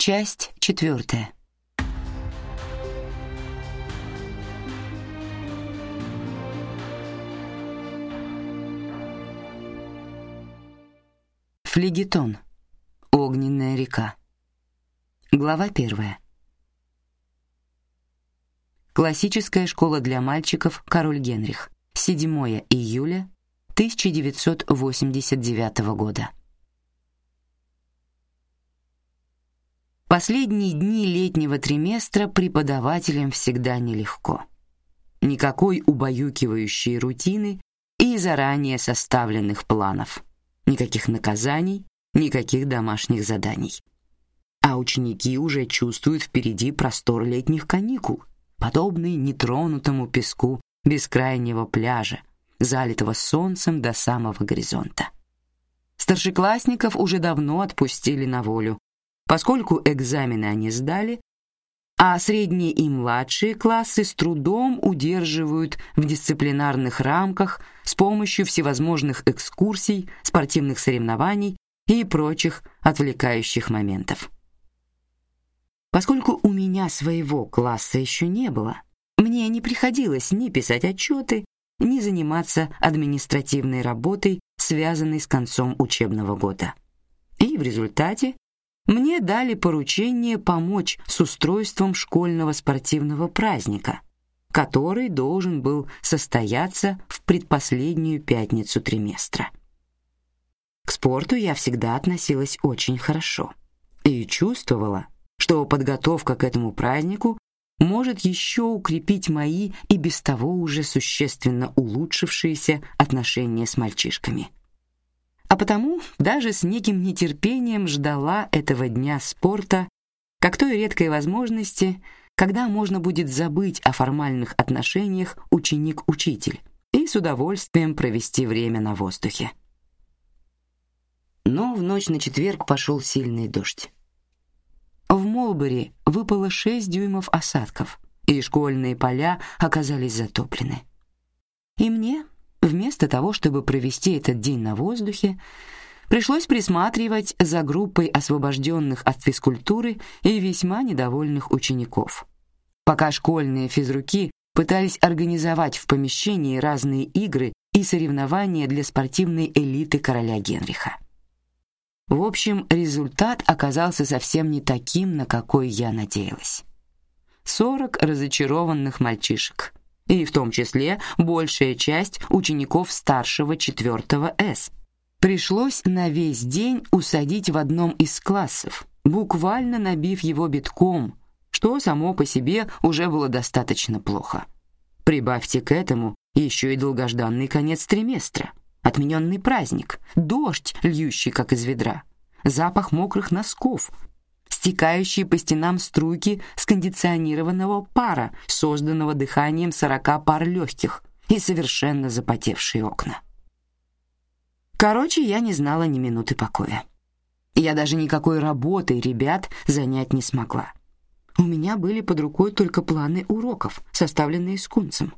Часть четвертая. Флегетон. Огненная река. Глава первая. Классическая школа для мальчиков Король Генрих. 7 июля 1989 года. Последние дни летнего триместра преподавателям всегда нелегко. Никакой убаюкивающей рутины и заранее составленных планов. Никаких наказаний, никаких домашних заданий. А ученики уже чувствуют впереди простор летних каникул, подобный нетронутому песку бескрайнего пляжа, залитого солнцем до самого горизонта. Старшеклассников уже давно отпустили на волю, поскольку экзамены они сдали, а средние и младшие классы с трудом удерживают в дисциплинарных рамках с помощью всевозможных экскурсий, спортивных соревнований и прочих отвлекающих моментов. Поскольку у меня своего класса еще не было, мне не приходилось ни писать отчеты, ни заниматься административной работой, связанной с концом учебного года. И в результате мне дали поручение помочь с устройством школьного спортивного праздника, который должен был состояться в предпоследнюю пятницу триместра. К спорту я всегда относилась очень хорошо и чувствовала, что подготовка к этому празднику может еще укрепить мои и без того уже существенно улучшившиеся отношения с мальчишками а потому даже с неким нетерпением ждала этого дня спорта, как той редкой возможности, когда можно будет забыть о формальных отношениях ученик-учитель и с удовольствием провести время на воздухе. Но в ночь на четверг пошел сильный дождь. В Молбери выпало 6 дюймов осадков, и школьные поля оказались затоплены. И мне, Вместо того, чтобы провести этот день на воздухе, пришлось присматривать за группой освобожденных от физкультуры и весьма недовольных учеников. Пока школьные физруки пытались организовать в помещении разные игры и соревнования для спортивной элиты короля Генриха. В общем, результат оказался совсем не таким, на какой я надеялась. Сорок разочарованных мальчишек, и в том числе большая часть учеников старшего четвертого С. Пришлось на весь день усадить в одном из классов, буквально набив его битком, что само по себе уже было достаточно плохо. Прибавьте к этому еще и долгожданный конец триместра, отмененный праздник, дождь, льющий как из ведра, запах мокрых носков, стекающие по стенам струйки скондиционированного пара, созданного дыханием сорока пар легких, и совершенно запотевшие окна. Короче, я не знала ни минуты покоя. Я даже никакой работой ребят занять не смогла. У меня были под рукой только планы уроков, составленные скунцем.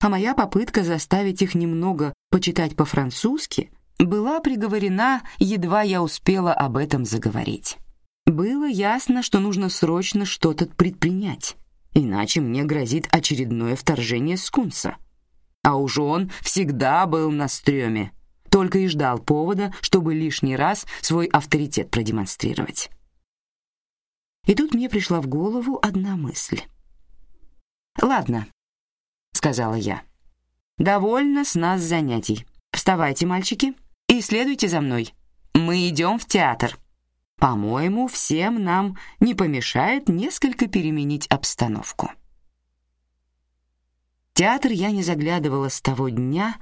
А моя попытка заставить их немного почитать по-французски была приговорена, едва я успела об этом заговорить. Было ясно, что нужно срочно что-то предпринять, иначе мне грозит очередное вторжение скунса. А уж он всегда был на стреме, только и ждал повода, чтобы лишний раз свой авторитет продемонстрировать. И тут мне пришла в голову одна мысль. «Ладно», — сказала я, — «довольно с нас занятий. Вставайте, мальчики, и следуйте за мной. Мы идем в театр». По-моему, всем нам не помешает несколько переменить обстановку. театр я не заглядывала с того дня,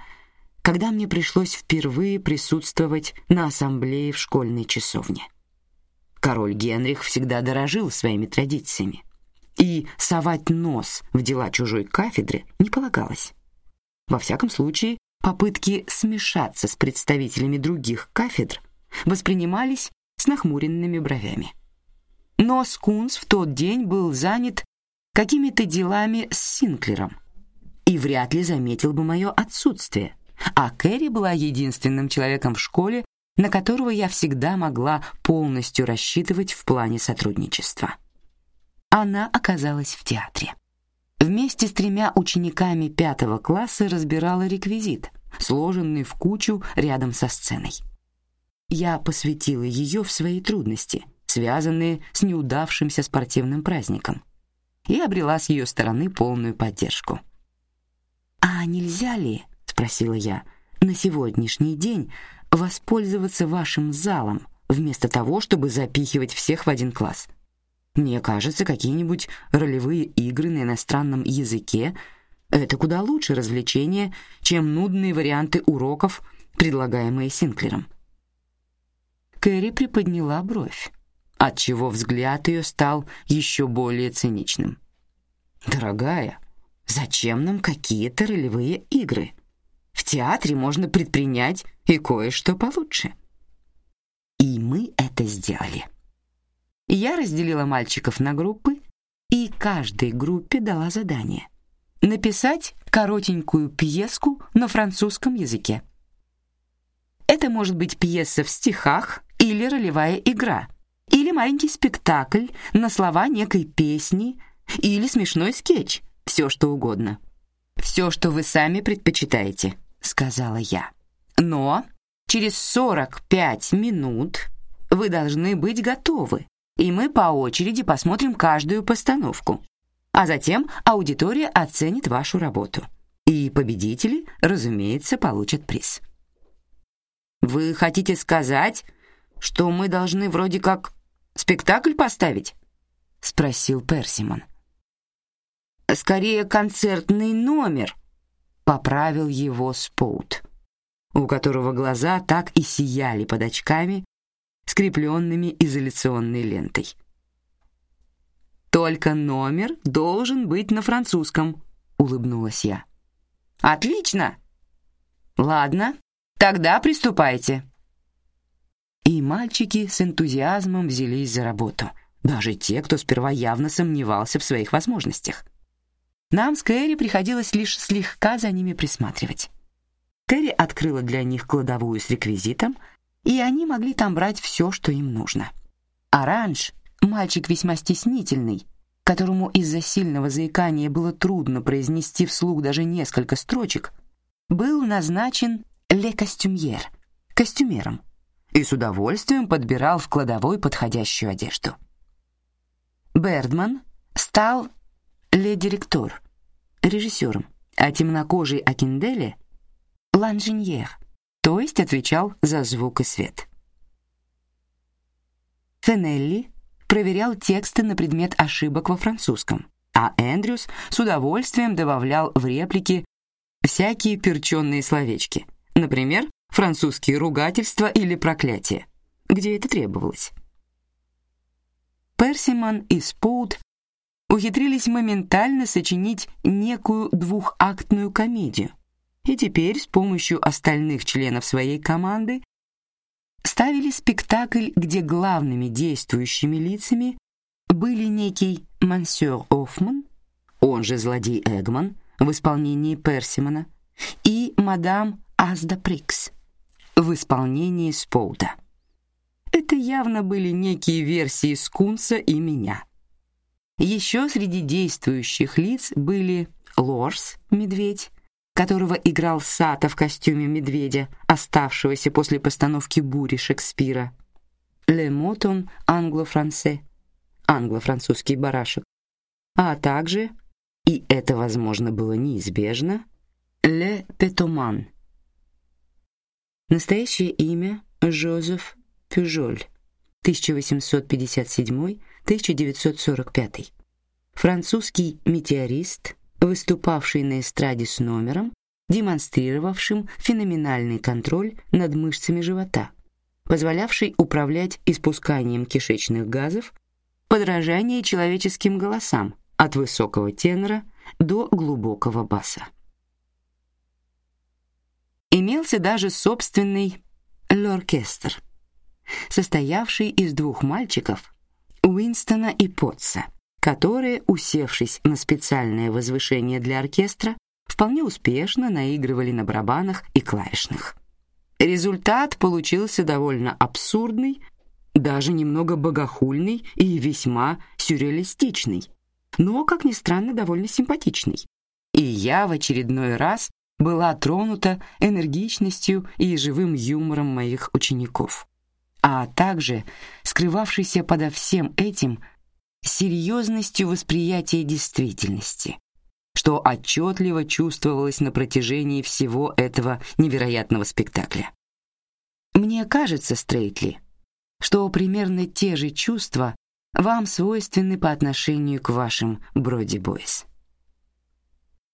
когда мне пришлось впервые присутствовать на ассамблее в школьной часовне. Король Генрих всегда дорожил своими традициями, и совать нос в дела чужой кафедры не полагалось. Во всяком случае, попытки смешаться с представителями других кафедр воспринимались с нахмуренными бровями. Но Скунс в тот день был занят какими-то делами с Синклером и вряд ли заметил бы мое отсутствие, а Кэрри была единственным человеком в школе, на которого я всегда могла полностью рассчитывать в плане сотрудничества. Она оказалась в театре. Вместе с тремя учениками пятого класса разбирала реквизит, сложенный в кучу рядом со сценой. Я посвятила ее в свои трудности, связанные с неудавшимся спортивным праздником, и обрела с ее стороны полную поддержку. А нельзя ли, спросила я, на сегодняшний день воспользоваться вашим залом вместо того, чтобы запихивать всех в один класс? Мне кажется, какие-нибудь ролевые игры на иностранном языке это куда лучше развлечение, чем нудные варианты уроков, предлагаемые Синклером. Кэрри приподняла бровь, отчего взгляд ее стал еще более циничным. Дорогая, зачем нам какие-то ролевые игры? В театре можно предпринять и кое-что получше. И мы это сделали. Я разделила мальчиков на группы и каждой группе дала задание написать коротенькую пьеску на французском языке. Это может быть пьеса в стихах или ролевая игра, или маленький спектакль на слова некой песни, или смешной скетч, все что угодно. Все, что вы сами предпочитаете, сказала я. Но через 45 минут вы должны быть готовы, и мы по очереди посмотрим каждую постановку. А затем аудитория оценит вашу работу. И победители, разумеется, получат приз. Вы хотите сказать, что мы должны вроде как спектакль поставить? спросил Персимон. Скорее концертный номер, поправил его Споут, у которого глаза так и сияли под очками, скрепленными изоляционной лентой. Только номер должен быть на французском, улыбнулась я. Отлично. Ладно, тогда приступайте. И мальчики с энтузиазмом взялись за работу, даже те, кто сперва явно сомневался в своих возможностях. Нам с Кэрри приходилось лишь слегка за ними присматривать. Кэрри открыла для них кладовую с реквизитом, и они могли там брать все, что им нужно. Оранж, мальчик весьма стеснительный, которому из-за сильного заикания было трудно произнести вслух даже несколько строчек, был назначен ле костюмьер, костюмером, и с удовольствием подбирал в кладовой подходящую одежду. Бердман стал ле директор, режиссером, а темнокожий Акинделе ланжиньер, то есть отвечал за звук и свет. Фенелли проверял тексты на предмет ошибок во французском, а Эндрюс с удовольствием добавлял в реплики всякие перченные словечки, например, французские ругательства или проклятия, где это требовалось. Персиман и Споут ухитрились моментально сочинить некую двухактную комедию, и теперь с помощью остальных членов своей команды ставили спектакль, где главными действующими лицами были некий Мансер Оффман, он же злодей Эгман в исполнении Персимона, и мадам Азда Прикс в исполнении Споута. Это явно были некие версии Скунса и меня. Еще среди действующих лиц были Лорс, медведь, которого играл Сата в костюме медведя, оставшегося после постановки «Бури» Шекспира, Ле Мотон англо-франце, англо-французский барашек, а также, и это, возможно, было неизбежно, Ле Петоман. Настоящее имя Жозеф Пюжоль, 1857-1945. Французский метеорист, выступавший на эстраде с номером, демонстрировавшим феноменальный контроль над мышцами живота, позволявший управлять испусканием кишечных газов, подражание человеческим голосам от высокого тенора до глубокого баса. Имелся даже собственный лоркестр, состоявший из двух мальчиков, Уинстона и Потса, которые, усевшись на специальное возвышение для оркестра, вполне успешно наигрывали на барабанах и клавишных. Результат получился довольно абсурдный, даже немного богохульный и весьма сюрреалистичный, но, как ни странно, довольно симпатичный. И я в очередной раз была тронута энергичностью и живым юмором моих учеников, а также скрывавшейся подо всем этим серьезностью восприятия действительности, что отчетливо чувствовалось на протяжении всего этого невероятного спектакля. Мне кажется, Стрейтли, что примерно те же чувства вам свойственны по отношению к вашим Броди Бойс.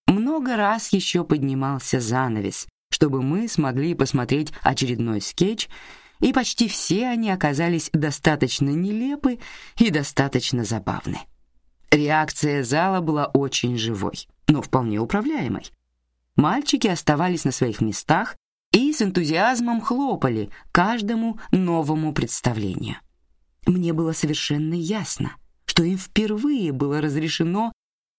Много раз еще поднимался занавес, чтобы мы смогли посмотреть очередной скетч, и почти все они оказались достаточно нелепы и достаточно забавны. Реакция зала была очень живой, но вполне управляемой. Мальчики оставались на своих местах и с энтузиазмом хлопали каждому новому представлению. Мне было совершенно ясно, что им впервые было разрешено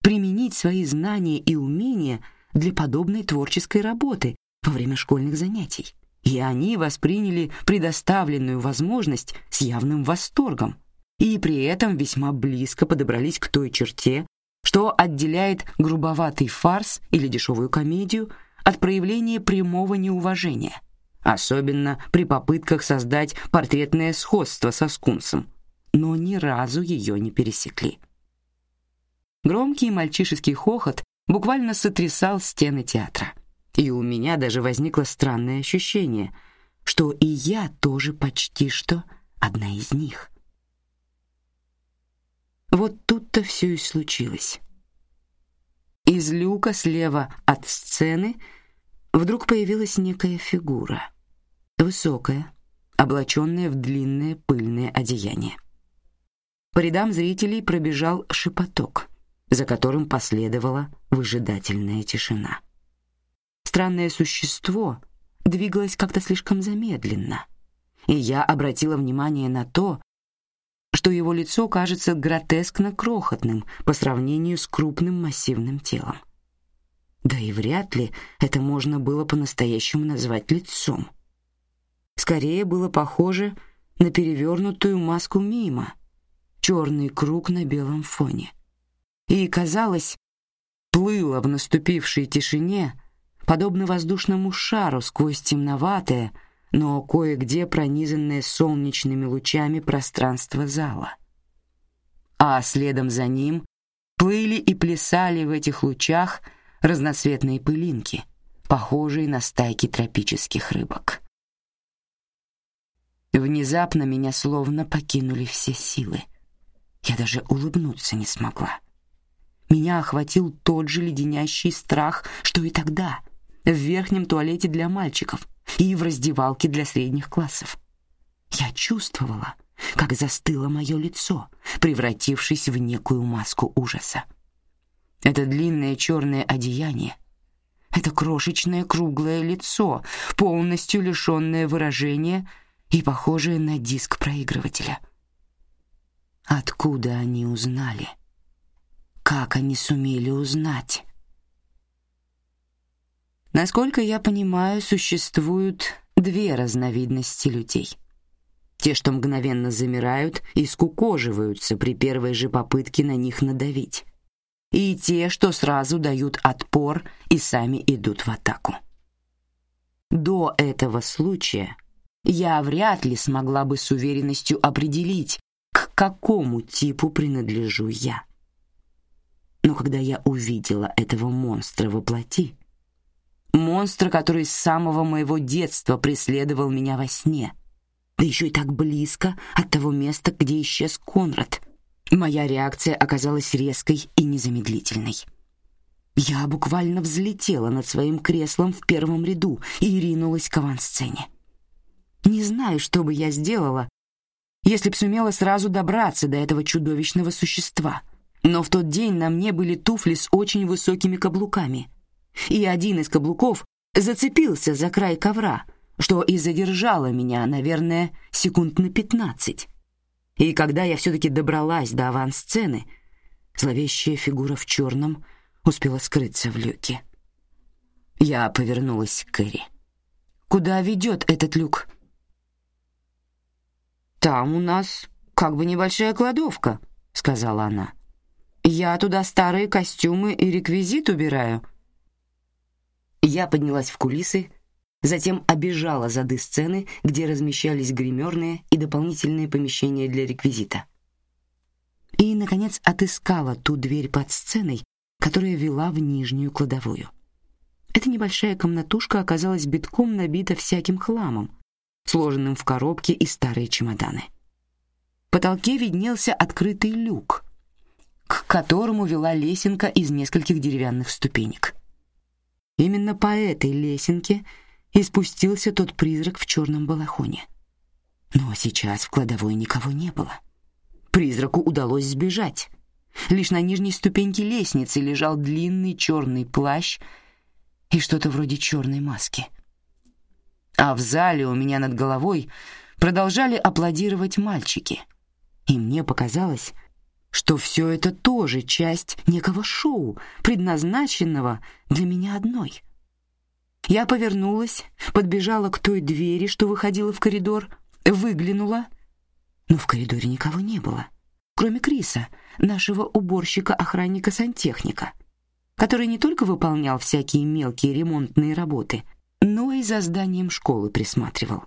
применить свои знания и умения для подобной творческой работы во время школьных занятий, и они восприняли предоставленную возможность с явным восторгом. И при этом весьма близко подобрались к той черте, что отделяет грубоватый фарс или дешевую комедию от проявления прямого неуважения, особенно при попытках создать портретное сходство со скунсом, но ни разу ее не пересекли. Громкий мальчишеский хохот буквально сотрясал стены театра, и у меня даже возникло странное ощущение, что и я тоже почти что одна из них. Вот тут-то все и случилось. Из люка слева от сцены вдруг появилась некая фигура, высокая, облаченная в длинное пыльное одеяние. По рядам зрителей пробежал шепоток, за которым последовала выжидательная тишина. Странное существо двигалось как-то слишком замедленно, и я обратила внимание на то, что его лицо кажется гротескно крохотным по сравнению с крупным массивным телом. Да и вряд ли это можно было по-настоящему назвать лицом. Скорее было похоже на перевернутую маску мима, черный круг на белом фоне. И, казалось, плыло в наступившей тишине, подобно воздушному шару сквозь темноватое, но кое-где пронизанное солнечными лучами пространство зала. А следом за ним плыли и плясали в этих лучах разноцветные пылинки, похожие на стайки тропических рыбок. Внезапно меня словно покинули все силы. Я даже улыбнуться не смогла. Меня охватил тот же леденящий страх, что и тогда, в верхнем туалете для мальчиков и в раздевалке для средних классов. Я чувствовала, как застыло мое лицо, превратившись в некую маску ужаса. Это длинное черное одеяние, это крошечное круглое лицо, полностью лишенное выражения и похожее на диск проигрывателя. Откуда они узнали? Как они сумели узнать? Насколько я понимаю, существуют две разновидности людей. Те, что мгновенно замирают и скукоживаются при первой же попытке на них надавить, и те, что сразу дают отпор и сами идут в атаку. До этого случая я вряд ли смогла бы с уверенностью определить, к какому типу принадлежу я. Но когда я увидела этого монстра во плоти, Монстр, который с самого моего детства преследовал меня во сне. Да еще и так близко от того места, где исчез Конрад. Моя реакция оказалась резкой и незамедлительной. Я буквально взлетела над своим креслом в первом ряду и ринулась к авансцене. Не знаю, что бы я сделала, если б сумела сразу добраться до этого чудовищного существа. Но в тот день на мне были туфли с очень высокими каблуками — и один из каблуков зацепился за край ковра, что и задержало меня, наверное, секунд на пятнадцать. И когда я все-таки добралась до авансцены, зловещая фигура в черном успела скрыться в люке. Я повернулась к Кэрри. куда ведет этот люк?» «Там у нас как бы небольшая кладовка», — сказала она. «Я туда старые костюмы и реквизит убираю». Я поднялась в кулисы, затем обежала зады сцены, где размещались гримерные и дополнительные помещения для реквизита. И, наконец, отыскала ту дверь под сценой, которая вела в нижнюю кладовую. Эта небольшая комнатушка оказалась битком набита всяким хламом, сложенным в коробки и старые чемоданы. В потолке виднелся открытый люк, к которому вела лесенка из нескольких деревянных ступенек. Именно по этой лесенке и спустился тот призрак в черном балахоне. Но сейчас в кладовой никого не было. Призраку удалось сбежать. Лишь на нижней ступеньке лестницы лежал длинный черный плащ и что-то вроде черной маски. А в зале у меня над головой продолжали аплодировать мальчики, и мне показалось, что все это тоже часть некого шоу, предназначенного для меня одной. Я повернулась, подбежала к той двери, что выходила в коридор, выглянула, но в коридоре никого не было, кроме Криса, нашего уборщика-охранника-сантехника, который не только выполнял всякие мелкие ремонтные работы, но и за зданием школы присматривал.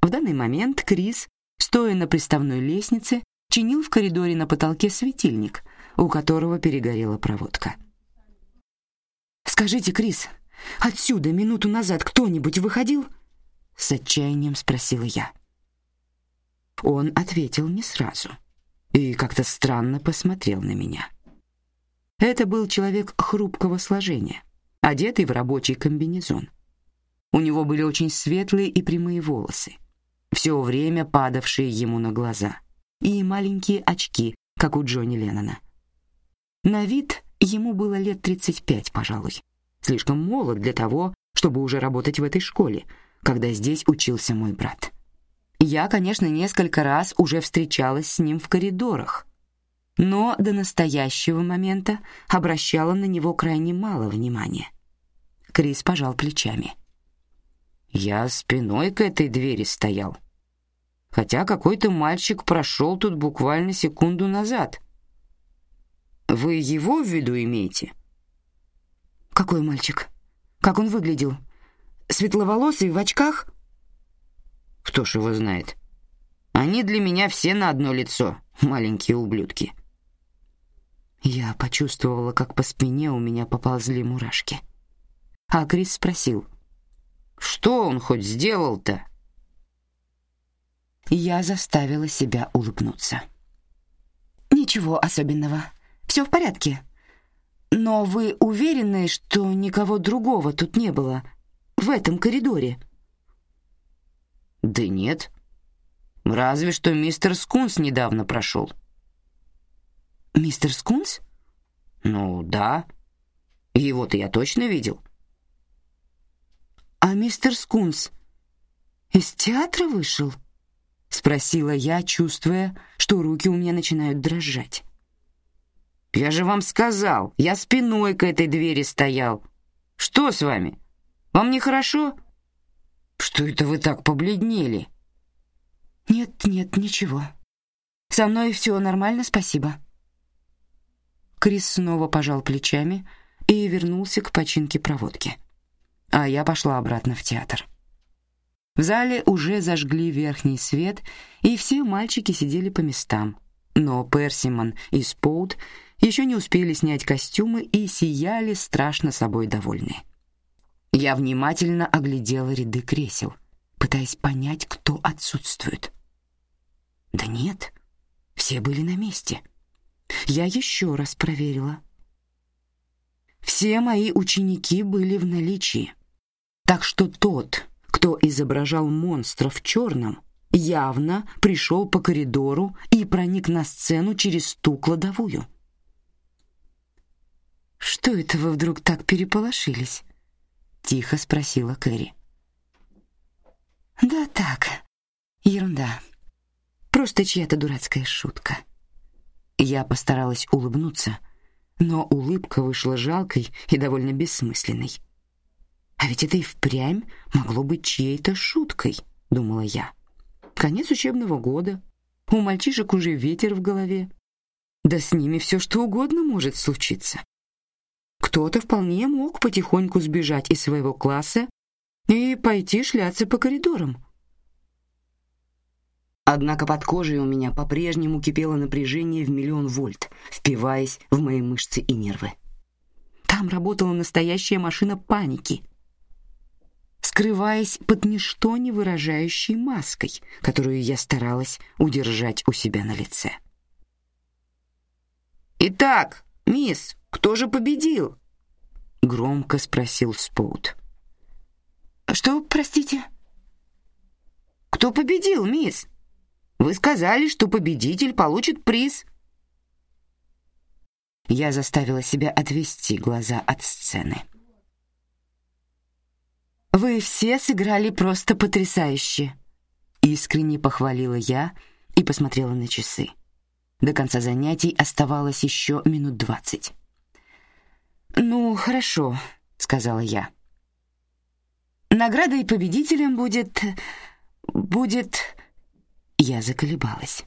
В данный момент Крис, стоя на приставной лестнице, чинил в коридоре на потолке светильник, у которого перегорела проводка. «Скажите, Крис, Отсюда минуту назад кто-нибудь выходил? С отчаянием спросила я. Он ответил не сразу и как-то странно посмотрел на меня. Это был человек хрупкого сложения, одетый в рабочий комбинезон. У него были очень светлые и прямые волосы, все время падавшие ему на глаза, и маленькие очки, как у Джонни Леннона. На вид ему было лет тридцать пять, пожалуй слишком молод для того, чтобы уже работать в этой школе, когда здесь учился мой брат. Я, конечно, несколько раз уже встречалась с ним в коридорах, но до настоящего момента обращала на него крайне мало внимания. Крис пожал плечами. Я спиной к этой двери стоял, хотя какой-то мальчик прошел тут буквально секунду назад. Вы его в виду имеете? Какой мальчик? Как он выглядел? Светловолосый, в очках? Кто ж его знает? Они для меня все на одно лицо, маленькие ублюдки. Я почувствовала, как по спине у меня поползли мурашки. А Крис спросил: "Что он хоть сделал-то?" Я заставила себя улыбнуться. Ничего особенного. Все в порядке. Но вы уверены, что никого другого тут не было в этом коридоре? Да нет. Разве что мистер Скунс недавно прошел. Мистер Скунс? Ну да. Его-то я точно видел. А мистер Скунс из театра вышел? Спросила я, чувствуя, что руки у меня начинают дрожать. Я же вам сказал, я спиной к этой двери стоял. Что с вами? Вам не хорошо? Что это вы так побледнели? Нет, нет, ничего. Со мной все нормально, спасибо. Крис снова пожал плечами и вернулся к починке проводки. А я пошла обратно в театр. В зале уже зажгли верхний свет, и все мальчики сидели по местам. Но Персимон и Споут еще не успели снять костюмы и сияли страшно собой довольны. Я внимательно оглядела ряды кресел, пытаясь понять, кто отсутствует. Да нет, все были на месте. Я еще раз проверила. Все мои ученики были в наличии, так что тот, кто изображал монстра в черном, явно пришел по коридору и проник на сцену через ту кладовую. Что это вы вдруг так переполошились? Тихо спросила Кэрри. Да так, ерунда. Просто чья-то дурацкая шутка. Я постаралась улыбнуться, но улыбка вышла жалкой и довольно бессмысленной. А ведь это и впрямь могло быть чьей-то шуткой, думала я. Конец учебного года. У мальчишек уже ветер в голове. Да с ними все что угодно может случиться. Кто-то вполне мог потихоньку сбежать из своего класса и пойти шляться по коридорам. Однако под кожей у меня по-прежнему кипело напряжение в миллион вольт, впиваясь в мои мышцы и нервы. Там работала настоящая машина паники, скрываясь под ничто не выражающей маской, которую я старалась удержать у себя на лице. «Итак, мисс, кто же победил?» — громко спросил Споут. «Что, простите?» «Кто победил, мисс?» Вы сказали, что победитель получит приз. Я заставила себя отвести глаза от сцены. Вы все сыграли просто потрясающе, искренне похвалила я и посмотрела на часы. До конца занятий оставалось еще минут двадцать. Ну, хорошо, сказала я. Наградой победителем будет будет я заколебалась.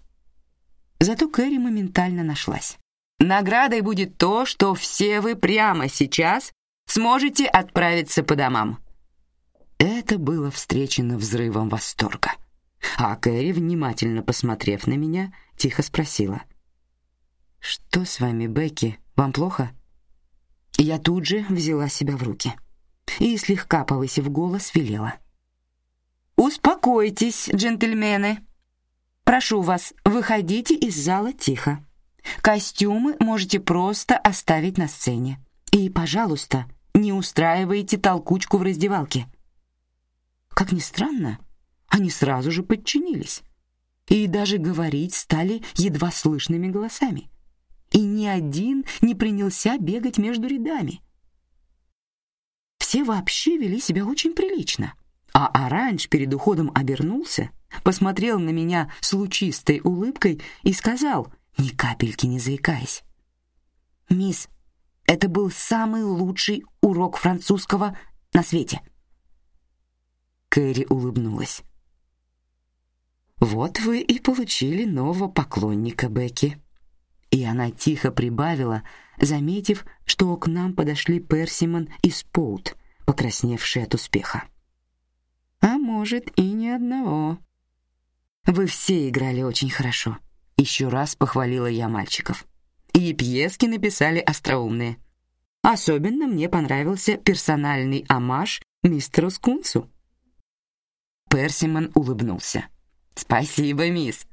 Зато Кэрри моментально нашлась. Наградой будет то, что все вы прямо сейчас сможете отправиться по домам. Это было встречено взрывом восторга. А Кэрри, внимательно посмотрев на меня, тихо спросила: "Что с вами, Бекки? Вам плохо?" Я тут же взяла себя в руки и слегка повысив голос велела: "Успокойтесь, джентльмены. Прошу вас, выходите из зала тихо. Костюмы можете просто оставить на сцене. И, пожалуйста, не устраивайте толкучку в раздевалке. Как ни странно, они сразу же подчинились. И даже говорить стали едва слышными голосами. И ни один не принялся бегать между рядами. Все вообще вели себя очень прилично. А Оранж перед уходом обернулся посмотрел на меня с лучистой улыбкой и сказал, ни капельки не заикаясь: "Мисс, это был самый лучший урок французского на свете". Кэрри улыбнулась. Вот вы и получили нового поклонника Бекки. И она тихо прибавила, заметив, что к нам подошли Персимон и Споут, покрасневшие от успеха. А может и не одного. Вы все играли очень хорошо. Еще раз похвалила я мальчиков. И пьески написали остроумные. Особенно мне понравился персональный амаш мистеру Скунсу. Персимон улыбнулся. Спасибо, мисс.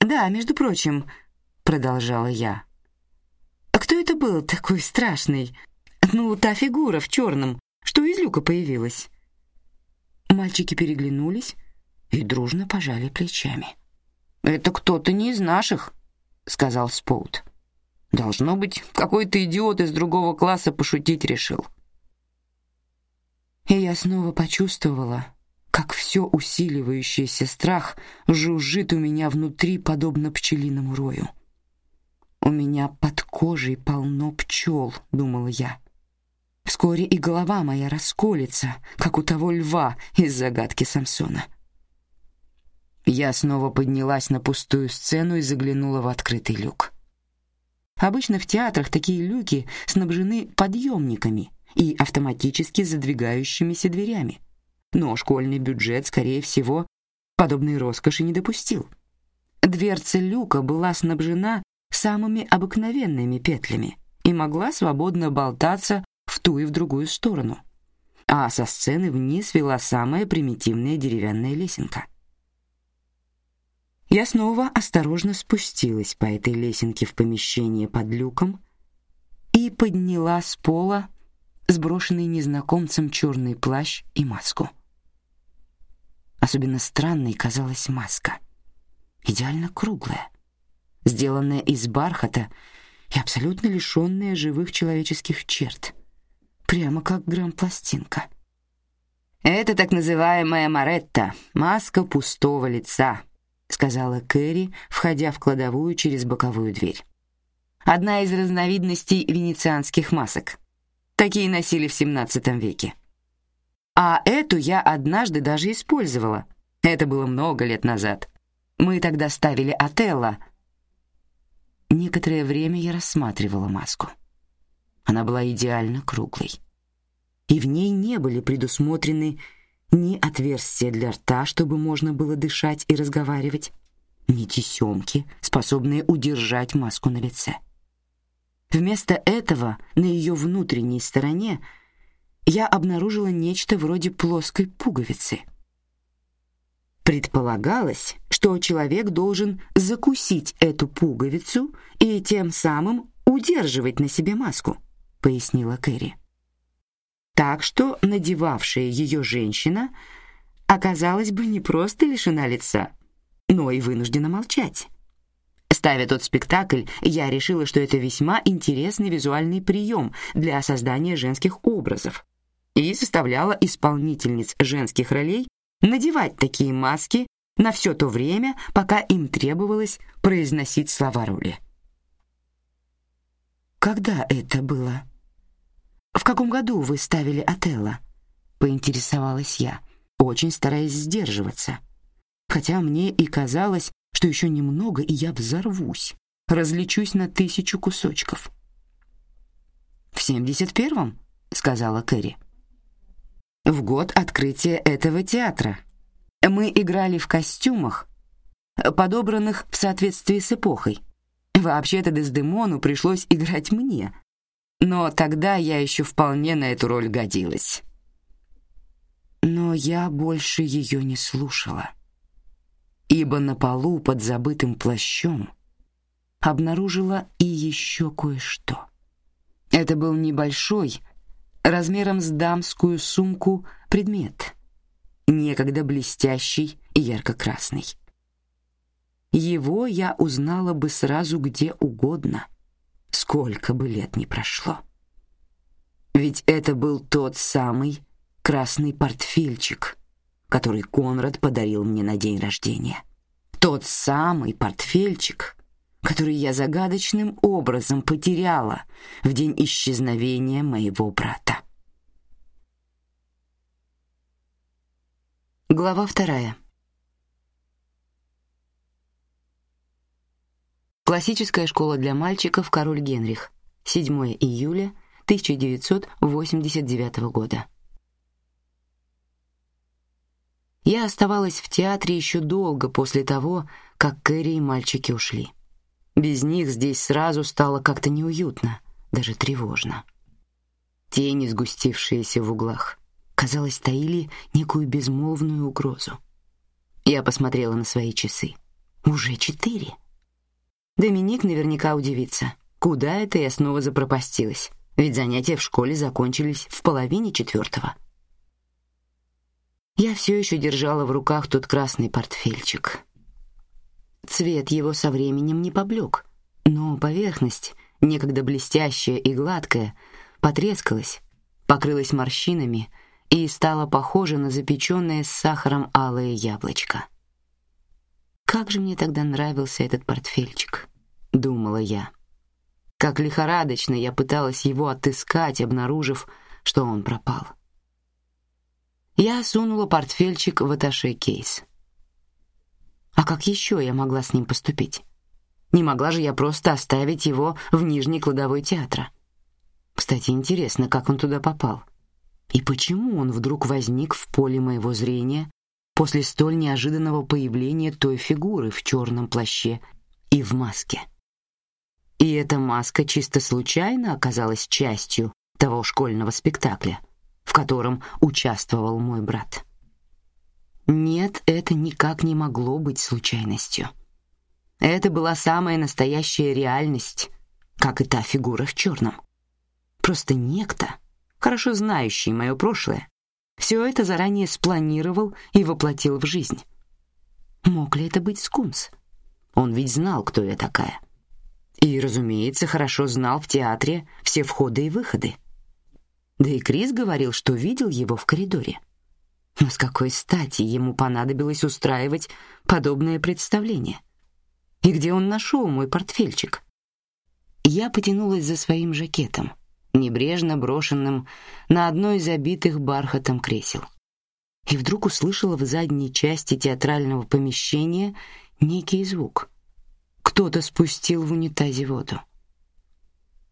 Да, между прочим, продолжала я. А кто это был такой страшный? Ну, та фигура в черном, что из люка появилась. Мальчики переглянулись, и дружно пожали плечами. Это кто-то не из наших, сказал Споут. Должно быть, какой-то идиот из другого класса пошутить решил. И я снова почувствовала, как все усиливающийся страх жужжит у меня внутри, подобно пчелиному рою. У меня под кожей полно пчел, думала я. Вскоре и голова моя расколется, как у того льва из загадки Самсона. Я снова поднялась на пустую сцену и заглянула в открытый люк. Обычно в театрах такие люки снабжены подъемниками и автоматически задвигающимися дверями, но школьный бюджет, скорее всего, подобной роскоши не допустил. Дверца люка была снабжена самыми обыкновенными петлями и могла свободно болтаться в ту и в другую сторону, а со сцены вниз вела самая примитивная деревянная лесенка. Я снова осторожно спустилась по этой лесенке в помещение под люком и подняла с пола сброшенный незнакомцем черный плащ и маску. Особенно странной казалась маска, идеально круглая, сделанная из бархата и абсолютно лишенная живых человеческих черт, прямо как грампластинка. Это так называемая маретта, маска пустого лица, сказала Кэрри, входя в кладовую через боковую дверь. Одна из разновидностей венецианских масок. Такие носили в XVII веке. А эту я однажды даже использовала. Это было много лет назад. Мы тогда ставили Отелло. Некоторое время я рассматривала маску. Она была идеально круглой. И в ней не были предусмотрены ни отверстия для рта, чтобы можно было дышать и разговаривать, ни тесемки, способные удержать маску на лице. Вместо этого на ее внутренней стороне я обнаружила нечто вроде плоской пуговицы. Предполагалось, что человек должен закусить эту пуговицу и тем самым удерживать на себе маску, пояснила Кэрри. Так что надевавшая ее женщина оказалась бы не просто лишена лица, но и вынуждена молчать. Ставя тот спектакль, я решила, что это весьма интересный визуальный прием для создания женских образов и заставляла исполнительниц женских ролей надевать такие маски на все то время, пока им требовалось произносить слова роли. Когда это было? В каком году вы ставили Отелло? Поинтересовалась я, очень стараясь сдерживаться, хотя мне и казалось, что еще немного и я взорвусь, разлечусь на тысячу кусочков. В семьдесят первом, сказала Кэрри. В год открытия этого театра мы играли в костюмах, подобранных в соответствии с эпохой. Вообще-то Дездемону пришлось играть мне, но тогда я еще вполне на эту роль годилась. Но я больше ее не слушала, ибо на полу под забытым плащом обнаружила и еще кое-что. Это был небольшой, размером с дамскую сумку, предмет, некогда блестящий и ярко-красный. Его я узнала бы сразу где угодно — сколько бы лет ни прошло. Ведь это был тот самый красный портфельчик, который Конрад подарил мне на день рождения. Тот самый портфельчик, который я загадочным образом потеряла в день исчезновения моего брата. Глава вторая. Классическая школа для мальчиков Король Генрих. 7 июля 1989 года. Я оставалась в театре еще долго после того, как Кэрри и мальчики ушли. Без них здесь сразу стало как-то неуютно, даже тревожно. Тени, сгустившиеся в углах, казалось, таили некую безмолвную угрозу. Я посмотрела на свои часы. Уже четыре. Доминик наверняка удивится, куда это я снова запропастилась, ведь занятия в школе закончились в половине четвертого. Я все еще держала в руках тот красный портфельчик. Цвет его со временем не поблек, но поверхность, некогда блестящая и гладкая, потрескалась, покрылась морщинами и стала похожа на запеченное с сахаром алое яблочко. Как же мне тогда нравился этот портфельчик, думала я. Как лихорадочно я пыталась его отыскать, обнаружив, что он пропал. Я сунула портфельчик в аташе-кейс. А как еще я могла с ним поступить? Не могла же я просто оставить его в нижней кладовой театра. Кстати, интересно, как он туда попал. И почему он вдруг возник в поле моего зрения после столь неожиданного появления той фигуры в черном плаще и в маске. И эта маска чисто случайно оказалась частью того школьного спектакля, в котором участвовал мой брат. Нет, это никак не могло быть случайностью. Это была самая настоящая реальность, как и та фигура в черном. Просто некто, хорошо знающий мое прошлое, все это заранее спланировал и воплотил в жизнь. Мог ли это быть Скунс? Он ведь знал, кто я такая. И, разумеется, хорошо знал в театре все входы и выходы. Да и Крис говорил, что видел его в коридоре. Но с какой стати ему понадобилось устраивать подобное представление? И где он нашел мой портфельчик? Я потянулась за своим жакетом, небрежно брошенным на одно из обитых бархатом кресел. И вдруг услышала в задней части театрального помещения некий звук. Кто-то спустил в унитазе воду.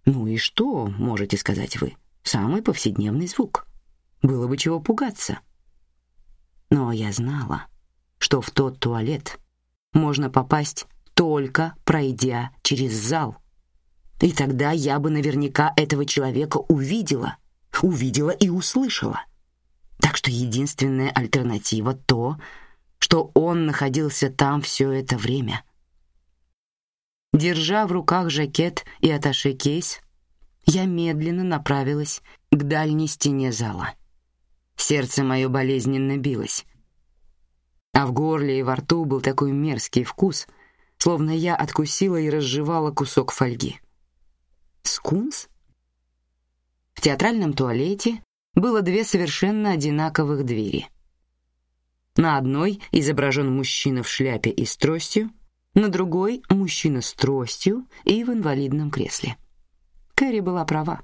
Ну и что, можете сказать вы? Самый повседневный звук. Было бы чего пугаться. Но я знала, что в тот туалет можно попасть только пройдя через зал. И тогда я бы наверняка этого человека увидела, увидела и услышала. Так что единственная альтернатива то, что он находился там все это время. Держа в руках жакет и аташе-кейс, я медленно направилась к дальней стене зала. Сердце мое болезненно билось, а в горле и во рту был такой мерзкий вкус, словно я откусила и разжевала кусок фольги. Скунс? В театральном туалете было две совершенно одинаковых двери. На одной изображен мужчина в шляпе и с тростью, на другой мужчина с тростью и в инвалидном кресле. Кэрри была права.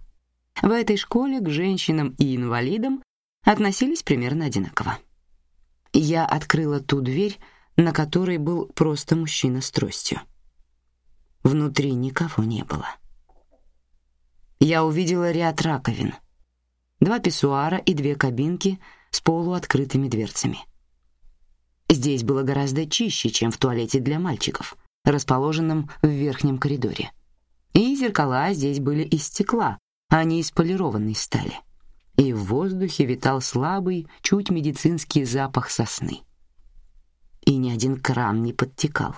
В этой школе к женщинам и инвалидам относились примерно одинаково. Я открыла ту дверь, на которой был просто мужчина с тростью. Внутри никого не было. Я увидела ряд раковин, два писсуара и две кабинки с полуоткрытыми дверцами. Здесь было гораздо чище, чем в туалете для мальчиков, расположенном в верхнем коридоре. И зеркала здесь были из стекла, а не из полированной стали и в воздухе витал слабый, чуть медицинский запах сосны. И ни один кран не подтекал,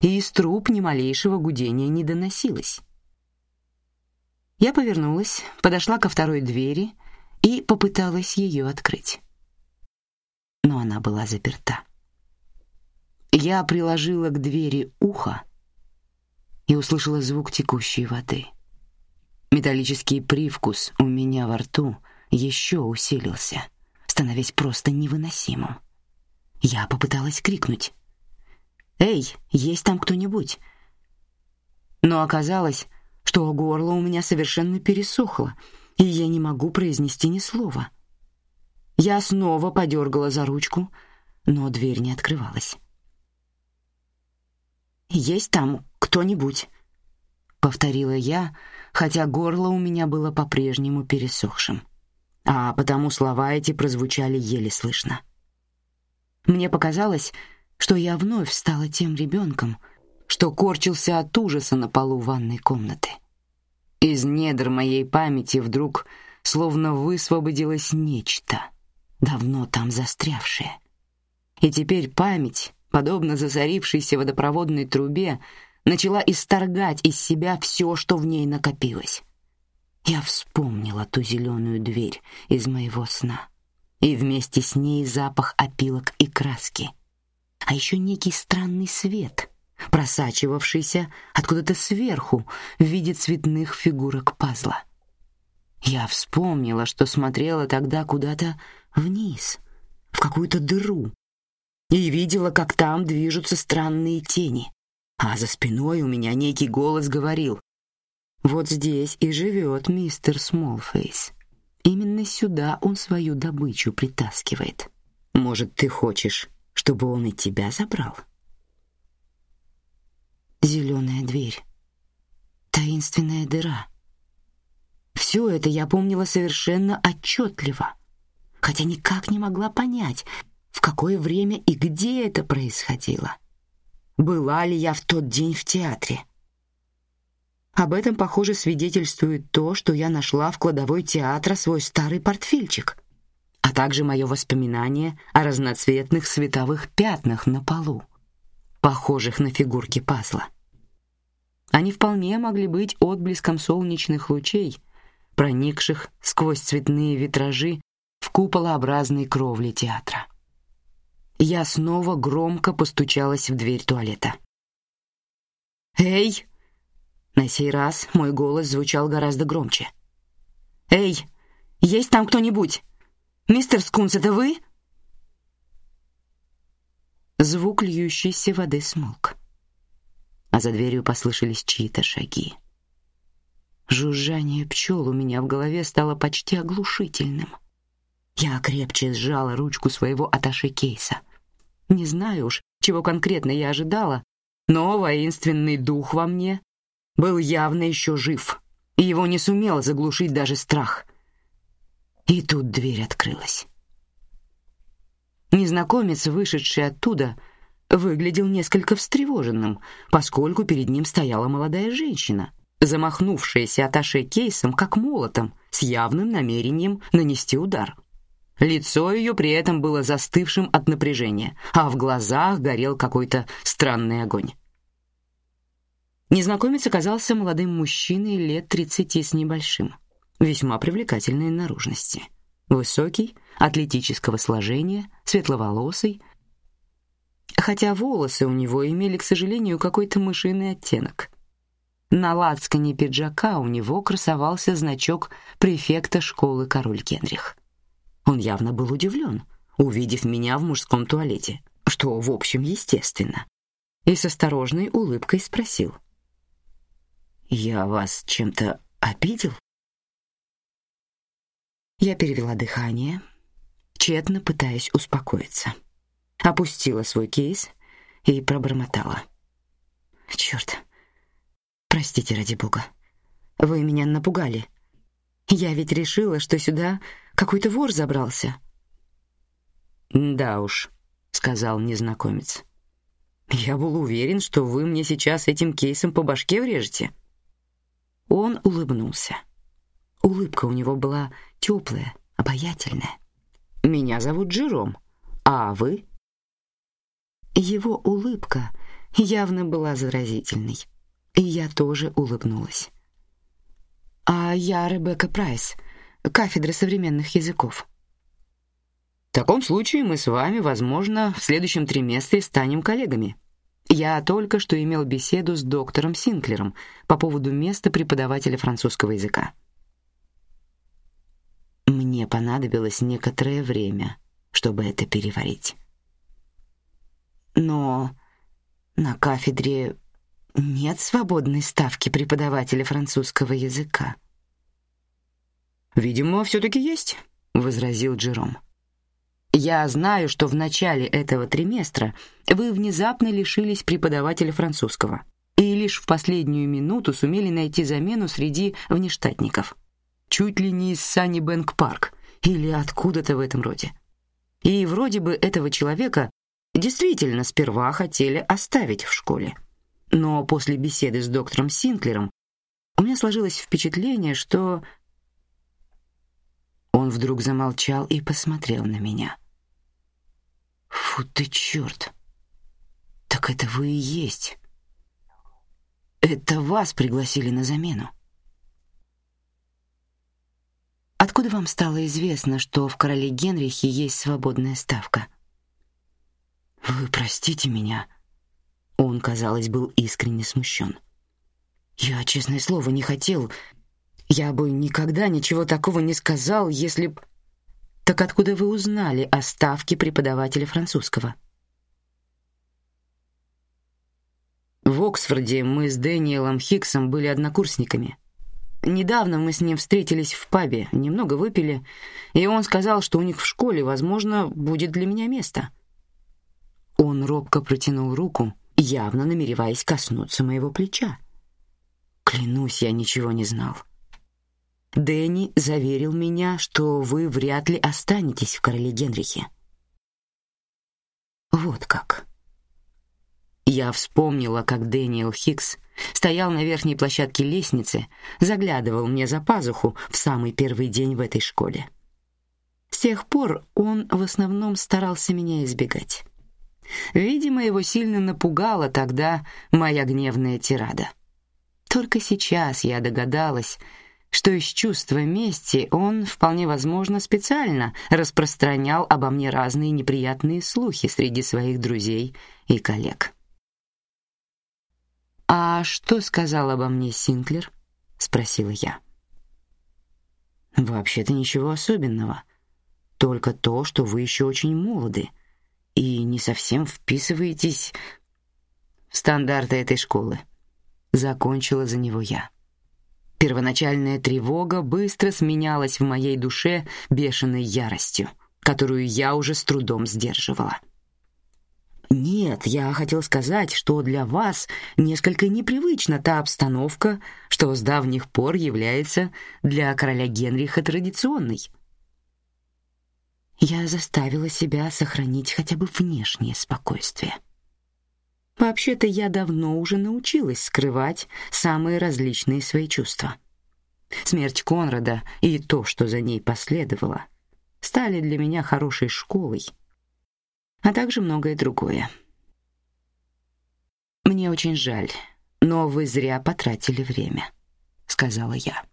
и из труб ни малейшего гудения не доносилось. Я повернулась, подошла ко второй двери и попыталась ее открыть. Но она была заперта. Я приложила к двери ухо и услышала звук текущей воды. Металлический привкус у меня во рту еще усилился, становясь просто невыносимым. Я попыталась крикнуть: "Эй, есть там кто-нибудь?" Но оказалось, что горло у меня совершенно пересохло, и я не могу произнести ни слова. Я снова подергала за ручку, но дверь не открывалась. Есть там кто-нибудь? повторила я, хотя горло у меня было по-прежнему пересохшим а потому слова эти прозвучали еле слышно. Мне показалось, что я вновь стала тем ребенком, что корчился от ужаса на полу ванной комнаты. Из недр моей памяти вдруг словно высвободилось нечто, давно там застрявшее. И теперь память, подобно засорившейся водопроводной трубе, начала исторгать из себя все, что в ней накопилось. Я вспомнила ту зеленую дверь из моего сна, и вместе с ней запах опилок и краски, а еще некий странный свет, просачивавшийся откуда-то сверху в виде цветных фигурок пазла. Я вспомнила, что смотрела тогда куда-то вниз, в какую-то дыру, и видела, как там движутся странные тени, а за спиной у меня некий голос говорил: вот здесь и живет мистер Смолфейс. Именно сюда он свою добычу притаскивает. Может, ты хочешь, чтобы он и тебя забрал? Зеленая дверь, таинственная дыра. Все это я помнила совершенно отчетливо, хотя никак не могла понять, в какое время и где это происходило. Была ли я в тот день в театре? Об этом, похоже, свидетельствует то, что я нашла в кладовой театра свой старый портфельчик, а также мое воспоминание о разноцветных световых пятнах на полу, похожих на фигурки пазла. Они вполне могли быть отблеском солнечных лучей, проникших сквозь цветные витражи в куполообразной кровле театра. Я снова громко постучалась в дверь туалета. «Эй!» На сей раз мой голос звучал гораздо громче. «Эй, есть там кто-нибудь? Мистер Скунс, это вы?» Звук льющейся воды смолк, а за дверью послышались чьи-то шаги. Жужжание пчел у меня в голове стало почти оглушительным. Я крепче сжала ручку своего аташе кейса. Не знаю уж, чего конкретно я ожидала, но воинственный дух во мне был явно еще жив, и его не сумел заглушить даже страх. И тут дверь открылась. Незнакомец, вышедший оттуда, выглядел несколько встревоженным, поскольку перед ним стояла молодая женщина, замахнувшаяся аташе кейсом как молотом, с явным намерением нанести удар. Лицо ее при этом было застывшим от напряжения, а в глазах горел какой-то странный огонь. Незнакомец оказался молодым мужчиной лет тридцати с небольшим, весьма привлекательной наружности. Высокий, атлетического сложения, светловолосый, хотя волосы у него имели, к сожалению, какой-то мышиный оттенок. На лацкане пиджака у него красовался значок префекта школы король Генрих. Он явно был удивлен, увидев меня в мужском туалете, что, в общем, естественно, и с осторожной улыбкой спросил. «Я вас чем-то обидел?» Я перевела дыхание, тщетно пытаясь успокоиться. Опустила свой кейс и пробормотала. «Черт! Простите, ради бога. Вы меня напугали. Я ведь решила, что сюда какой-то вор забрался. Да уж, сказал незнакомец. Я был уверен, что вы мне сейчас этим кейсом по башке врежете. Он улыбнулся. Улыбка у него была теплая, обаятельная. Меня зовут Джером, а вы? Его улыбка явно была заразительной, и я тоже улыбнулась. А я Ребекка Прайс, кафедры современных языков. В таком случае мы с вами, возможно, в следующем триместре станем коллегами. Я только что имел беседу с доктором Синклером по поводу места преподавателя французского языка. Мне понадобилось некоторое время, чтобы это переварить. Но на кафедре нет свободной ставки преподавателя французского языка. Видимо, все-таки есть, возразил Джером. Я знаю, что в начале этого триместра вы внезапно лишились преподавателя французского и лишь в последнюю минуту сумели найти замену среди внештатников. Чуть ли не из Санни Бэнк Парк или откуда-то в этом роде. И вроде бы этого человека действительно сперва хотели оставить в школе. Но после беседы с доктором Синклером у меня сложилось впечатление, что он вдруг замолчал и посмотрел на меня. Фу ты черт! Так это вы и есть. Это вас пригласили на замену. Откуда вам стало известно, что в короле Генрихе есть свободная ставка? Вы простите меня. Он, казалось, был искренне смущен. Я, честное слово, не хотел я бы никогда ничего такого не сказал, если б... Так откуда вы узнали о ставке преподавателя французского? В Оксфорде мы с Дэниелом Хиксом были однокурсниками. Недавно мы с ним встретились в пабе, немного выпили, и он сказал, что у них в школе, возможно, будет для меня место. Он робко протянул руку, явно намереваясь коснуться моего плеча. Клянусь, я ничего не знал. Дэнни заверил меня, что вы вряд ли останетесь в короле Генрихе. Вот как. Я вспомнила, как Дэниел Хикс стоял на верхней площадке лестницы, заглядывал мне за пазуху в самый первый день в этой школе. С тех пор он в основном старался меня избегать. Видимо, его сильно напугала тогда моя гневная тирада. Только сейчас я догадалась, что из чувства мести он, вполне возможно, специально распространял обо мне разные неприятные слухи среди своих друзей и коллег. «А что сказал обо мне Синклер?» — спросила я. «Вообще-то ничего особенного. Только то, что вы еще очень молоды и не совсем вписываетесь в стандарты этой школы». Закончила за него я. Первоначальная тревога быстро сменялась в моей душе бешеной яростью, которую я уже с трудом сдерживала. Нет, я хотел сказать, что для вас несколько непривычна та обстановка, что с давних пор является для короля Генриха традиционной. Я заставила себя сохранить хотя бы внешнее спокойствие. Вообще-то я давно уже научилась скрывать самые различные свои чувства. Смерть Конрада и то, что за ней последовало, стали для меня хорошей школой, а также многое другое. Мне очень жаль, но вы зря потратили время, сказала я.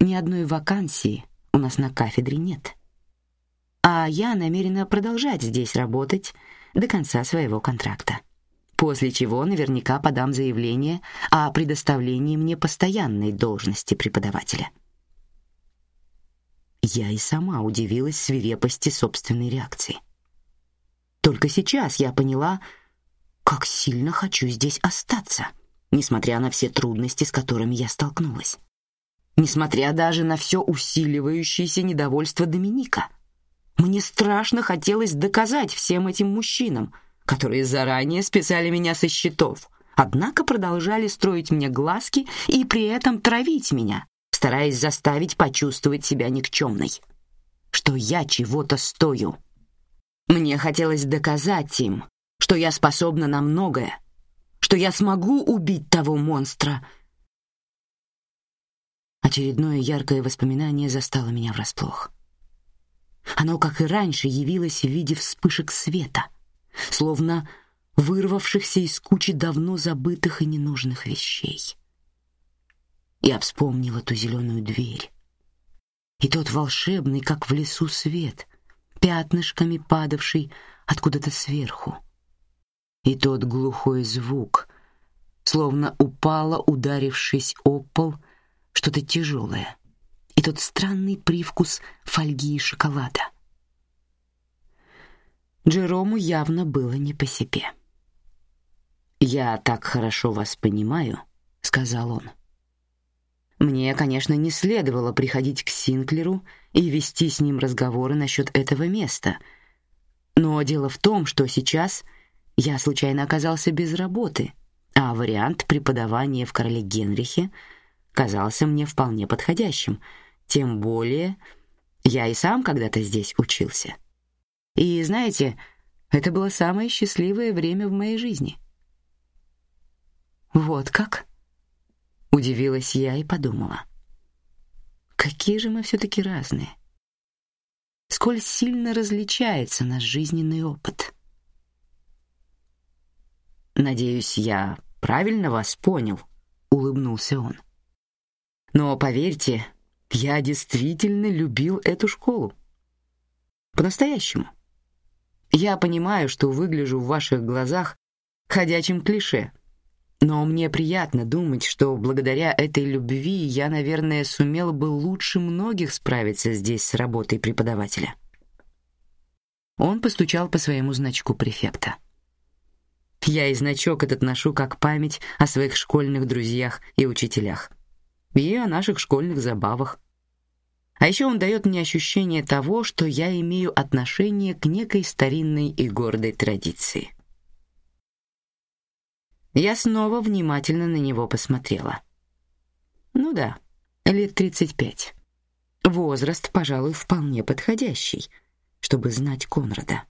Ни одной вакансии у нас на кафедре нет. А я намерена продолжать здесь работать до конца своего контракта после чего наверняка подам заявление о предоставлении мне постоянной должности преподавателя. Я и сама удивилась свирепости собственной реакции. Только сейчас я поняла, как сильно хочу здесь остаться, несмотря на все трудности, с которыми я столкнулась. Несмотря даже на все усиливающееся недовольство Доминика. Мне страшно хотелось доказать всем этим мужчинам — которые заранее списали меня со счетов, однако продолжали строить мне глазки и при этом травить меня, стараясь заставить почувствовать себя никчемной, что я чего-то стою. Мне хотелось доказать им, что я способна на многое, что я смогу убить того монстра. Очередное яркое воспоминание застало меня врасплох. Оно, как и раньше, явилось в виде вспышек света — словно вырвавшихся из кучи давно забытых и ненужных вещей. Я вспомнила ту зеленую дверь и тот волшебный, как в лесу, свет, пятнышками падавший откуда-то сверху, и тот глухой звук, словно упало, ударившись о пол, что-то тяжелое, и тот странный привкус фольги и шоколада. Джерому явно было не по себе. «Я так хорошо вас понимаю», — сказал он. «Мне, конечно, не следовало приходить к Синклеру и вести с ним разговоры насчет этого места, но дело в том, что сейчас я случайно оказался без работы, а вариант преподавания в Короле Генрихе казался мне вполне подходящим, тем более я и сам когда-то здесь учился». И знаете, это было самое счастливое время в моей жизни. Вот как? Удивилась я и подумала. Какие же мы все-таки разные. Сколь сильно различается наш жизненный опыт. Надеюсь, я правильно вас понял, улыбнулся он. Но поверьте, я действительно любил эту школу. По-настоящему. Я понимаю, что выгляжу в ваших глазах ходячим клише, но мне приятно думать, что благодаря этой любви я, наверное, сумела бы лучше многих справиться здесь с работой преподавателя. Он постучал по своему значку префекта. Я и значок этот ношу как память о своих школьных друзьях и учителях, и о наших школьных забавах. А еще он дает мне ощущение того, что я имею отношение к некой старинной и гордой традиции. Я снова внимательно на него посмотрела. Ну да, лет тридцать пять. Возраст, пожалуй, вполне подходящий, чтобы знать Конрада.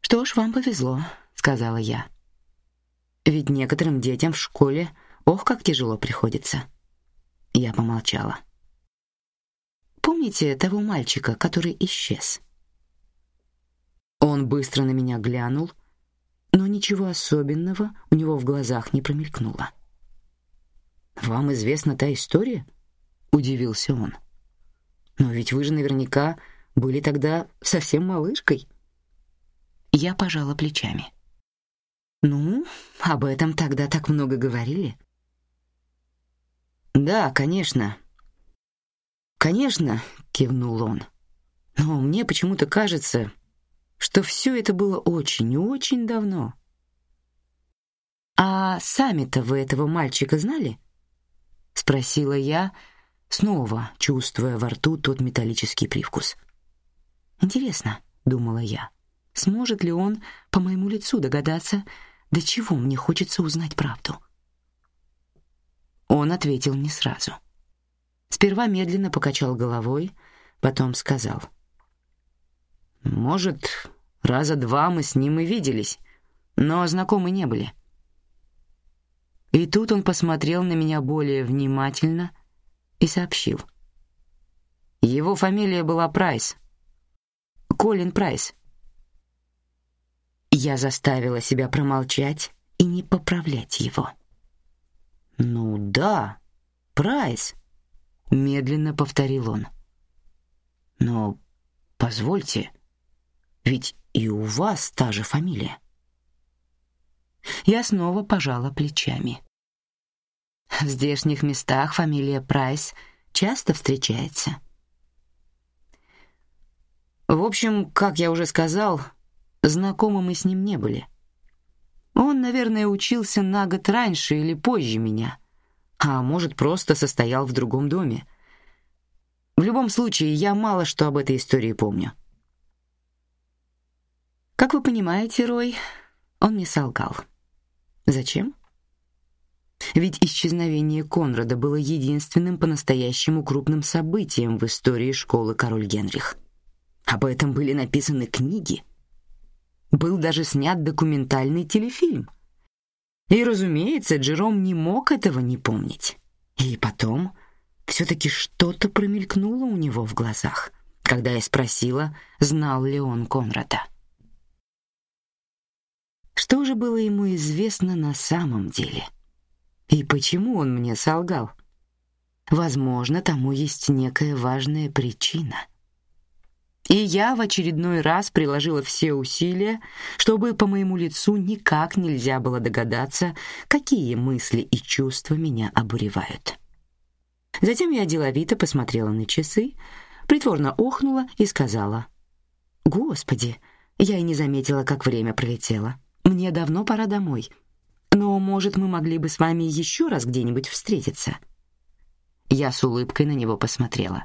Что ж, вам повезло, сказала я. Ведь некоторым детям в школе, ох, как тяжело приходится. Я помолчала. Помните того мальчика, который исчез? Он быстро на меня глянул, но ничего особенного у него в глазах не промелькнуло. Вам известна та история? удивился он. Но ведь вы же наверняка были тогда совсем малышкой. Я пожала плечами. Ну, об этом тогда так много говорили. Да, конечно, Конечно, кивнул он. Но мне почему-то кажется, что все это было очень и очень давно. А сами-то вы этого мальчика знали? спросила я, снова чувствуя во рту тот металлический привкус. Интересно, думала я, сможет ли он по моему лицу догадаться, до чего мне хочется узнать правду. Он ответил не сразу. Сперва медленно покачал головой, потом сказал: "Может, раза два мы с ним и виделись, но знакомы не были". И тут он посмотрел на меня более внимательно и сообщил: "Его фамилия была Прайс. Колин Прайс". Я заставила себя промолчать и не поправлять его. Ну да, Прайс, медленно повторил он. Но позвольте, ведь и у вас та же фамилия. Я снова пожала плечами. В здешних местах фамилия Прайс часто встречается. В общем, как я уже сказал, знакомы мы с ним не были. Он, наверное, учился на год раньше или позже меня, а может, просто состоял в другом доме. В любом случае, я мало что об этой истории помню. Как вы понимаете, Рой, он мне солгал. Зачем? Ведь исчезновение Конрада было единственным по-настоящему крупным событием в истории школы Король Генрих. Об этом были написаны книги. Был даже снят документальный телефильм. И, разумеется, Джером не мог этого не помнить. И потом все-таки что-то промелькнуло у него в глазах, когда я спросила, знал ли он Конрада. Что же было ему известно на самом деле? И почему он мне солгал? Возможно, тому есть некая важная причина — и я в очередной раз приложила все усилия, чтобы по моему лицу никак нельзя было догадаться, какие мысли и чувства меня обуревают. Затем я деловито посмотрела на часы, притворно охнула и сказала: "Господи, я и не заметила, как время пролетело. Мне давно пора домой. Но, может, мы могли бы с вами еще раз где-нибудь встретиться?" Я с улыбкой на него посмотрела.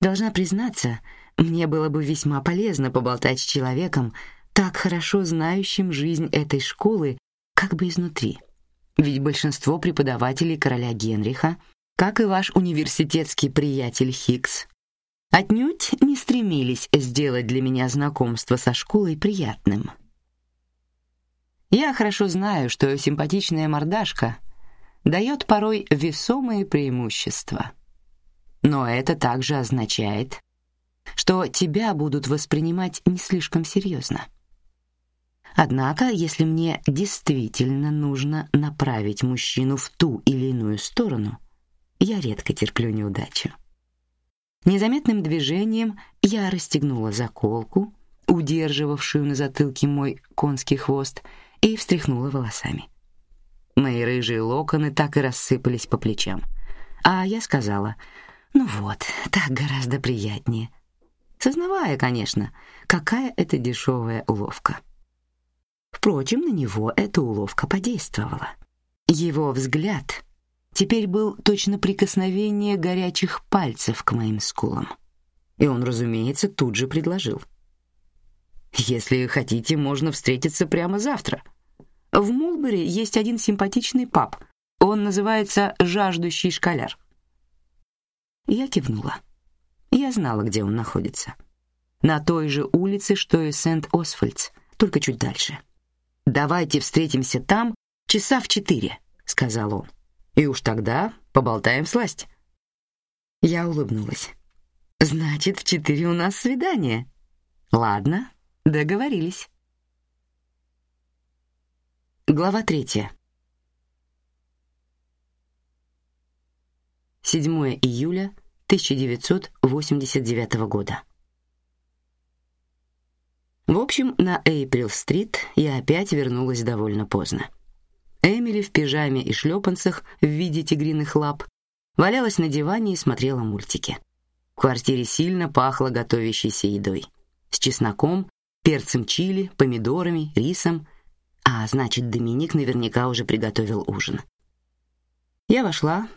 Должна признаться, мне было бы весьма полезно поболтать с человеком, так хорошо знающим жизнь этой школы, как бы изнутри. Ведь большинство преподавателей короля Генриха, как и ваш университетский приятель Хикс, отнюдь не стремились сделать для меня знакомство со школой приятным. Я хорошо знаю, что симпатичная мордашка дает порой весомые преимущества. Но это также означает, что тебя будут воспринимать не слишком серьезно. Однако, если мне действительно нужно направить мужчину в ту или иную сторону, я редко терплю неудачу. Незаметным движением я расстегнула заколку, удерживавшую на затылке мой конский хвост, и встряхнула волосами. Мои рыжие локоны так и рассыпались по плечам. А я сказала: "Ну вот, так гораздо приятнее" сознавая, конечно, какая это дешевая уловка. Впрочем, на него эта уловка подействовала. Его взгляд теперь был точно прикосновение горячих пальцев к моим скулам. И он, разумеется, тут же предложил. «Если хотите, можно встретиться прямо завтра. В Молбери есть один симпатичный паб. Он называется «Жаждущий школяр». Я кивнула. Я знала, где он находится. На той же улице, что и Сент-Освальдс, только чуть дальше. «Давайте встретимся там часа в четыре», — сказал он. «И уж тогда поболтаем сласть». Я улыбнулась. «Значит, в четыре у нас свидание». «Ладно, договорились». Глава третья. 7 июля 1989 года. В общем, на Эйприл-стрит я опять вернулась довольно поздно. Эмили в пижаме и шлепанцах в виде тигриных лап валялась на диване и смотрела мультики. В квартире сильно пахло готовящейся едой. С чесноком, перцем чили, помидорами, рисом. А значит, Доминик наверняка уже приготовил ужин. Я вошла,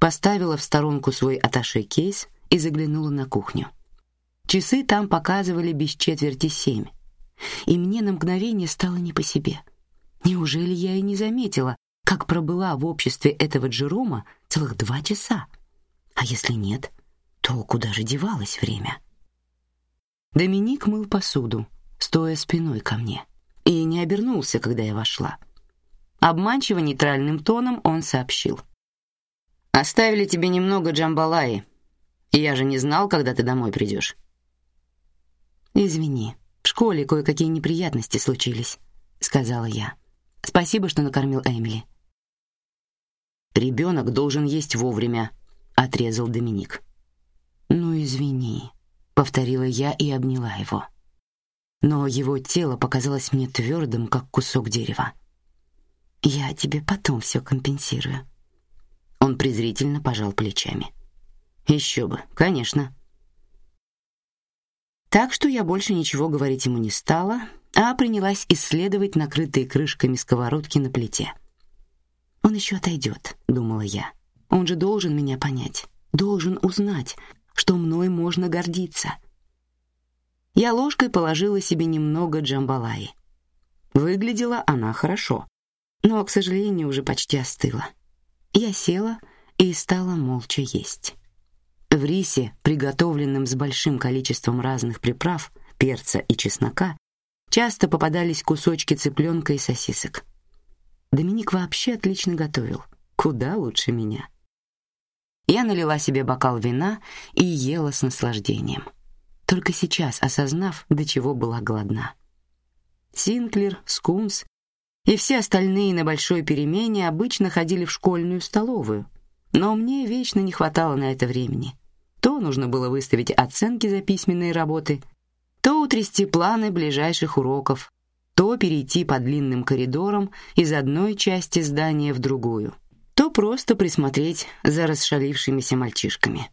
поставила в сторонку свой аташе-кейс и заглянула на кухню. Часы там показывали без четверти семь, и мне на мгновение стало не по себе. Неужели я и не заметила, как пробыла в обществе этого Джерома целых два часа? А если нет, то куда же девалось время? Доминик мыл посуду, стоя спиной ко мне, и не обернулся, когда я вошла. Обманчиво нейтральным тоном он сообщил: "Оставили тебе немного джамбалаи. Я же не знал, когда ты домой придешь». Извини, в школе кое-какие неприятности случились, сказала я. Спасибо, что накормил Эмили. Ребенок должен есть вовремя, отрезал Доминик. Ну извини, повторила я и обняла его. Но его тело показалось мне твердым, как кусок дерева. Я тебе потом все компенсирую. Он презрительно пожал плечами. Еще бы, конечно. Так что я больше ничего говорить ему не стала, а принялась исследовать накрытые крышками сковородки на плите. Он еще отойдет, думала я. Он же должен меня понять, должен узнать, что мной можно гордиться. Я ложкой положила себе немного джамбалаи. Выглядела она хорошо, но, к сожалению, уже почти остыла. Я села и стала молча есть. В рисе, приготовленном с большим количеством разных приправ, перца и чеснока, часто попадались кусочки цыпленка и сосисок. Доминик вообще отлично готовил, куда лучше меня. Я налила себе бокал вина и ела с наслаждением, только сейчас осознав, до чего была голодна. Синклер, Скунс и все остальные на большой перемене обычно ходили в школьную столовую, но мне вечно не хватало на это времени. То нужно было выставить оценки за письменные работы, то утрясти планы ближайших уроков, то перейти по длинным коридорам из одной части здания в другую, то просто присмотреть за расшалившимися мальчишками.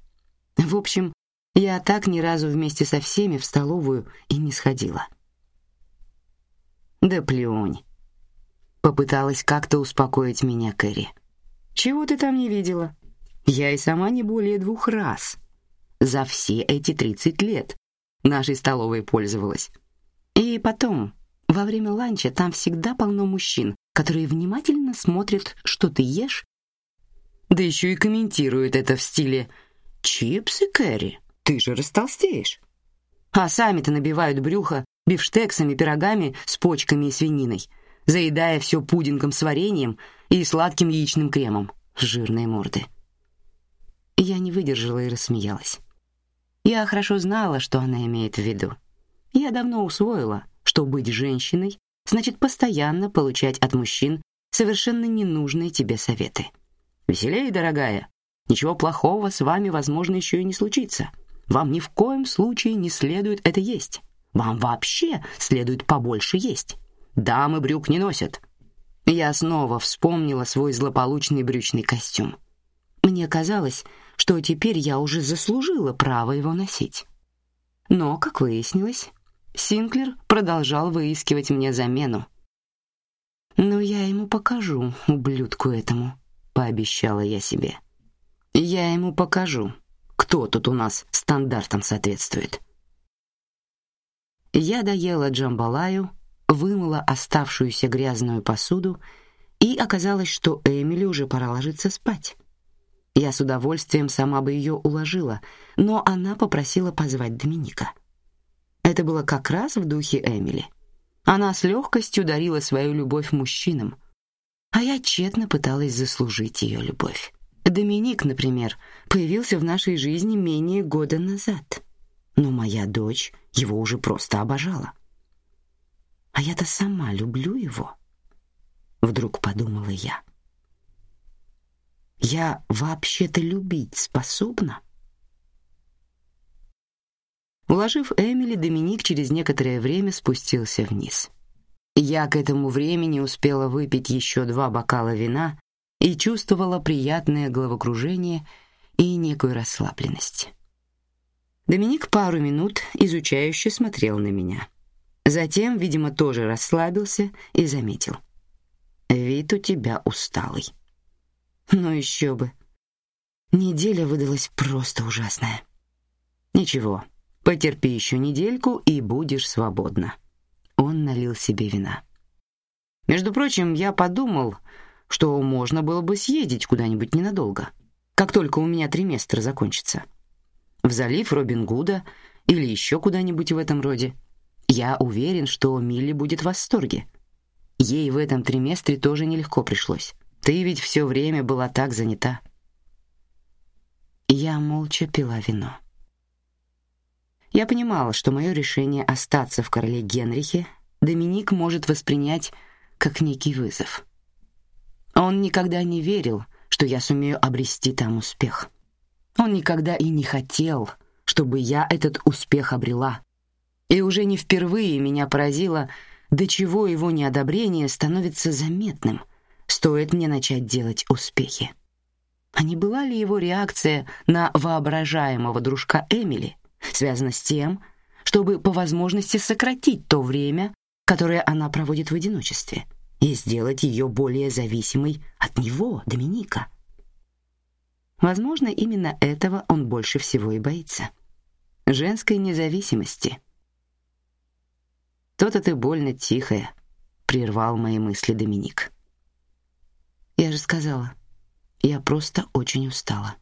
В общем, я так ни разу вместе со всеми в столовую и не сходила. Да плюнь. Попыталась как-то успокоить меня Кэрри. Чего ты там не видела? Я и сама не более двух раз за все эти тридцать лет нашей столовой пользовалась. И потом, во время ланча там всегда полно мужчин, которые внимательно смотрят, что ты ешь, да еще и комментируют это в стиле «Чипсы, Кэрри, ты же растолстеешь». А сами-то набивают брюхо бифштексами, пирогами с почками и свининой, заедая все пудингом с вареньем и сладким яичным кремом. Жирные морды. Я не выдержала и рассмеялась. Я хорошо знала, что она имеет в виду. Я давно усвоила, что быть женщиной значит постоянно получать от мужчин совершенно ненужные тебе советы. Веселей, дорогая. Ничего плохого с вами, возможно, еще и не случится. Вам ни в коем случае не следует это есть. Вам вообще следует побольше есть. Дамы брюк не носят. Я снова вспомнила свой злополучный брючный костюм. Мне казалось, что теперь я уже заслужила право его носить. Но, как выяснилось, Синклер продолжал выискивать мне замену. Но я ему покажу, ублюдку этому, пообещала я себе. Я ему покажу, кто тут у нас стандартам соответствует. Я доела джамбалаю, вымыла оставшуюся грязную посуду, и оказалось, что Эмили уже пора ложиться спать. Я с удовольствием сама бы ее уложила, но она попросила позвать Доминика. Это было как раз в духе Эмили. Она с легкостью дарила свою любовь мужчинам, а я тщетно пыталась заслужить ее любовь. Доминик, например, появился в нашей жизни менее года назад, но моя дочь его уже просто обожала. А я-то сама люблю его. Вдруг подумала я. Я вообще-то любить способна? Уложив Эмили, Доминик через некоторое время спустился вниз. Я к этому времени успела выпить еще два бокала вина и чувствовала приятное головокружение и некую расслабленность. Доминик пару минут изучающе смотрел на меня. Затем, видимо, тоже расслабился и заметил: "Вид у тебя усталый". Ну еще бы. Неделя выдалась просто ужасная. Ничего, потерпи еще недельку и будешь свободна. Он налил себе вина. Между прочим, я подумал, что можно было бы съездить куда-нибудь ненадолго, как только у меня триместр закончится. В залив Робин Гуда или еще куда-нибудь в этом роде. Я уверен, что Милли будет в восторге. Ей в этом триместре тоже нелегко пришлось. Ты ведь все время была так занята. Я молча пила вино. Я понимала, что мое решение остаться в короле Генрихе Доминик может воспринять как некий вызов. Он никогда не верил, что я сумею обрести там успех. Он никогда и не хотел, чтобы я этот успех обрела. И уже не впервые меня поразило, до чего его неодобрение становится заметным, стоит мне начать делать успехи. А не была ли его реакция на воображаемого дружка Эмили связана с тем, чтобы по возможности сократить то время, которое она проводит в одиночестве, и сделать ее более зависимой от него, Доминика? Возможно, именно этого он больше всего и боится. Женской независимости. То-то ты больно тихая, прервал мои мысли Доминик. Я же сказала, я просто очень устала.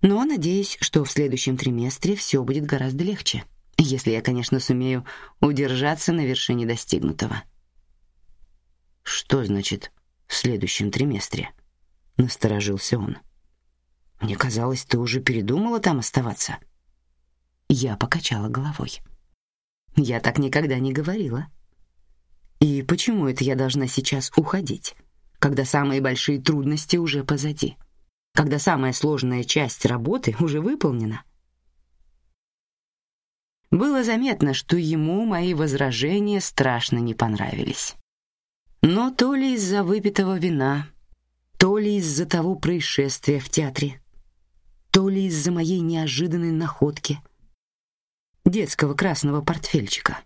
Но надеюсь, что в следующем триместре все будет гораздо легче, если я, конечно, сумею удержаться на вершине достигнутого. Что значит в следующем триместре? Насторожился он. Мне казалось, ты уже передумала там оставаться. Я покачала головой. Я так никогда не говорила. И почему это я должна сейчас уходить? когда самые большие трудности уже позади, когда самая сложная часть работы уже выполнена. Было заметно, что ему мои возражения страшно не понравились. Но то ли из-за выпитого вина, то ли из-за того происшествия в театре, то ли из-за моей неожиданной находки детского красного портфельчика,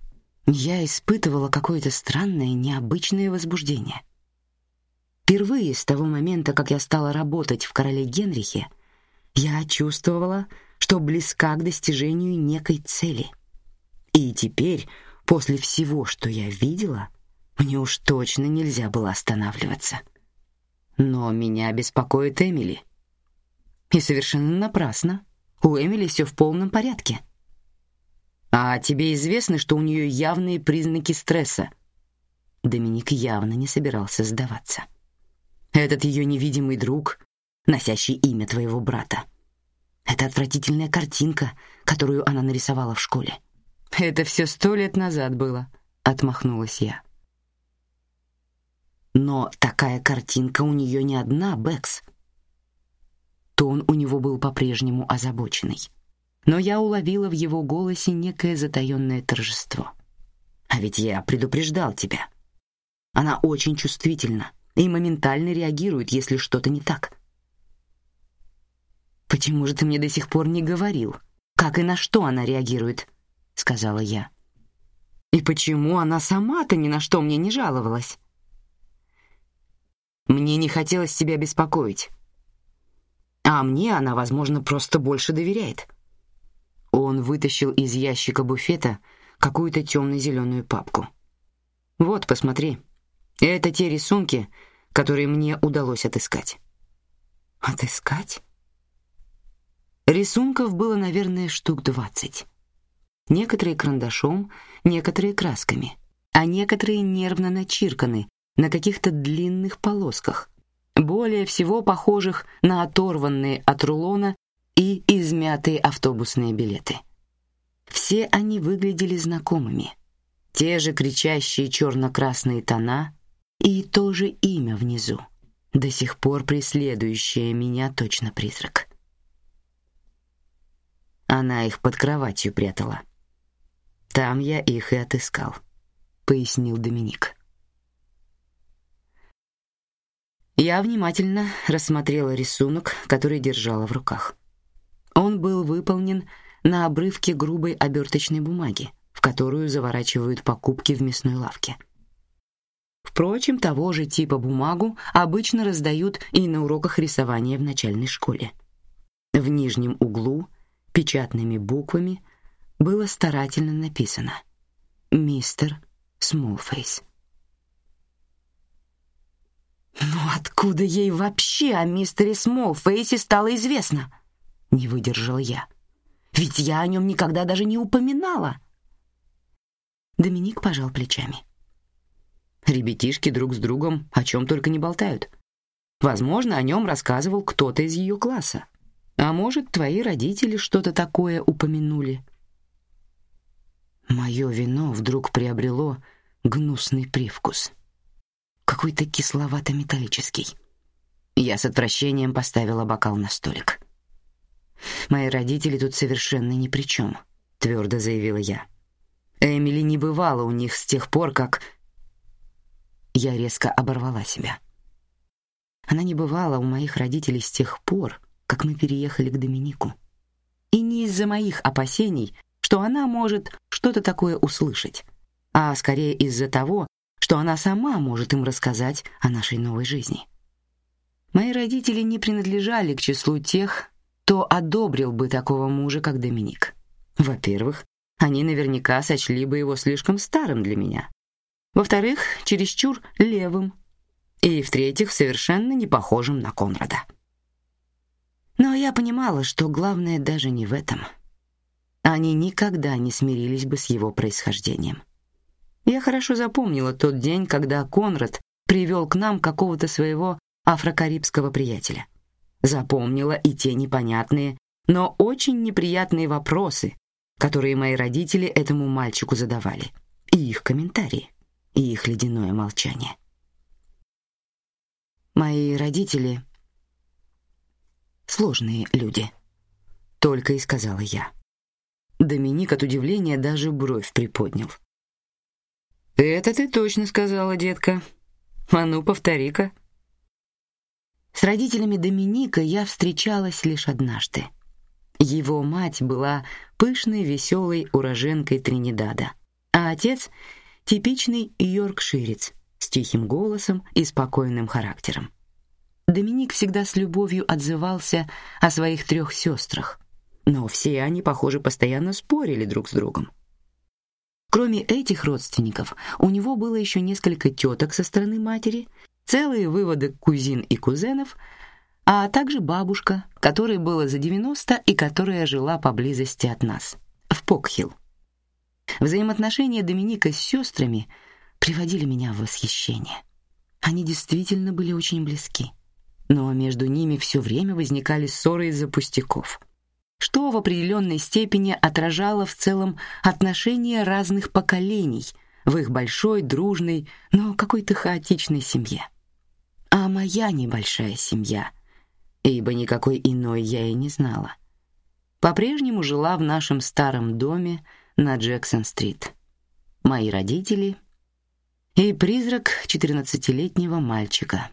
я испытывала какое-то странное, необычное возбуждение. Впервые с того момента, как я стала работать в короле Генрихе, я чувствовала, что близка к достижению некой цели. И теперь, после всего, что я видела, мне уж точно нельзя было останавливаться. Но меня беспокоит Эмили. И совершенно напрасно. У Эмили все в полном порядке. А тебе известно, что у нее явные признаки стресса. Доминик явно не собирался сдаваться. Этот ее невидимый друг, носящий имя твоего брата. Это отвратительная картинка, которую она нарисовала в школе. Это все сто лет назад было, отмахнулась я. Но такая картинка у нее не одна, Бэкс. Тон у него был по-прежнему озабоченный, но я уловила в его голосе некое затаённое торжество. А ведь я предупреждал тебя. Она очень чувствительна и моментально реагирует, если что-то не так. Почему же ты мне до сих пор не говорил, как и на что она реагирует? сказала я. И почему она сама-то ни на что мне не жаловалась? Мне не хотелось тебя беспокоить. А мне она, возможно, просто больше доверяет. Он вытащил из ящика буфета какую-то темно-зеленую папку. Вот, посмотри. Это те рисунки, которые мне удалось отыскать. Отыскать? Рисунков было, наверное, штук двадцать. Некоторые карандашом, некоторые красками, а некоторые нервно начерканы на каких-то длинных полосках, более всего похожих на оторванные от рулона и измятые автобусные билеты. Все они выглядели знакомыми. Те же кричащие черно-красные тона, и то же имя внизу, до сих пор преследующее меня точно призрак. Она их под кроватью прятала. Там я их и отыскал, пояснил Доминик. Я внимательно рассмотрела рисунок, который держала в руках. Он был выполнен на обрывке грубой оберточной бумаги, в которую заворачивают покупки в мясной лавке. Впрочем, того же типа бумагу обычно раздают и на уроках рисования в начальной школе. В нижнем углу печатными буквами было старательно написано «Мистер Смолфейс». «Ну откуда ей вообще о мистере Смолфейсе стало известно?» — не выдержал я. «Ведь я о нем никогда даже не упоминала». Доминик пожал плечами. Ребятишки друг с другом о чем только не болтают. Возможно, о нем рассказывал кто-то из ее класса. А может, твои родители что-то такое упомянули. Мое вино вдруг приобрело гнусный привкус. Какой-то кисловато-металлический. Я с отвращением поставила бокал на столик. «Мои родители тут совершенно ни при чем», — твердо заявила я. Эмили не бывала у них с тех пор, как... Я резко оборвала себя. Она не бывала у моих родителей с тех пор, как мы переехали к Доминику. И не из-за моих опасений, что она может что-то такое услышать, а скорее из-за того, что она сама может им рассказать о нашей новой жизни. Мои родители не принадлежали к числу тех, кто одобрил бы такого мужа, как Доминик. Во-первых, они наверняка сочли бы его слишком старым для меня. Во-вторых, чересчур левым. И, в-третьих, совершенно не похожим на Конрада. Но я понимала, что главное даже не в этом. Они никогда не смирились бы с его происхождением. Я хорошо запомнила тот день, когда Конрад привел к нам какого-то своего афрокарибского приятеля. Запомнила и те непонятные, но очень неприятные вопросы, которые мои родители этому мальчику задавали, и их комментарии, и их ледяное молчание. Мои родители сложные люди, только и сказала я. Доминик от удивления даже бровь приподнял. Это ты точно сказала, детка. А ну, повтори-ка. С родителями Доминика я встречалась лишь однажды. Его мать была пышной, веселой уроженкой Тринидада, а отец — типичный йоркширец с тихим голосом и спокойным характером. Доминик всегда с любовью отзывался о своих трех сестрах, но все они, похоже, постоянно спорили друг с другом. Кроме этих родственников, у него было еще несколько теток со стороны матери, целые выводы кузин и кузенов — а также бабушка, которой было за 90 и которая жила поблизости от нас, в Покхилл. Взаимоотношения Доминика с сестрами приводили меня в восхищение. Они действительно были очень близки, но между ними все время возникали ссоры из-за пустяков, что в определенной степени отражало в целом отношения разных поколений в их большой, дружной, но какой-то хаотичной семье. А моя небольшая семья — ибо никакой иной я и не знала. По-прежнему жила в нашем старом доме на Джексон-стрит. Мои родители и призрак четырнадцатилетнего мальчика,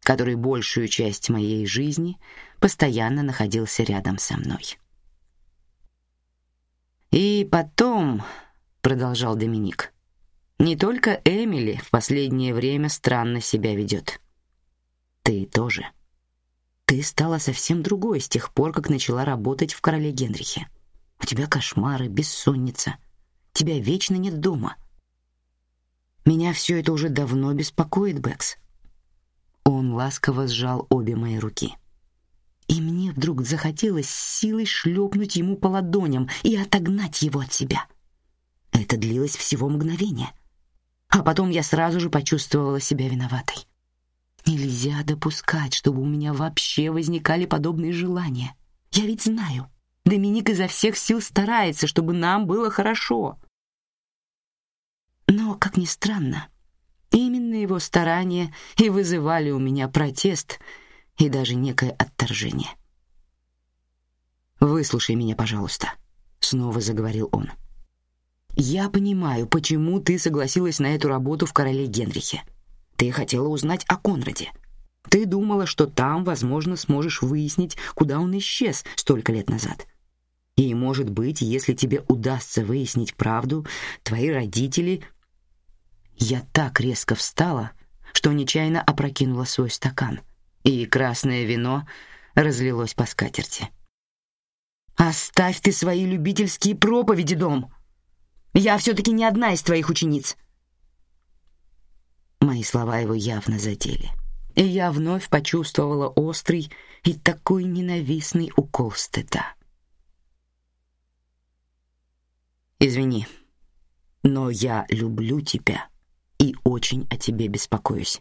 который большую часть моей жизни постоянно находился рядом со мной. И потом, продолжал Доминик, не только Эмили в последнее время странно себя ведет. Ты тоже. Ты стала совсем другой с тех пор, как начала работать в короле Генрихе. У тебя кошмары, бессонница. Тебя вечно нет дома. Меня все это уже давно беспокоит, Бэкс. Он ласково сжал обе мои руки. И мне вдруг захотелось силой шлепнуть ему по ладоням и отогнать его от себя. Это длилось всего мгновение. А потом я сразу же почувствовала себя виноватой. Нельзя допускать, чтобы у меня вообще возникали подобные желания. Я ведь знаю, Доминик изо всех сил старается, чтобы нам было хорошо. Но, как ни странно, именно его старания и вызывали у меня протест и даже некое отторжение. «Выслушай меня, пожалуйста», — снова заговорил он. «Я понимаю, почему ты согласилась на эту работу в короле Генрихе. Ты хотела узнать о Конраде. Ты думала, что там, возможно, сможешь выяснить, куда он исчез столько лет назад. И, может быть, если тебе удастся выяснить правду, твои родители... Я так резко встала, что нечаянно опрокинула свой стакан, и красное вино разлилось по скатерти. Оставь ты свои любительские проповеди, дом. Я все-таки не одна из твоих учениц. Мои слова его явно задели, и я вновь почувствовала острый и такой ненавистный укол стыда. Извини, но я люблю тебя и очень о тебе беспокоюсь.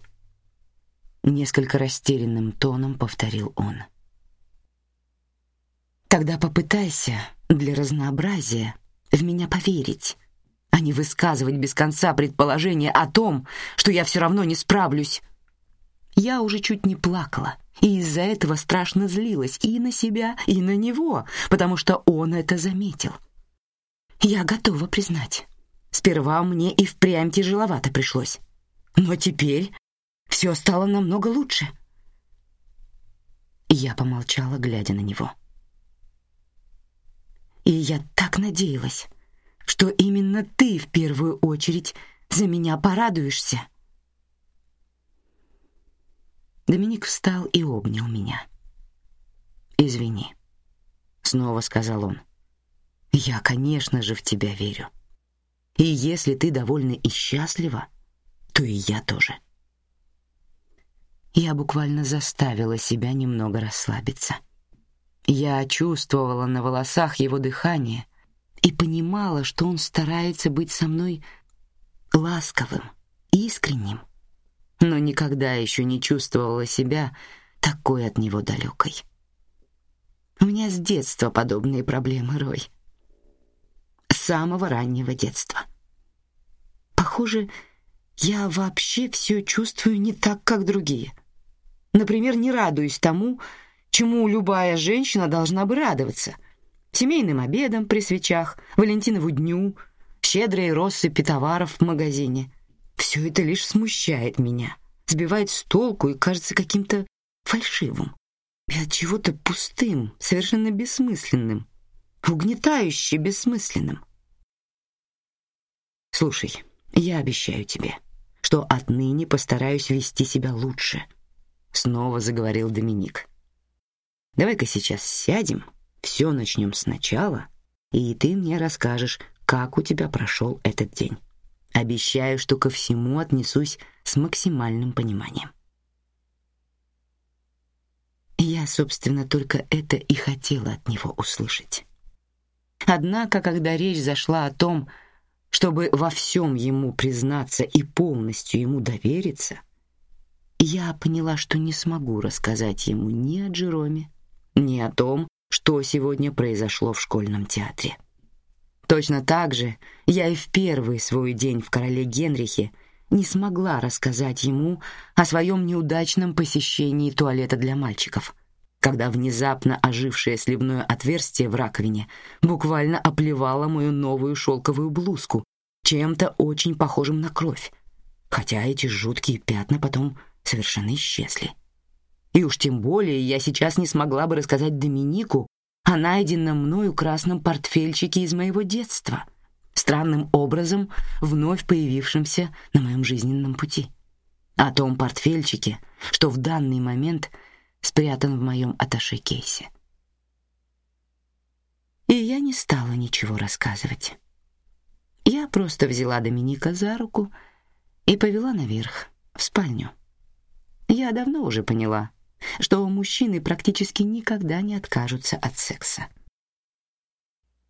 Несколько растерянным тоном повторил он. Тогда попытайся для разнообразия в меня поверить, а не высказывать без конца предположения о том, что я все равно не справлюсь. Я уже чуть не плакала, и из-за этого страшно злилась и на себя, и на него, потому что он это заметил. Я готова признать. Сперва мне и впрямь тяжеловато пришлось. Но теперь все стало намного лучше. Я помолчала, глядя на него. И я так надеялась, что именно ты в первую очередь за меня порадуешься. Доминик встал и обнял меня. Извини, снова сказал он. Я, конечно же, в тебя верю. И если ты довольна и счастлива, то и я тоже. Я буквально заставила себя немного расслабиться. Я чувствовала на волосах его дыхание и понимала, что он старается быть со мной ласковым, искренним, но никогда еще не чувствовала себя такой от него далекой. У меня с детства подобные проблемы, Рой самого раннего детства. Похоже, я вообще все чувствую не так, как другие. Например, не радуюсь тому, чему любая женщина должна бы радоваться: семейным обедам при свечах, Валентинову дню, щедрой россыпи товаров в магазине. Все это лишь смущает меня, сбивает с толку и кажется каким-то фальшивым и от чего-то пустым, совершенно бессмысленным, угнетающе бессмысленным. Слушай, я обещаю тебе, что отныне постараюсь вести себя лучше. Снова заговорил Доминик. Давай-ка сейчас сядем, все начнем сначала, и ты мне расскажешь, как у тебя прошел этот день. Обещаю, что ко всему отнесусь с максимальным пониманием. Я, собственно, только это и хотела от него услышать. Однако, когда речь зашла о том, чтобы во всем ему признаться и полностью ему довериться, я поняла, что не смогу рассказать ему ни о Джероме, ни о том, что сегодня произошло в школьном театре. Точно так же я и в первый свой день в короле Генрихе не смогла рассказать ему о своем неудачном посещении туалета для мальчиков, когда внезапно ожившее сливное отверстие в раковине буквально оплевало мою новую шелковую блузку чем-то очень похожим на кровь, хотя эти жуткие пятна потом совершенно исчезли. И уж тем более я сейчас не смогла бы рассказать Доминику о найденном мною красном портфельчике из моего детства, странным образом вновь появившемся на моем жизненном пути, о том портфельчике, что в данный момент — спрятан в моем аташе-кейсе. И я не стала ничего рассказывать. Я просто взяла Доминика за руку и повела наверх, в спальню. Я давно уже поняла, что мужчины практически никогда не откажутся от секса.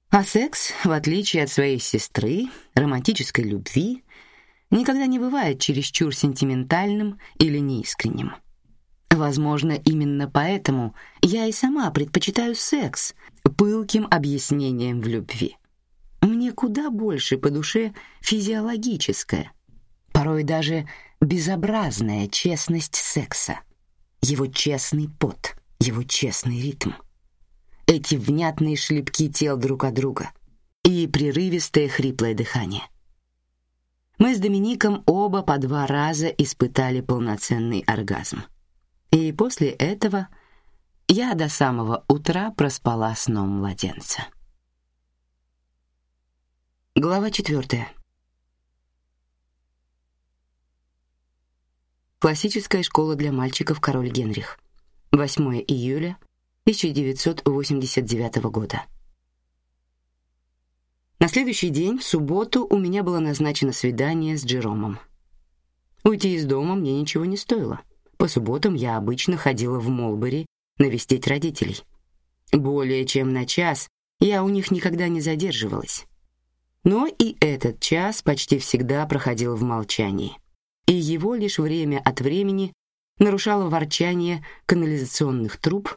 А секс, в отличие от своей сестры, романтической любви, никогда не бывает чересчур сентиментальным или неискренним. Возможно, именно поэтому я и сама предпочитаю секс пылким объяснением в любви. Мне куда больше по душе физиологическая, порой даже безобразная честность секса, его честный пот, его честный ритм, эти внятные шлепки тел друг от друга и прерывистое хриплое дыхание. Мы с Домиником оба по два раза испытали полноценный оргазм. И после этого я до самого утра проспала сном младенца. Глава четвертая. Классическая школа для мальчиков Король Генрих. 8 июля 1989 года. На следующий день, в субботу, у меня было назначено свидание с Джеромом. Уйти из дома мне ничего не стоило. По субботам я обычно ходила в Молбери навестить родителей. Более чем на час я у них никогда не задерживалась. Но и этот час почти всегда проходил в молчании, и его лишь время от времени нарушало ворчание канализационных труб,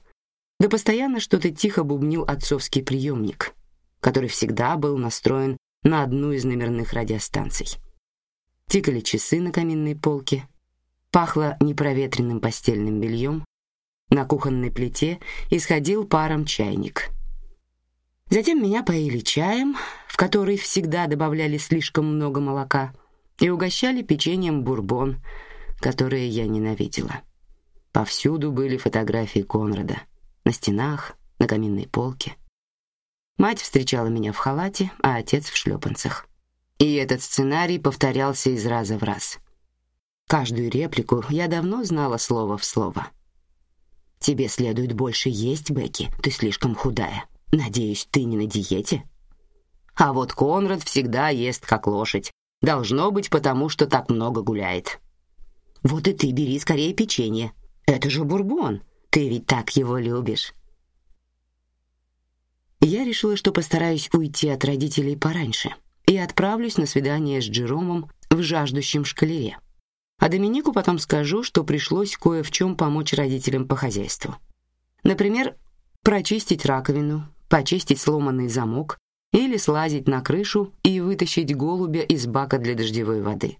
да постоянно что-то тихо бубнил отцовский приемник, который всегда был настроен на одну из номерных радиостанций. Тикали часы на каминной полке, пахло непроветренным постельным бельем, на кухонной плите исходил паром чайник. Затем меня поили чаем, в который всегда добавляли слишком много молока, и угощали печеньем бурбон, которое я ненавидела. Повсюду были фотографии Конрада на стенах, на каминной полке. Мать встречала меня в халате, а отец в шлепанцах. И этот сценарий повторялся из раза в раз. Каждую реплику я давно знала слово в слово. Тебе следует больше есть, Бекки. Ты слишком худая. Надеюсь, ты не на диете. А вот Конрад всегда ест как лошадь. Должно быть, потому что так много гуляет. Вот и ты бери скорее печенье. Это же бурбон. Ты ведь так его любишь. Я решила, что постараюсь уйти от родителей пораньше и отправлюсь на свидание с Джеромом в жаждущем шкалере. А Доминику потом скажу, что пришлось кое в чем помочь родителям по хозяйству. Например, прочистить раковину, почистить сломанный замок или слазить на крышу и вытащить голубя из бака для дождевой воды.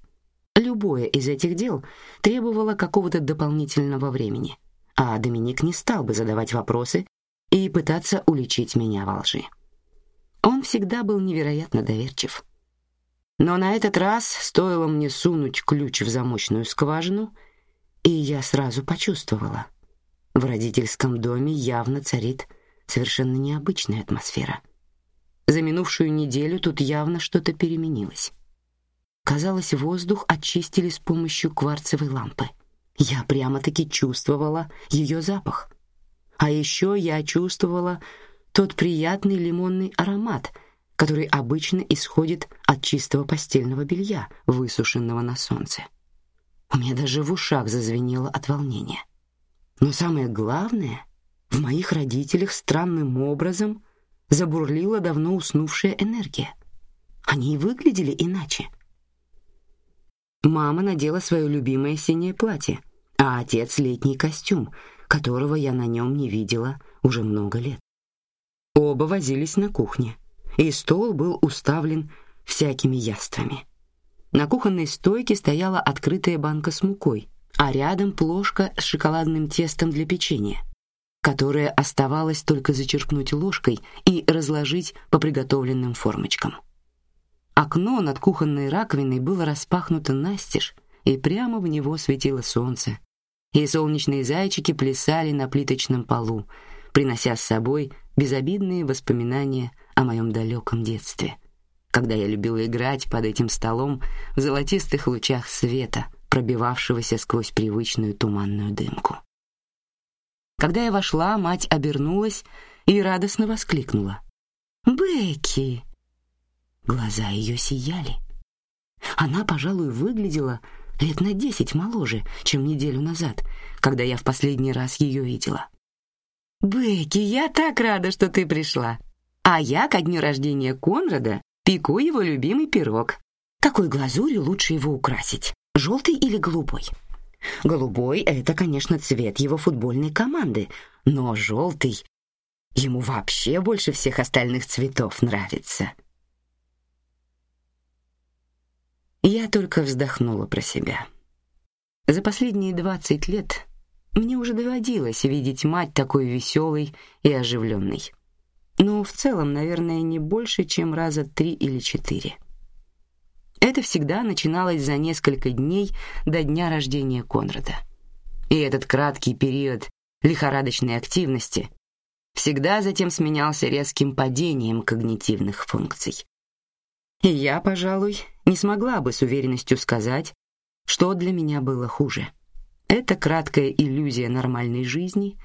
Любое из этих дел требовало какого-то дополнительного времени а Доминик не стал бы задавать вопросы и пытаться уличить меня во лжи. Он всегда был невероятно доверчив. Но на этот раз стоило мне сунуть ключ в замочную скважину, и я сразу почувствовала: в родительском доме явно царит совершенно необычная атмосфера. За минувшую неделю тут явно что-то переменилось. Казалось, воздух очистили с помощью кварцевой лампы. Я прямо-таки чувствовала ее запах. А еще я чувствовала тот приятный лимонный аромат, который обычно исходит от чистого постельного белья, высушенного на солнце. У меня даже в ушах зазвенело от волнения. Но самое главное, в моих родителях странным образом забурлила давно уснувшая энергия. Они и выглядели иначе. Мама надела свое любимое синее платье, а отец летний костюм, которого я на нем не видела уже много лет. Оба возились на кухне, и стол был уставлен всякими яствами. На кухонной стойке стояла открытая банка с мукой, а рядом плошка с шоколадным тестом для печенья, которое оставалось только зачерпнуть ложкой и разложить по приготовленным формочкам. Окно над кухонной раковиной было распахнуто настежь, и прямо в него светило солнце, и солнечные зайчики плясали на плиточном полу, принося с собой безобидные воспоминания о моем далеком детстве, когда я любила играть под этим столом в золотистых лучах света, пробивавшегося сквозь привычную туманную дымку. Когда я вошла, мать обернулась и радостно воскликнула: "Бекки!" Глаза ее сияли. Она, пожалуй, выглядела лет на десять моложе, чем неделю назад, когда я в последний раз ее видела. Бекки, я так рада, что ты пришла. А я ко дню рождения Конрада пеку его любимый пирог. Какой глазурью лучше его украсить? Желтый или голубой? Голубой — это, конечно, цвет его футбольной команды, но желтый ему вообще больше всех остальных цветов нравится. Я только вздохнула про себя. За последние двадцать лет мне уже доводилось видеть мать такой веселой и оживленной. Но в целом, наверное, не больше, чем раза три или четыре. Это всегда начиналось за несколько дней до дня рождения Конрада. И этот краткий период лихорадочной активности всегда затем сменялся резким падением когнитивных функций. И я, пожалуй, не смогла бы с уверенностью сказать, что для меня было хуже это краткая иллюзия нормальной жизни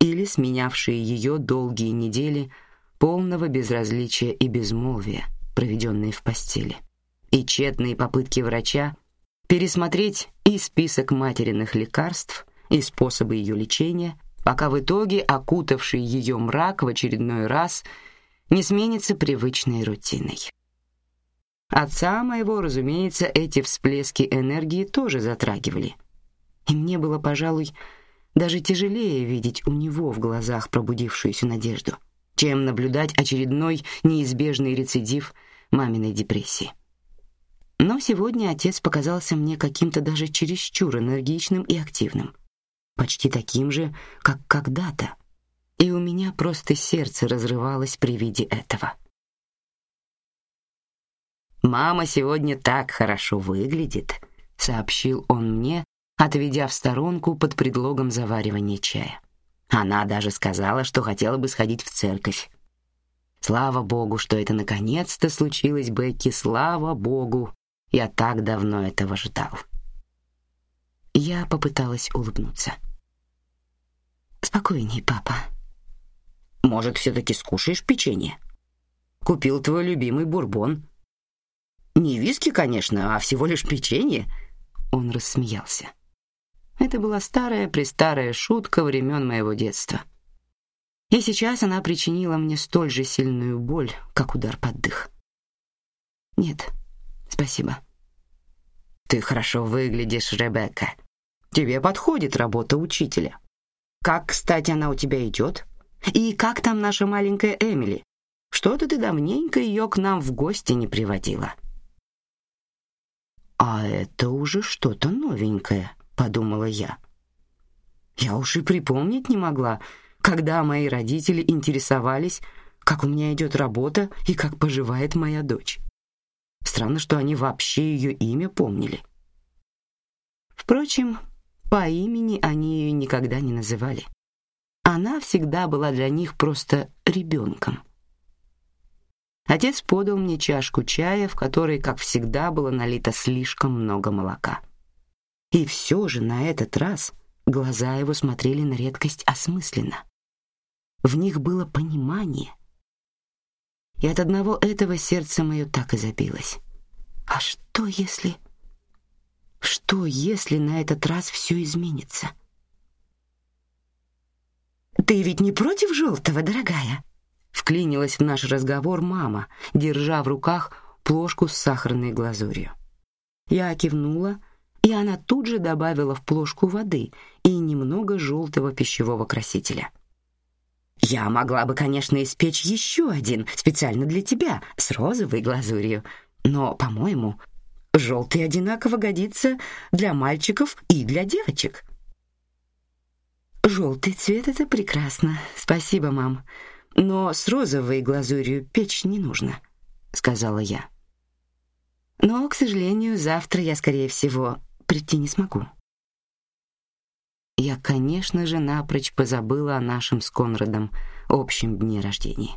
или сменявшие ее долгие недели полного безразличия и безмолвия, проведенные в постели, и тщетные попытки врача пересмотреть и список материных лекарств, и способы ее лечения, пока в итоге окутавший ее мрак в очередной раз не сменится привычной рутиной. Отца моего, разумеется, эти всплески энергии тоже затрагивали, и мне было, пожалуй, даже тяжелее видеть у него в глазах пробудившуюся надежду, чем наблюдать очередной неизбежный рецидив маминой депрессии. Но сегодня отец показался мне каким-то даже чересчур энергичным и активным, почти таким же, как когда-то, и у меня просто сердце разрывалось при виде этого. Мама сегодня так хорошо выглядит, сообщил он мне, отведя в сторонку под предлогом заваривания чая. Она даже сказала, что хотела бы сходить в церковь. Слава богу, что это наконец-то случилось, Бекки, слава богу. Я так давно этого ждал. Я попыталась улыбнуться. Спокойней, папа. Может, все-таки скушаешь печенье? Купил твой любимый бурбон. Не виски, конечно, а всего лишь печенье. Он рассмеялся. Это была старая престарая шутка времен моего детства. И сейчас она причинила мне столь же сильную боль, как удар под дых. Нет, спасибо. Ты хорошо выглядишь, Ребекка. Тебе подходит работа учителя. Как, кстати, она у тебя идет? И как там наша маленькая Эмили? Что-то ты давненько ее к нам в гости не приводила. А это уже что-то новенькое подумала я. Я уж и припомнить не могла, когда мои родители интересовались, как у меня идет работа и как поживает моя дочь. Странно, что они вообще ее имя помнили. Впрочем, по имени они ее никогда не называли. Она всегда была для них просто ребенком. Отец подал мне чашку чая, в которой, как всегда, было налито слишком много молока. И все же на этот раз глаза его смотрели на редкость осмысленно. В них было понимание. И от одного этого сердце мое так и забилось. А что если... Что если на этот раз все изменится? «Ты ведь не против желтого, дорогая?» Вклинилась в наш разговор мама, держа в руках плошку с сахарной глазурью. Я кивнула, и она тут же добавила в плошку воды и немного желтого пищевого красителя. Я могла бы, конечно, испечь еще один специально для тебя с розовой глазурью, но, по-моему, желтый одинаково годится для мальчиков и для девочек. Желтый цвет это прекрасно, спасибо, мам, но с розовой глазурью печь не нужно, сказала я. Но, к сожалению, завтра я, скорее всего, прийти не смогу. Я, конечно же, напрочь позабыла о нашем с Конрадом общем дне рождения.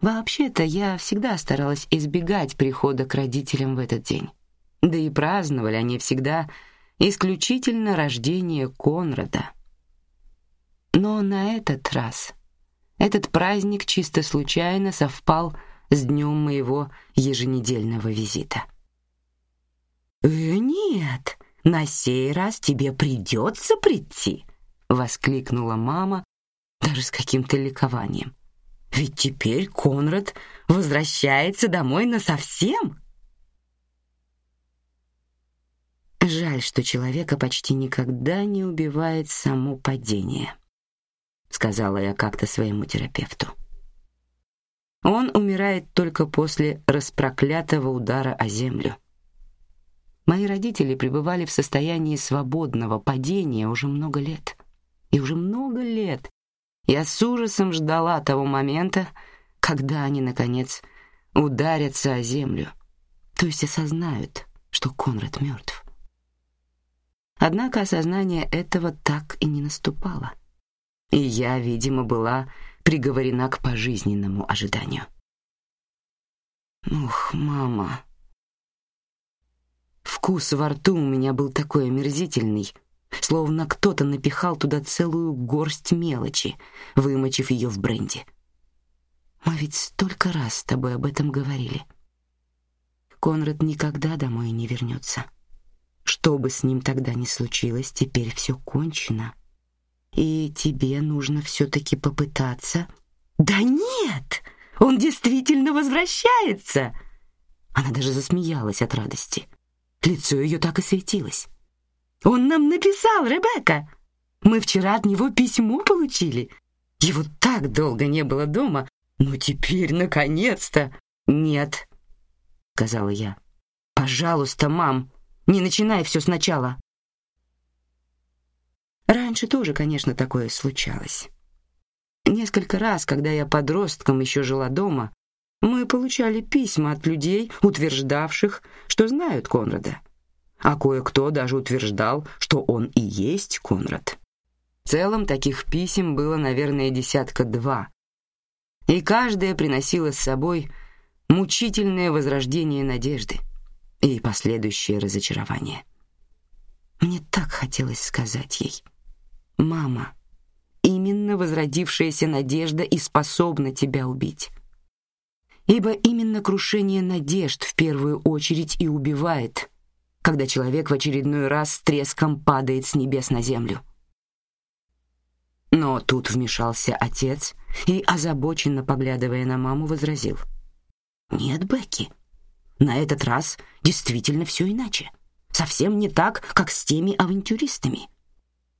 Вообще-то я всегда старалась избегать прихода к родителям в этот день. Да и праздновали они всегда исключительно рождение Конрада. Но на этот раз этот праздник чисто случайно совпал с днем моего еженедельного визита. «Э, нет, на сей раз тебе придется прийти!» — воскликнула мама, даже с каким-то ликованием. «Ведь теперь Конрад возвращается домой насовсем!» Жаль, что человека почти никогда не убивает само падение, сказала я как-то своему терапевту. Он умирает только после распроклятого удара о землю. Мои родители пребывали в состоянии свободного падения уже много лет. И уже много лет я с ужасом ждала того момента, когда они наконец ударятся о землю, то есть осознают, что Конрад мертв. Однако осознание этого так и не наступало, и я, видимо, была приговорена к пожизненному ожиданию. Ух, мама, Вкус во рту у меня был такой омерзительный, словно кто-то напихал туда целую горсть мелочи, вымочив ее в бренди. Мы ведь столько раз с тобой об этом говорили. Конрад никогда домой не вернется. Что бы с ним тогда ни случилось, теперь все кончено. И тебе нужно все-таки попытаться. Да нет, он действительно возвращается. Она даже засмеялась от радости. Лицо ее так и светилось. Он нам написал, Ребекка. Мы вчера от него письмо получили. Его так долго не было дома, но теперь наконец-то. Нет, сказала я. Пожалуйста, мам, не начинай все сначала. Раньше тоже, конечно, такое случалось. Несколько раз, когда я подростком еще жила дома, мы получали письма от людей, утверждавших, что знают Конрада а кое-кто даже утверждал, что он и есть Конрад. В целом таких писем было, наверное, десятка два, и каждое приносило с собой мучительное возрождение надежды и последующее разочарование. Мне так хотелось сказать ей: "Мама, именно возродившаяся надежда и способна тебя убить". Ибо именно крушение надежд в первую очередь и убивает, когда человек в очередной раз с треском падает с небес на землю. Но тут вмешался отец и, озабоченно поглядывая на маму, возразил. «Нет, Бекки, на этот раз действительно все иначе. Совсем не так, как с теми авантюристами.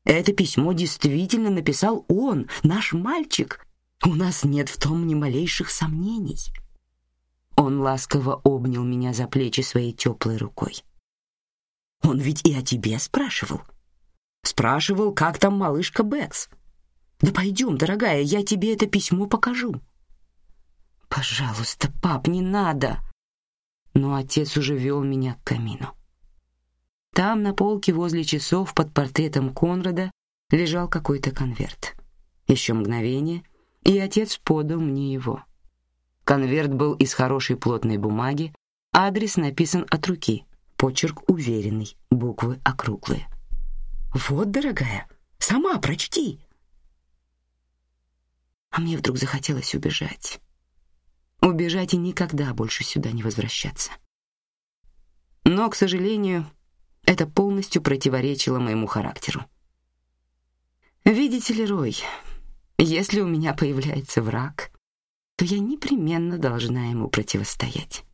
Это письмо действительно написал он, наш мальчик. У нас нет в том ни малейших сомнений». Он ласково обнял меня за плечи своей теплой рукой. Он ведь и о тебе спрашивал. Спрашивал, как там малышка Бэкс. Да пойдем, дорогая, я тебе это письмо покажу. Пожалуйста, пап, не надо. Но отец уже вел меня к камину. Там на полке возле часов под портретом Конрада лежал какой-то конверт. Еще мгновение, и отец подал мне его. Конверт был из хорошей плотной бумаги, адрес написан от руки, Почерк уверенный, буквы округлые. Вот, дорогая, сама прочти. А мне вдруг захотелось убежать. Убежать и никогда больше сюда не возвращаться. Но, к сожалению, это полностью противоречило моему характеру. Видите ли, Рой, если у меня появляется враг, то я непременно должна ему противостоять.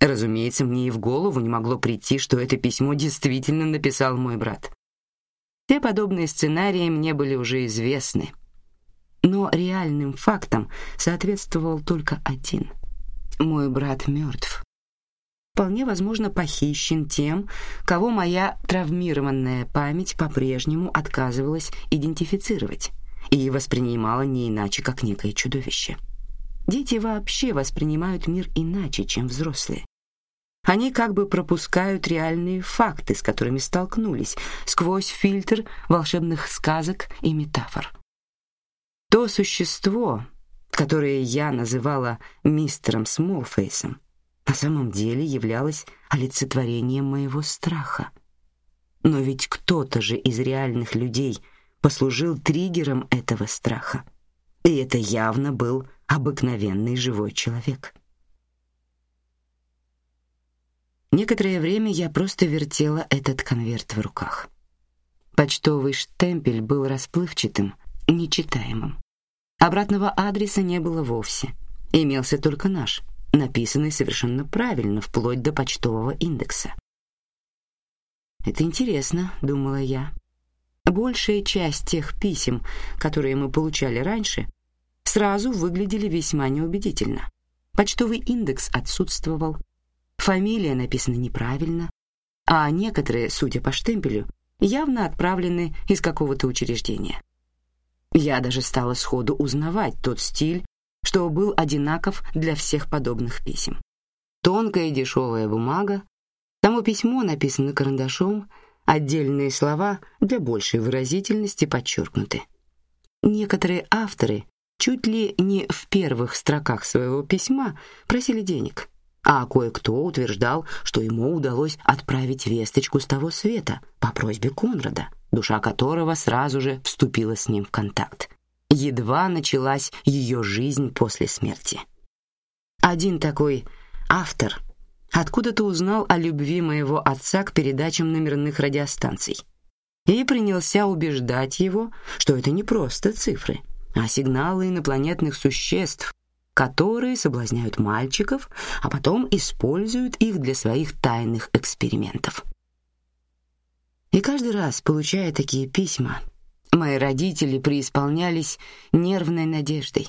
Разумеется, мне и в голову не могло прийти, что это письмо действительно написал мой брат. Все подобные сценарии мне были уже известны. Но реальным фактам соответствовал только один. Мой брат мертв. Вполне возможно, похищен тем, кого моя травмированная память по-прежнему отказывалась идентифицировать и воспринимала не иначе, как некое чудовище. Дети вообще воспринимают мир иначе, чем взрослые. Они как бы пропускают реальные факты, с которыми столкнулись, сквозь фильтр волшебных сказок и метафор. То существо, которое я называла мистером Смолфейсом, на самом деле являлось олицетворением моего страха. Но ведь кто-то же из реальных людей послужил триггером этого страха. И это явно был обыкновенный живой человек. Некоторое время я просто вертела этот конверт в руках. Почтовый штемпель был расплывчатым, нечитаемым. Обратного адреса не было вовсе. Имелся только наш, написанный совершенно правильно, вплоть до почтового индекса. Это интересно, думала я. Большая часть тех писем, которые мы получали раньше, сразу выглядели весьма неубедительно. Почтовый индекс отсутствовал, Фамилия написана неправильно, а некоторые, судя по штемпелю, явно отправлены из какого-то учреждения. Я даже стала сходу узнавать тот стиль, что был одинаков для всех подобных писем. Тонкая дешевая бумага, само письмо написано карандашом, отдельные слова для большей выразительности подчеркнуты. Некоторые авторы чуть ли не в первых строках своего письма просили денег, а кое-кто утверждал, что ему удалось отправить весточку с того света по просьбе Конрада, душа которого сразу же вступила с ним в контакт. Едва началась ее жизнь после смерти. Один такой автор откуда-то узнал о любви моего отца к передачам номерных радиостанций и принялся убеждать его, что это не просто цифры, а сигналы инопланетных существ, которые соблазняют мальчиков, а потом используют их для своих тайных экспериментов. И каждый раз, получая такие письма, мои родители преисполнялись нервной надеждой,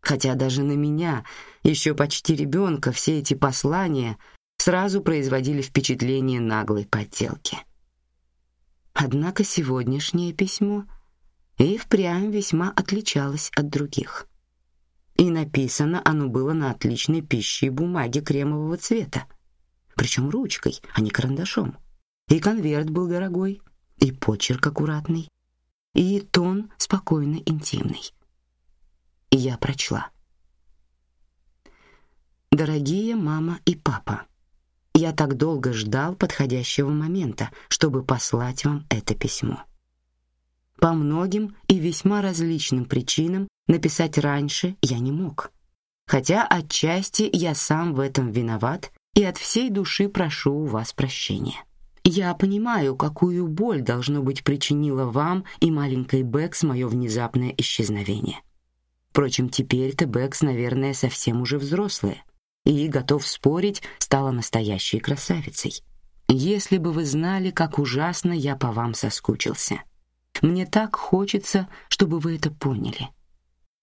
хотя даже на меня, еще почти ребенка, все эти послания сразу производили впечатление наглой подделки. Однако сегодняшнее письмо и впрямь весьма отличалось от других и написано оно было на отличной пищей бумаге кремового цвета, причем ручкой, а не карандашом. И конверт был дорогой, и почерк аккуратный, и тон спокойно интимный. И я прочла. Дорогие мама и папа, я так долго ждал подходящего момента, чтобы послать вам это письмо. По многим и весьма различным причинам написать раньше я не мог. Хотя отчасти я сам в этом виноват и от всей души прошу у вас прощения. Я понимаю, какую боль должно быть причинило вам и маленькой Бэкс мое внезапное исчезновение. Впрочем, теперь-то Бэкс, наверное, совсем уже взрослая и, готов спорить, стала настоящей красавицей. Если бы вы знали, как ужасно я по вам соскучился. Мне так хочется, чтобы вы это поняли.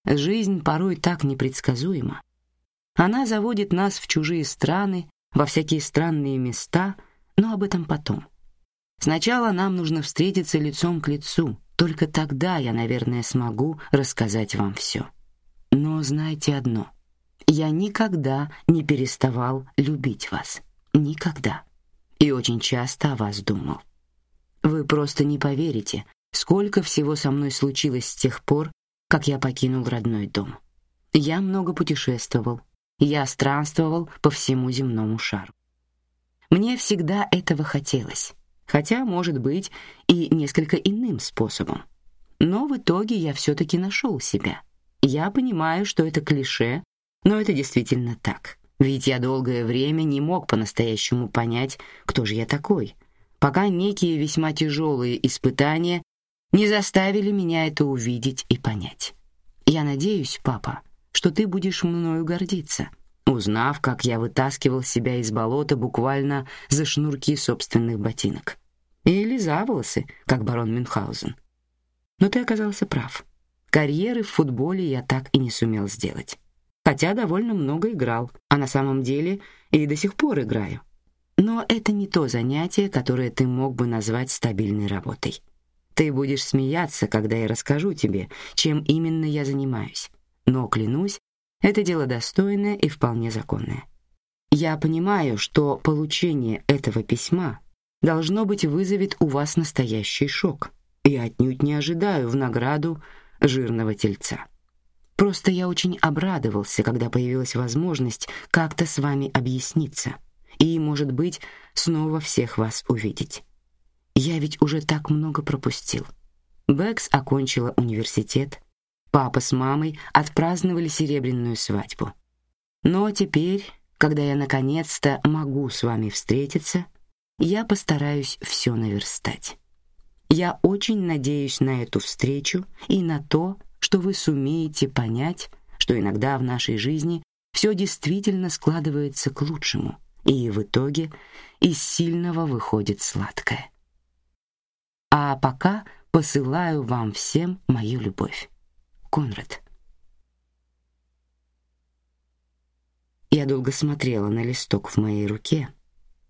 Жизнь порой так непредсказуема. Она заводит нас в чужие страны, во всякие странные места, но об этом потом. Сначала нам нужно встретиться лицом к лицу. Только тогда я, наверное, смогу рассказать вам все. Но знайте одно: я никогда не переставал любить вас, никогда, и очень часто о вас думал. Вы просто не поверите, сколько всего со мной случилось с тех пор, как я покинул родной дом. Я много путешествовал, я странствовал по всему земному шару. Мне всегда этого хотелось, хотя, может быть, и несколько иным способом. Но в итоге я все-таки нашел себя. Я понимаю, что это клише, но это действительно так. Ведь я долгое время не мог по-настоящему понять, кто же я такой, пока некие весьма тяжелые испытания не заставили меня это увидеть и понять. Я надеюсь, папа, что ты будешь мною гордиться, узнав, как я вытаскивал себя из болота буквально за шнурки собственных ботинок. Или за волосы, как барон Мюнхгаузен. Но ты оказался прав. Карьеры в футболе я так и не сумел сделать. Хотя довольно много играл, а на самом деле и до сих пор играю. Но это не то занятие, которое ты мог бы назвать стабильной работой. Ты будешь смеяться, когда я расскажу тебе, чем именно я занимаюсь. Но клянусь, это дело достойное и вполне законное. Я понимаю, что получение этого письма должно быть вызовет у вас настоящий шок. И отнюдь не ожидаю в награду жирного тельца. Просто я очень обрадовался, когда появилась возможность как-то с вами объясниться и, может быть, снова всех вас увидеть. Я ведь уже так много пропустил. Бэкс окончила университет, папа с мамой отпраздновали серебряную свадьбу. Но теперь, когда я наконец-то могу с вами встретиться, я постараюсь все наверстать. Я очень надеюсь на эту встречу и на то, что вы сумеете понять, что иногда в нашей жизни все действительно складывается к лучшему, и в итоге из сильного выходит сладкое. А пока посылаю вам всем мою любовь. Конрад. Я долго смотрела на листок в моей руке,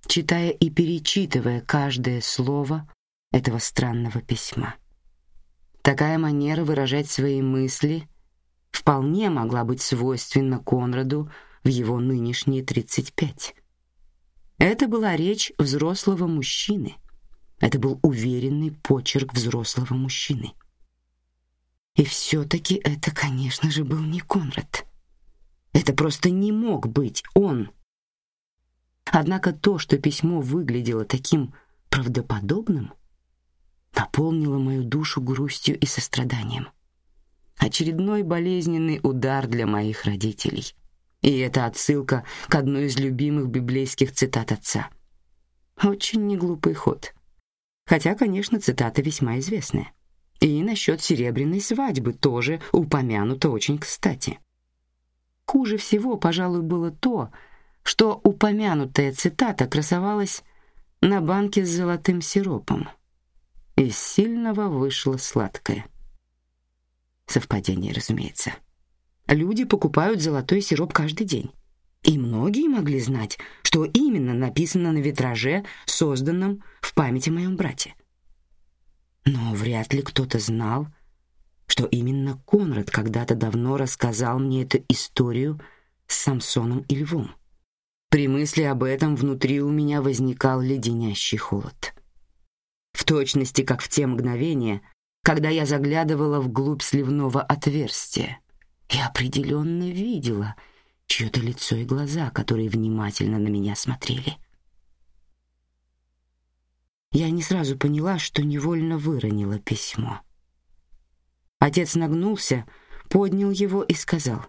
читая и перечитывая каждое слово этого странного письма. Такая манера выражать свои мысли вполне могла быть свойственна Конраду в его нынешние тридцать пять. Это была речь взрослого мужчины, это был уверенный почерк взрослого мужчины. И все-таки это, конечно же, был не Конрад. Это просто не мог быть он. Однако то, что письмо выглядело таким правдоподобным, наполнило мою душу грустью и состраданием. Очередной болезненный удар для моих родителей. И это отсылка к одной из любимых библейских цитат отца. Очень неглупый ход. Хотя, конечно, цитата весьма известная. И насчет серебряной свадьбы тоже упомянуто очень кстати. Хуже всего, пожалуй, было то, что упомянутая цитата красовалась на банке с золотым сиропом. Из сильного вышло сладкое. Совпадение, разумеется. Люди покупают золотой сироп каждый день. И многие могли знать, что именно написано на витраже, созданном в памяти моем брате. Но вряд ли кто-то знал, что именно Конрад когда-то давно рассказал мне эту историю с Самсоном и львом. При мысли об этом внутри у меня возникал леденящий холод. В точности, как в те мгновения, когда я заглядывала вглубь сливного отверстия и определенно видела чье-то лицо и глаза, которые внимательно на меня смотрели. Я не сразу поняла, что невольно выронила письмо. Отец нагнулся, поднял его и сказал: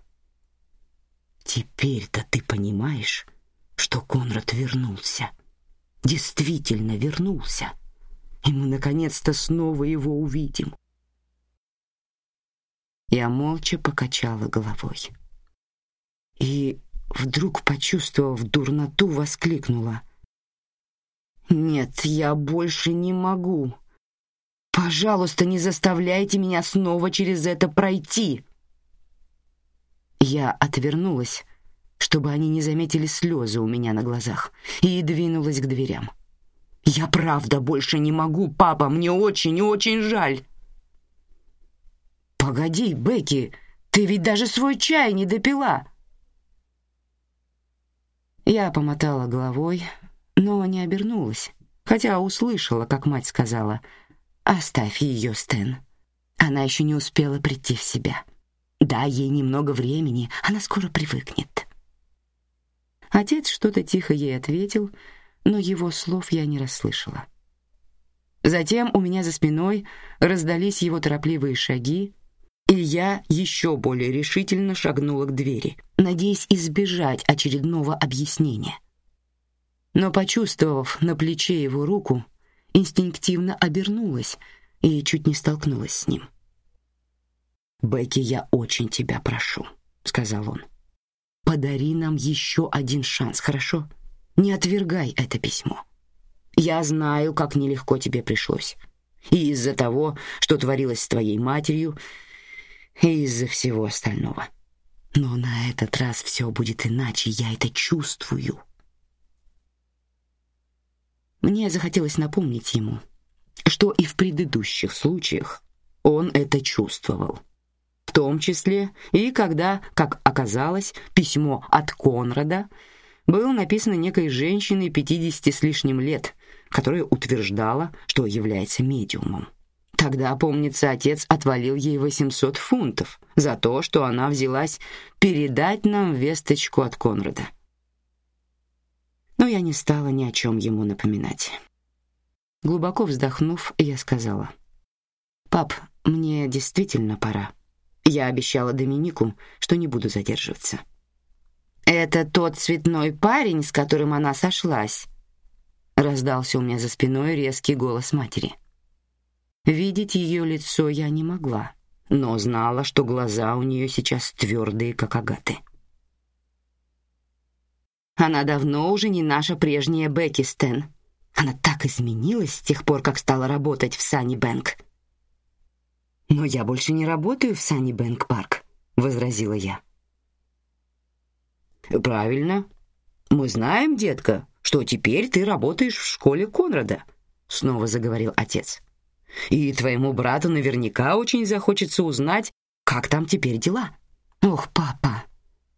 "Теперь-то ты понимаешь, что Конрад вернулся, действительно вернулся, и мы наконец-то снова его увидим". Я молча покачала головой. И вдруг, почувствовав дурноту, воскликнула: нет, я больше не могу. Пожалуйста, не заставляйте меня снова через это пройти. Я отвернулась, чтобы они не заметили слезы у меня на глазах, и двинулась к дверям. Я правда больше не могу, папа, мне очень, очень жаль. Погоди, Бекки, ты ведь даже свой чай не допила. Я помотала головой, но не обернулась, хотя услышала, как мать сказала: "Оставь ее, Стэн. Она еще не успела прийти в себя. Дай ей немного времени, она скоро привыкнет". Отец что-то тихо ей ответил, но его слов я не расслышала. Затем у меня за спиной раздались его торопливые шаги, и я еще более решительно шагнула к двери, надеясь избежать очередного объяснения но, почувствовав на плече его руку, инстинктивно обернулась и чуть не столкнулась с ним. «Бекки, я очень тебя прошу», — сказал он. «Подари нам еще один шанс, хорошо? Не отвергай это письмо. Я знаю, как нелегко тебе пришлось. И из-за того, что творилось с твоей матерью, и из-за всего остального. Но на этот раз все будет иначе, я это чувствую». Мне захотелось напомнить ему, что и в предыдущих случаях он это чувствовал. В том числе и когда, как оказалось, письмо от Конрада было написано некой женщиной пятидесяти с лишним лет, которая утверждала, что является медиумом. Тогда, помнится, отец отвалил ей 800 фунтов за то, что она взялась передать нам весточку от Конрада но я не стала ни о чем ему напоминать. Глубоко вздохнув, я сказала: "Пап, мне действительно пора. Я обещала Доминику, что не буду задерживаться". Это тот цветной парень, с которым она сошлась. Раздался у меня за спиной резкий голос матери. Видеть ее лицо я не могла, но знала, что глаза у нее сейчас твердые, как агаты. Она давно уже не наша прежняя Бекки Стэн. Она так изменилась с тех пор, как стала работать в Санни Бэнк. Но я больше не работаю в Санни Бэнк Парк, возразила я. Правильно. Мы знаем, детка, что теперь ты работаешь в школе Конрада, снова заговорил отец. И твоему брату наверняка очень захочется узнать, как там теперь дела. Ох, папа.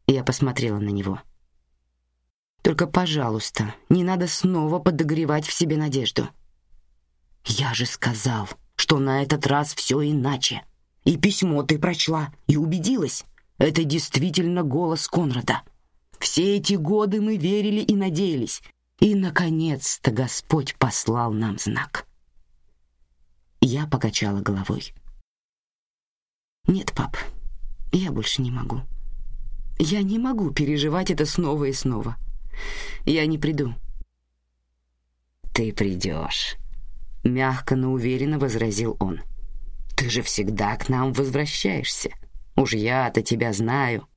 Я посмотрела на него. Только, пожалуйста, не надо снова подогревать в себе надежду. Я же сказал, что на этот раз все иначе. И письмо ты прочла и убедилась. Это действительно голос Конрада. Все эти годы мы верили и надеялись, и наконец-то Господь послал нам знак. Я покачала головой. Нет, пап, я больше не могу. Я не могу переживать это снова и снова. Я не приду. Ты придешь, мягко, но уверенно возразил он. Ты же всегда к нам возвращаешься. Уж я-то тебя знаю.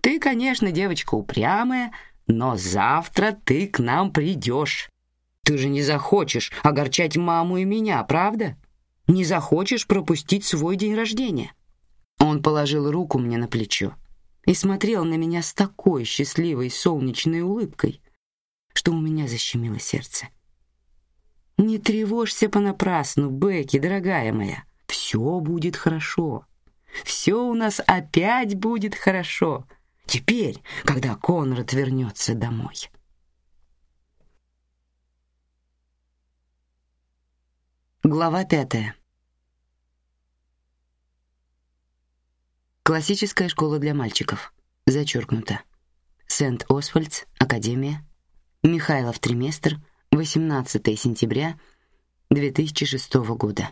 Ты, конечно, девочка упрямая, но завтра ты к нам придешь. Ты же не захочешь огорчать маму и меня, правда? Не захочешь пропустить свой день рождения. Он положил руку мне на плечо и смотрел на меня с такой счастливой солнечной улыбкой, что у меня защемило сердце. Не тревожься понапрасну, Бекки, дорогая моя. Все будет хорошо. Все у нас опять будет хорошо. Теперь, когда Конрад вернется домой. Глава пятая. Классическая школа для мальчиков. Зачеркнуто. Сент-Освальдс, Академия. Михайлов триместр, 18 сентября 2006 года.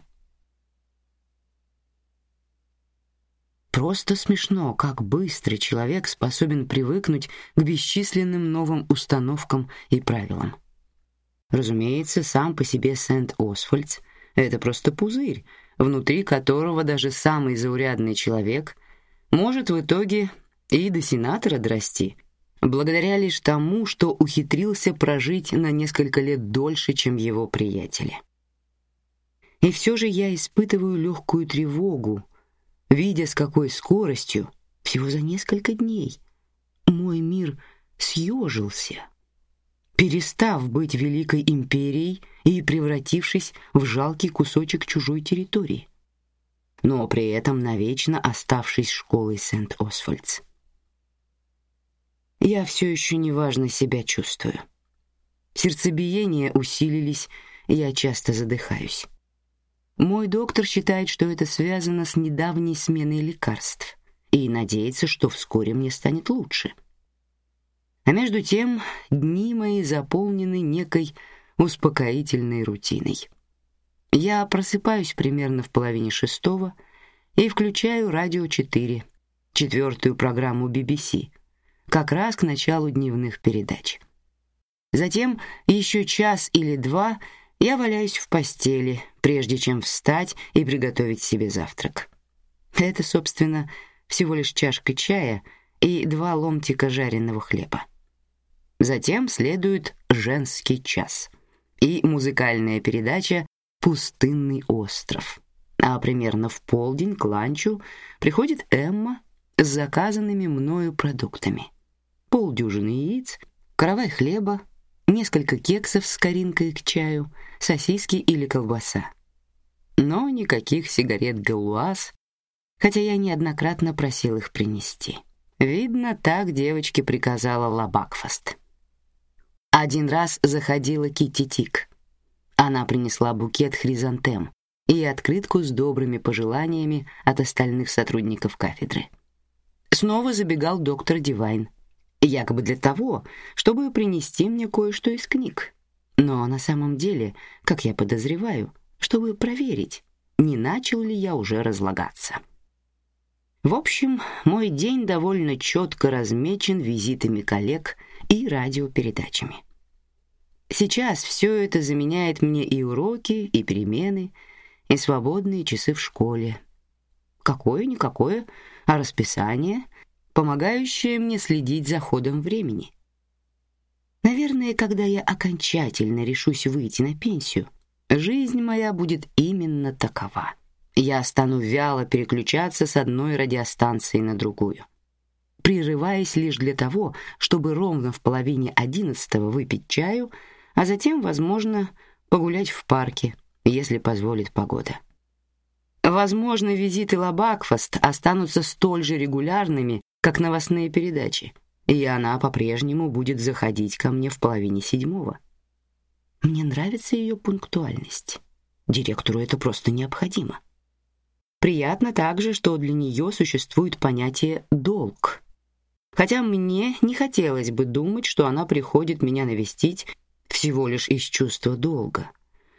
Просто смешно, как быстро человек способен привыкнуть к бесчисленным новым установкам и правилам. Разумеется, сам по себе Сент-Освальдс — это просто пузырь, внутри которого даже самый заурядный человек — может в итоге и до сенатора дорасти, благодаря лишь тому, что ухитрился прожить на несколько лет дольше, чем его приятели. И все же я испытываю легкую тревогу, видя, с какой скоростью всего за несколько дней мой мир съежился, перестав быть великой империей и превратившись в жалкий кусочек чужой территории но при этом навечно оставшись школой Сент-Освальдс. Я все еще неважно себя чувствую. Сердцебиения усилились, я часто задыхаюсь. Мой доктор считает, что это связано с недавней сменой лекарств, и надеется, что вскоре мне станет лучше. А между тем дни мои заполнены некой успокоительной рутиной. Я просыпаюсь примерно в половине шестого и включаю радио 4, четвертую программу BBC, как раз к началу дневных передач. Затем еще час или два я валяюсь в постели, прежде чем встать и приготовить себе завтрак. Это, собственно, всего лишь чашка чая и два ломтика жареного хлеба. Затем следует женский час и музыкальная передача пустынный остров. А примерно в полдень к ланчу приходит Эмма с заказанными мною продуктами. Полдюжины яиц, каравай хлеба, несколько кексов с коринкой к чаю, сосиски или колбаса. Но никаких сигарет Галуаз, хотя я неоднократно просил их принести. Видно, так девочке приказала Лабакфаст. Один раз заходила Китти Тик. Она принесла букет хризантем и открытку с добрыми пожеланиями от остальных сотрудников кафедры. Снова забегал доктор Дивайн, якобы для того, чтобы принести мне кое-что из книг. Но на самом деле, как я подозреваю, чтобы проверить, не начал ли я уже разлагаться. В общем, мой день довольно четко размечен визитами коллег и радиопередачами. Сейчас все это заменяет мне и уроки, и перемены, и свободные часы в школе. Какое-никакое, а расписание, помогающее мне следить за ходом времени. Наверное, когда я окончательно решусь выйти на пенсию, жизнь моя будет именно такова. Я стану вяло переключаться с одной радиостанции на другую, прерываясь лишь для того, чтобы ровно в половине одиннадцатого выпить чаю — а затем, возможно, погулять в парке, если позволит погода. Возможно, визиты Лабакфаст останутся столь же регулярными, как новостные передачи, и она по-прежнему будет заходить ко мне в половине седьмого. Мне нравится ее пунктуальность. Директору это просто необходимо. Приятно также, что для нее существует понятие долг. Хотя мне не хотелось бы думать, что она приходит меня навестить всего лишь из чувства долга,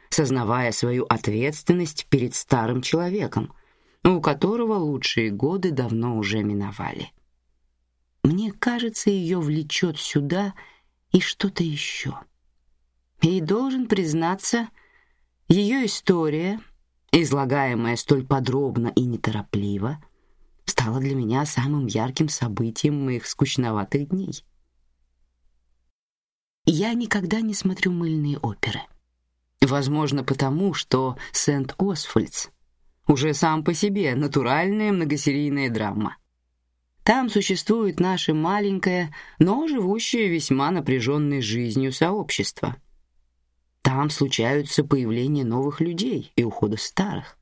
сознавая свою ответственность перед старым человеком, у которого лучшие годы давно уже миновали. Мне кажется, ее влечет сюда и что-то еще. И должен признаться, ее история, излагаемая столь подробно и неторопливо, стала для меня самым ярким событием моих скучноватых дней. Я никогда не смотрю мыльные оперы. Возможно, потому что Сент-Освальдс уже сам по себе натуральная многосерийная драма. Там существует наше маленькое, но живущее весьма напряженной жизнью сообщество. Там случаются появления новых людей и ухода старых.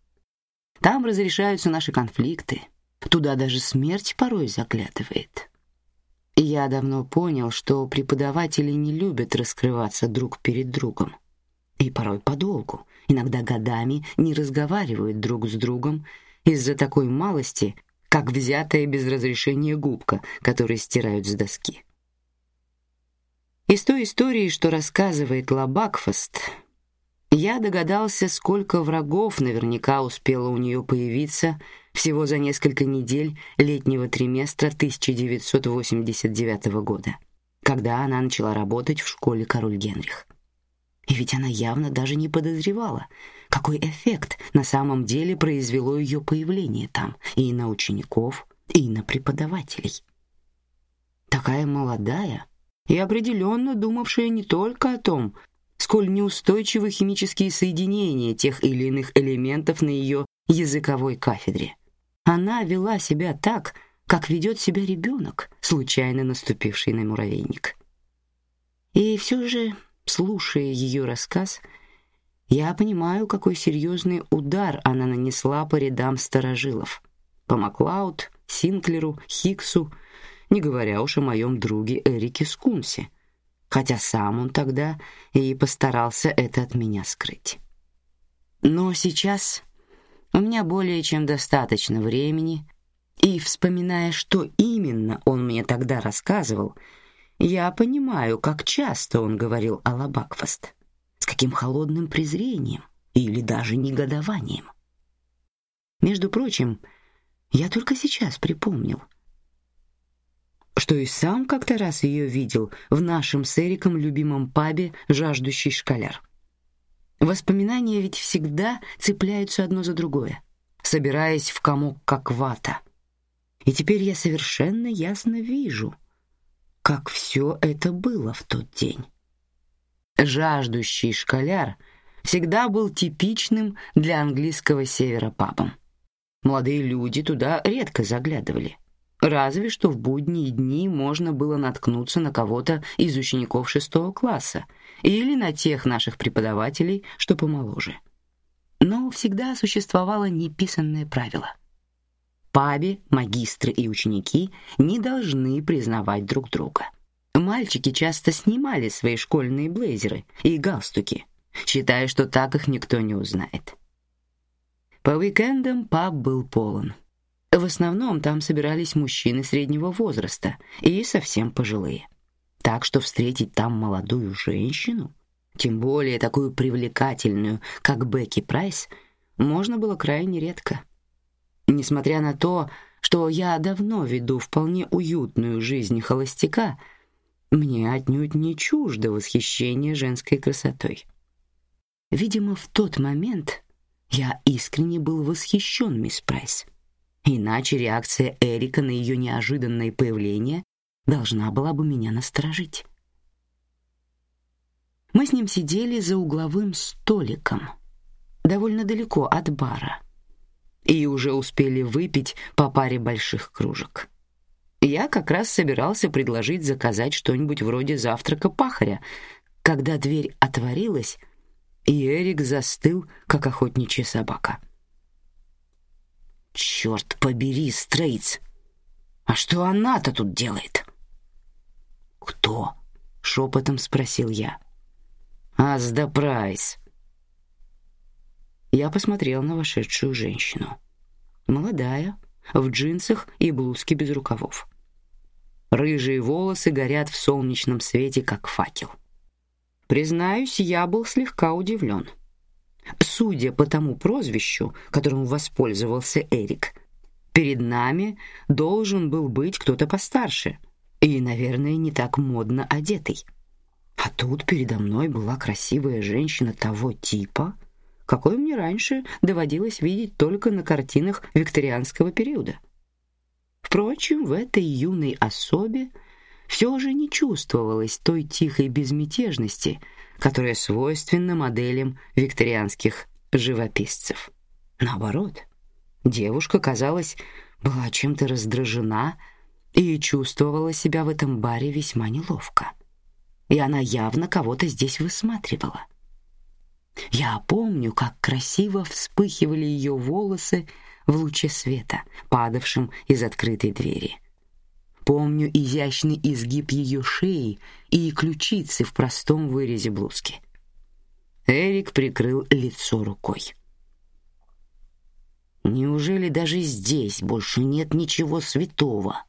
Там разрешаются наши конфликты. Туда даже смерть порой заглядывает. Я давно понял, что преподаватели не любят раскрываться друг перед другом. И порой подолгу, иногда годами не разговаривают друг с другом из-за такой малости, как взятая без разрешения губка, которую стирают с доски. Из той истории, что рассказывает Лабакфаст, я догадался, сколько врагов наверняка успело у нее появиться всего за несколько недель летнего триместра 1989 года, когда она начала работать в школе Король Генрих. И ведь она явно даже не подозревала, какой эффект на самом деле произвело ее появление там и на учеников, и на преподавателей. Такая молодая и определенно думавшая не только о том, сколь неустойчивы химические соединения тех или иных элементов на ее языковой кафедре. Она вела себя так, как ведет себя ребенок, случайно наступивший на муравейник. И все же Слушая ее рассказ, я понимаю, какой серьезный удар она нанесла по рядам старожилов, по Маклауд, Синклеру, Хиксу, не говоря уж о моем друге Эрике Скунсе, хотя сам он тогда и постарался это от меня скрыть. Но сейчас у меня более чем достаточно времени, и вспоминая, что именно он мне тогда рассказывал, я понимаю, как часто он говорил о Лабакфаст, с каким холодным презрением или даже негодованием. Между прочим, я только сейчас припомнил, что и сам как-то раз ее видел в нашем с Эриком любимом пабе «Жаждущий школяр». Воспоминания ведь всегда цепляются одно за другое, собираясь в комок как вата. И теперь я совершенно ясно вижу — как все это было в тот день. Жаждущий школяр всегда был типичным для английского севера пабом. Молодые люди туда редко заглядывали. Разве что в будние дни можно было наткнуться на кого-то из учеников шестого класса или на тех наших преподавателей, что помоложе. Но всегда существовало неписанное правило — пабе магистры и ученики не должны признавать друг друга. Мальчики часто снимали свои школьные блейзеры и галстуки, считая, что так их никто не узнает. По уикендам паб был полон. В основном там собирались мужчины среднего возраста и совсем пожилые. Так что встретить там молодую женщину, тем более такую привлекательную, как Бекки Прайс, можно было крайне редко. Несмотря на то, что я давно веду вполне уютную жизнь холостяка, мне отнюдь не чуждо восхищение женской красотой. Видимо, в тот момент я искренне был восхищен мисс Прайс. Иначе реакция Эрика на ее неожиданное появление должна была бы меня насторожить. Мы с ним сидели за угловым столиком, довольно далеко от бара и уже успели выпить по паре больших кружек. Я как раз собирался предложить заказать что-нибудь вроде завтрака пахаря, когда дверь отворилась, и Эрик застыл, как охотничья собака. Черт побери, Стрейтс! А что она-то тут делает? Кто? Шепотом спросил я. Азда Прайс. Я посмотрел на вошедшую женщину. Молодая, в джинсах и блузке без рукавов. Рыжие волосы горят в солнечном свете, как факел. Признаюсь, я был слегка удивлен. Судя по тому прозвищу, которым воспользовался Эрик, перед нами должен был быть кто-то постарше и, наверное, не так модно одетый. А тут передо мной была красивая женщина того типа, какой мне раньше доводилось видеть только на картинах викторианского периода. Впрочем, в этой юной особе все же не чувствовалось той тихой безмятежности, которая свойственна моделям викторианских живописцев. Наоборот, девушка, казалось, была чем-то раздражена и чувствовала себя в этом баре весьма неловко. И она явно кого-то здесь высматривала. Я помню, как красиво вспыхивали ее волосы в луче света, падавшем из открытой двери. Помню изящный изгиб ее шеи и ключицы в простом вырезе блузки. Эрик прикрыл лицо рукой. Неужели даже здесь больше нет ничего святого?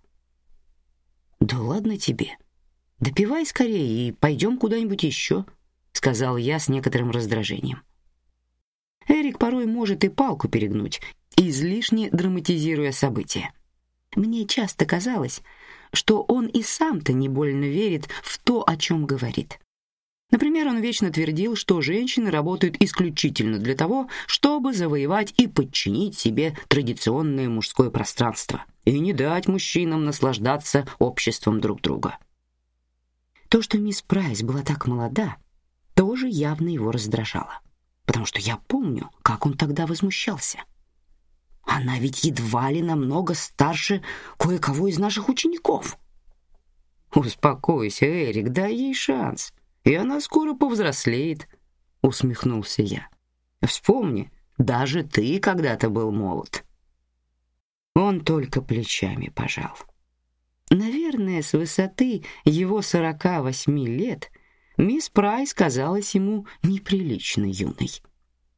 Да ладно тебе. Допивай скорее и пойдем куда-нибудь еще, сказал я с некоторым раздражением. Эрик порой может и палку перегнуть, излишне драматизируя события. Мне часто казалось, что он и сам-то не больно верит в то, о чем говорит. Например, он вечно твердил, что женщины работают исключительно для того, чтобы завоевать и подчинить себе традиционное мужское пространство и не дать мужчинам наслаждаться обществом друг друга. То, что мисс Прайс была так молода, тоже явно его раздражало, потому что я помню, как он тогда возмущался. Она ведь едва ли намного старше кое-кого из наших учеников. Успокойся, Эрик, дай ей шанс, и она скоро повзрослеет, усмехнулся я. Вспомни, даже ты когда-то был молод. Он только плечами пожал. Наверное, с высоты его сорока восьми лет мисс Прайс казалась ему неприлично юной.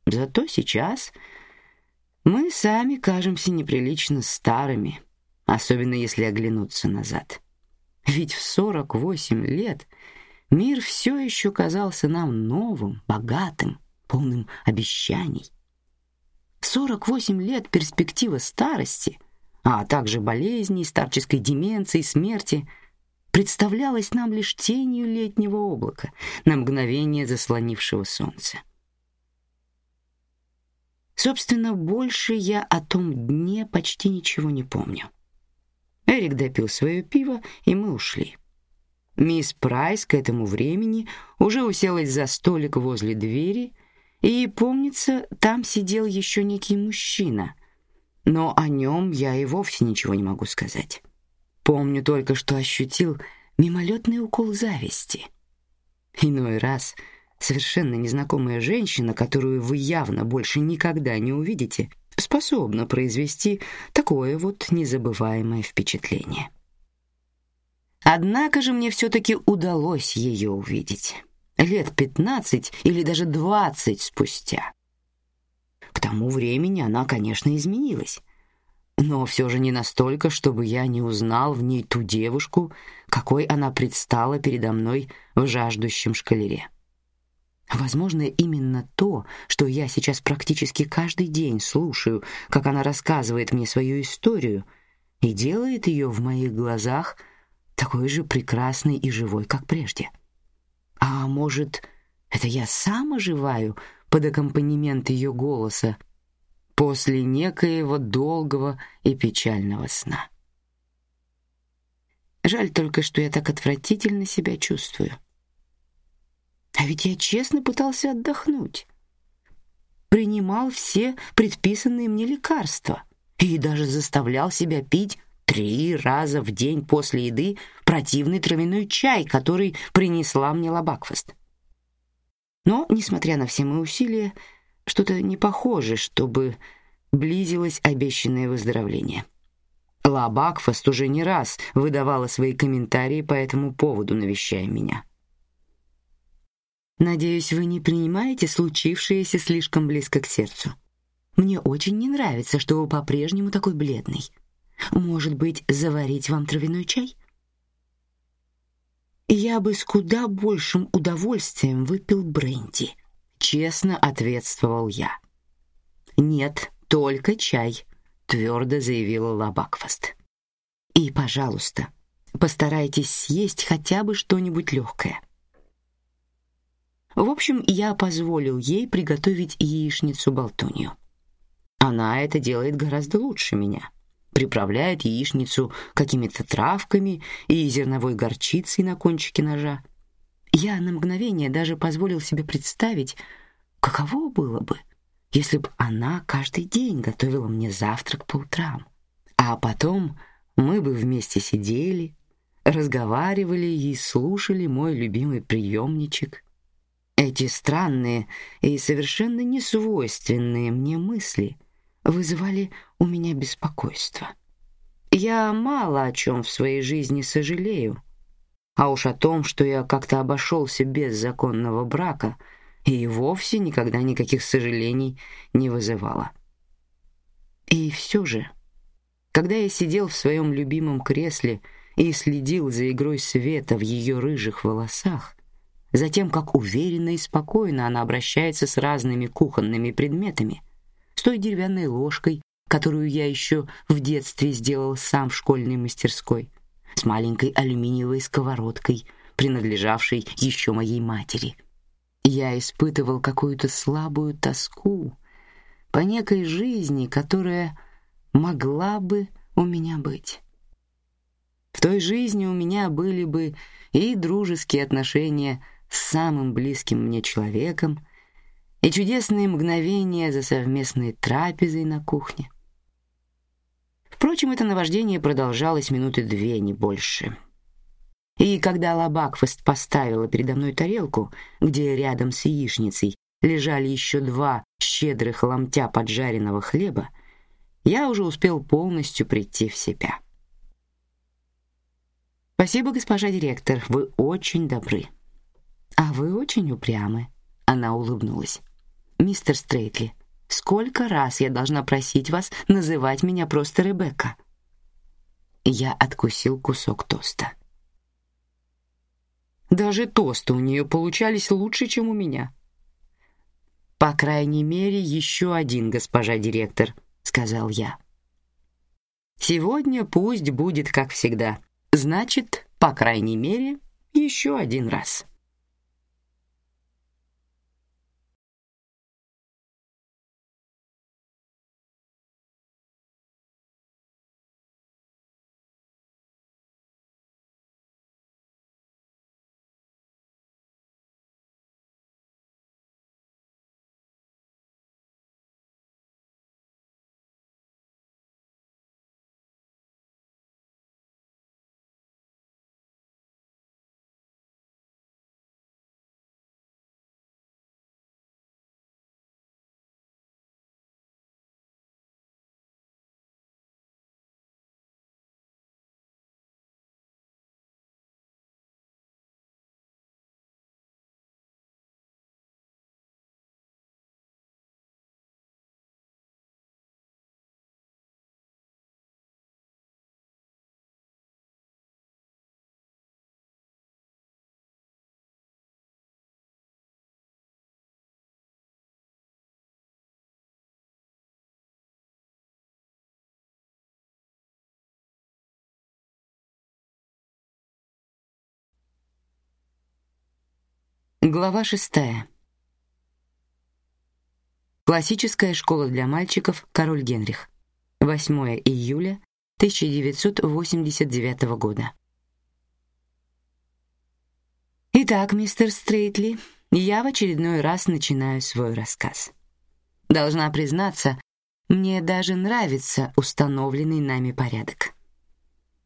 Зато сейчас мы сами кажемся неприлично старыми, особенно если оглянуться назад. Ведь в сорок восемь лет мир все еще казался нам новым, богатым, полным обещаний. Сорок восемь лет перспектива старости, а также болезней, старческой деменции, смерти представлялась нам лишь тенью летнего облака, на мгновение заслонившего солнце. Собственно, больше я о том дне почти ничего не помню. Эрик допил свое пиво, и мы ушли. Мисс Прайс к этому времени уже уселась за столик возле двери, и, помнится, там сидел еще некий мужчина, но о нем я и вовсе ничего не могу сказать. Помню только, что ощутил мимолетный укол зависти. Иной раз Совершенно незнакомая женщина, которую вы явно больше никогда не увидите, способна произвести такое вот незабываемое впечатление. Однако же мне все-таки удалось ее увидеть. Лет пятнадцать или даже двадцать спустя. К тому времени она, конечно, изменилась, но все же не настолько, чтобы я не узнал в ней ту девушку, какой она предстала передо мной в жаждущем шкалере. Возможно, именно то, что я сейчас практически каждый день слушаю, как она рассказывает мне свою историю, и делает ее в моих глазах такой же прекрасной и живой, как прежде. А может, это я сам оживаю под аккомпанемент ее голоса после некоего долгого и печального сна. Жаль только, что я так отвратительно себя чувствую. А ведь я честно пытался отдохнуть. Принимал все предписанные мне лекарства и даже заставлял себя пить три раза в день после еды противный травяной чай, который принесла мне Лабакфаст. Но, несмотря на все мои усилия, что-то не похоже, чтобы близилось обещанное выздоровление. Лабакфаст уже не раз выдавала свои комментарии по этому поводу, навещая меня. Надеюсь, вы не принимаете случившееся слишком близко к сердцу. Мне очень не нравится, что вы по-прежнему такой бледный. Может быть, заварить вам травяной чай? Я бы с куда большим удовольствием выпил бренди, честно ответствовал я. Нет, только чай, твердо заявила Лабакфаст. И, пожалуйста, постарайтесь съесть хотя бы что-нибудь легкое. В общем, я позволил ей приготовить яичницу-болтунью. Она это делает гораздо лучше меня. Приправляет яичницу какими-то травками и зерновой горчицей на кончике ножа. Я на мгновение даже позволил себе представить, каково было бы, если бы она каждый день готовила мне завтрак по утрам, а потом мы бы вместе сидели, разговаривали и слушали мой любимый приемничек. Эти странные и совершенно несвойственные мне мысли вызывали у меня беспокойство. Я мало о чем в своей жизни сожалею, а уж о том, что я как-то обошелся без законного брака, и вовсе никогда никаких сожалений не вызывало. И все же, когда я сидел в своем любимом кресле и следил за игрой света в ее рыжих волосах, затем как уверенно и спокойно она обращается с разными кухонными предметами, с той деревянной ложкой, которую я еще в детстве сделал сам в школьной мастерской, с маленькой алюминиевой сковородкой, принадлежавшей еще моей матери. Я испытывал какую-то слабую тоску по некой жизни, которая могла бы у меня быть. В той жизни у меня были бы и дружеские отношения самым близким мне человеком, и чудесные мгновения за совместной трапезой на кухне. Впрочем, это наваждение продолжалось минуты две, не больше. И когда Лабакфест поставила передо мной тарелку, где рядом с яичницей лежали еще два щедрых ломтя поджаренного хлеба, я уже успел полностью прийти в себя. Спасибо, госпожа директор, вы очень добры. А вы очень упрямы. Она улыбнулась. Мистер Стрейтли, сколько раз я должна просить вас называть меня просто Ребекка? Я откусил кусок тоста. Даже тосты у нее получались лучше, чем у меня. По крайней мере, еще один, госпожа директор, сказал я. Сегодня пусть будет как всегда. Значит, по крайней мере, еще один раз. Глава шестая. Классическая школа для мальчиков Король Генрих. 8 июля 1989 года. Итак, мистер Стрейтли, я в очередной раз начинаю свой рассказ. Должна признаться, мне даже нравится установленный нами порядок.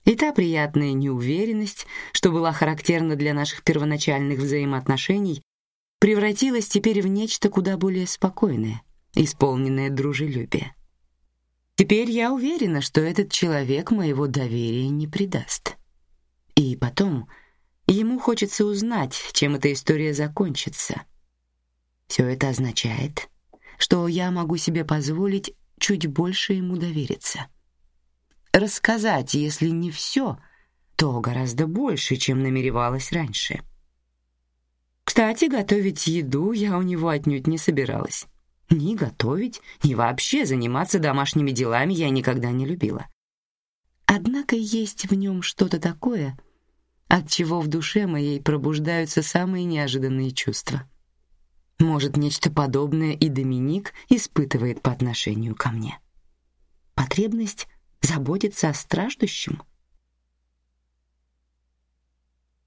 И та приятная неуверенность, что была характерна для наших первоначальных взаимоотношений, превратилась теперь в нечто куда более спокойное, исполненное дружелюбия. Теперь я уверена, что этот человек моего доверия не предаст. И потом ему хочется узнать, чем эта история закончится. Все это означает, что я могу себе позволить чуть больше ему довериться рассказать, если не все, то гораздо больше, чем намеревалась раньше. Кстати, готовить еду я у него отнюдь не собиралась. Ни готовить, ни вообще заниматься домашними делами я никогда не любила. Однако есть в нем что-то такое, от чего в душе моей пробуждаются самые неожиданные чувства. Может, нечто подобное и Доминик испытывает по отношению ко мне. Потребность заботиться о страждущем.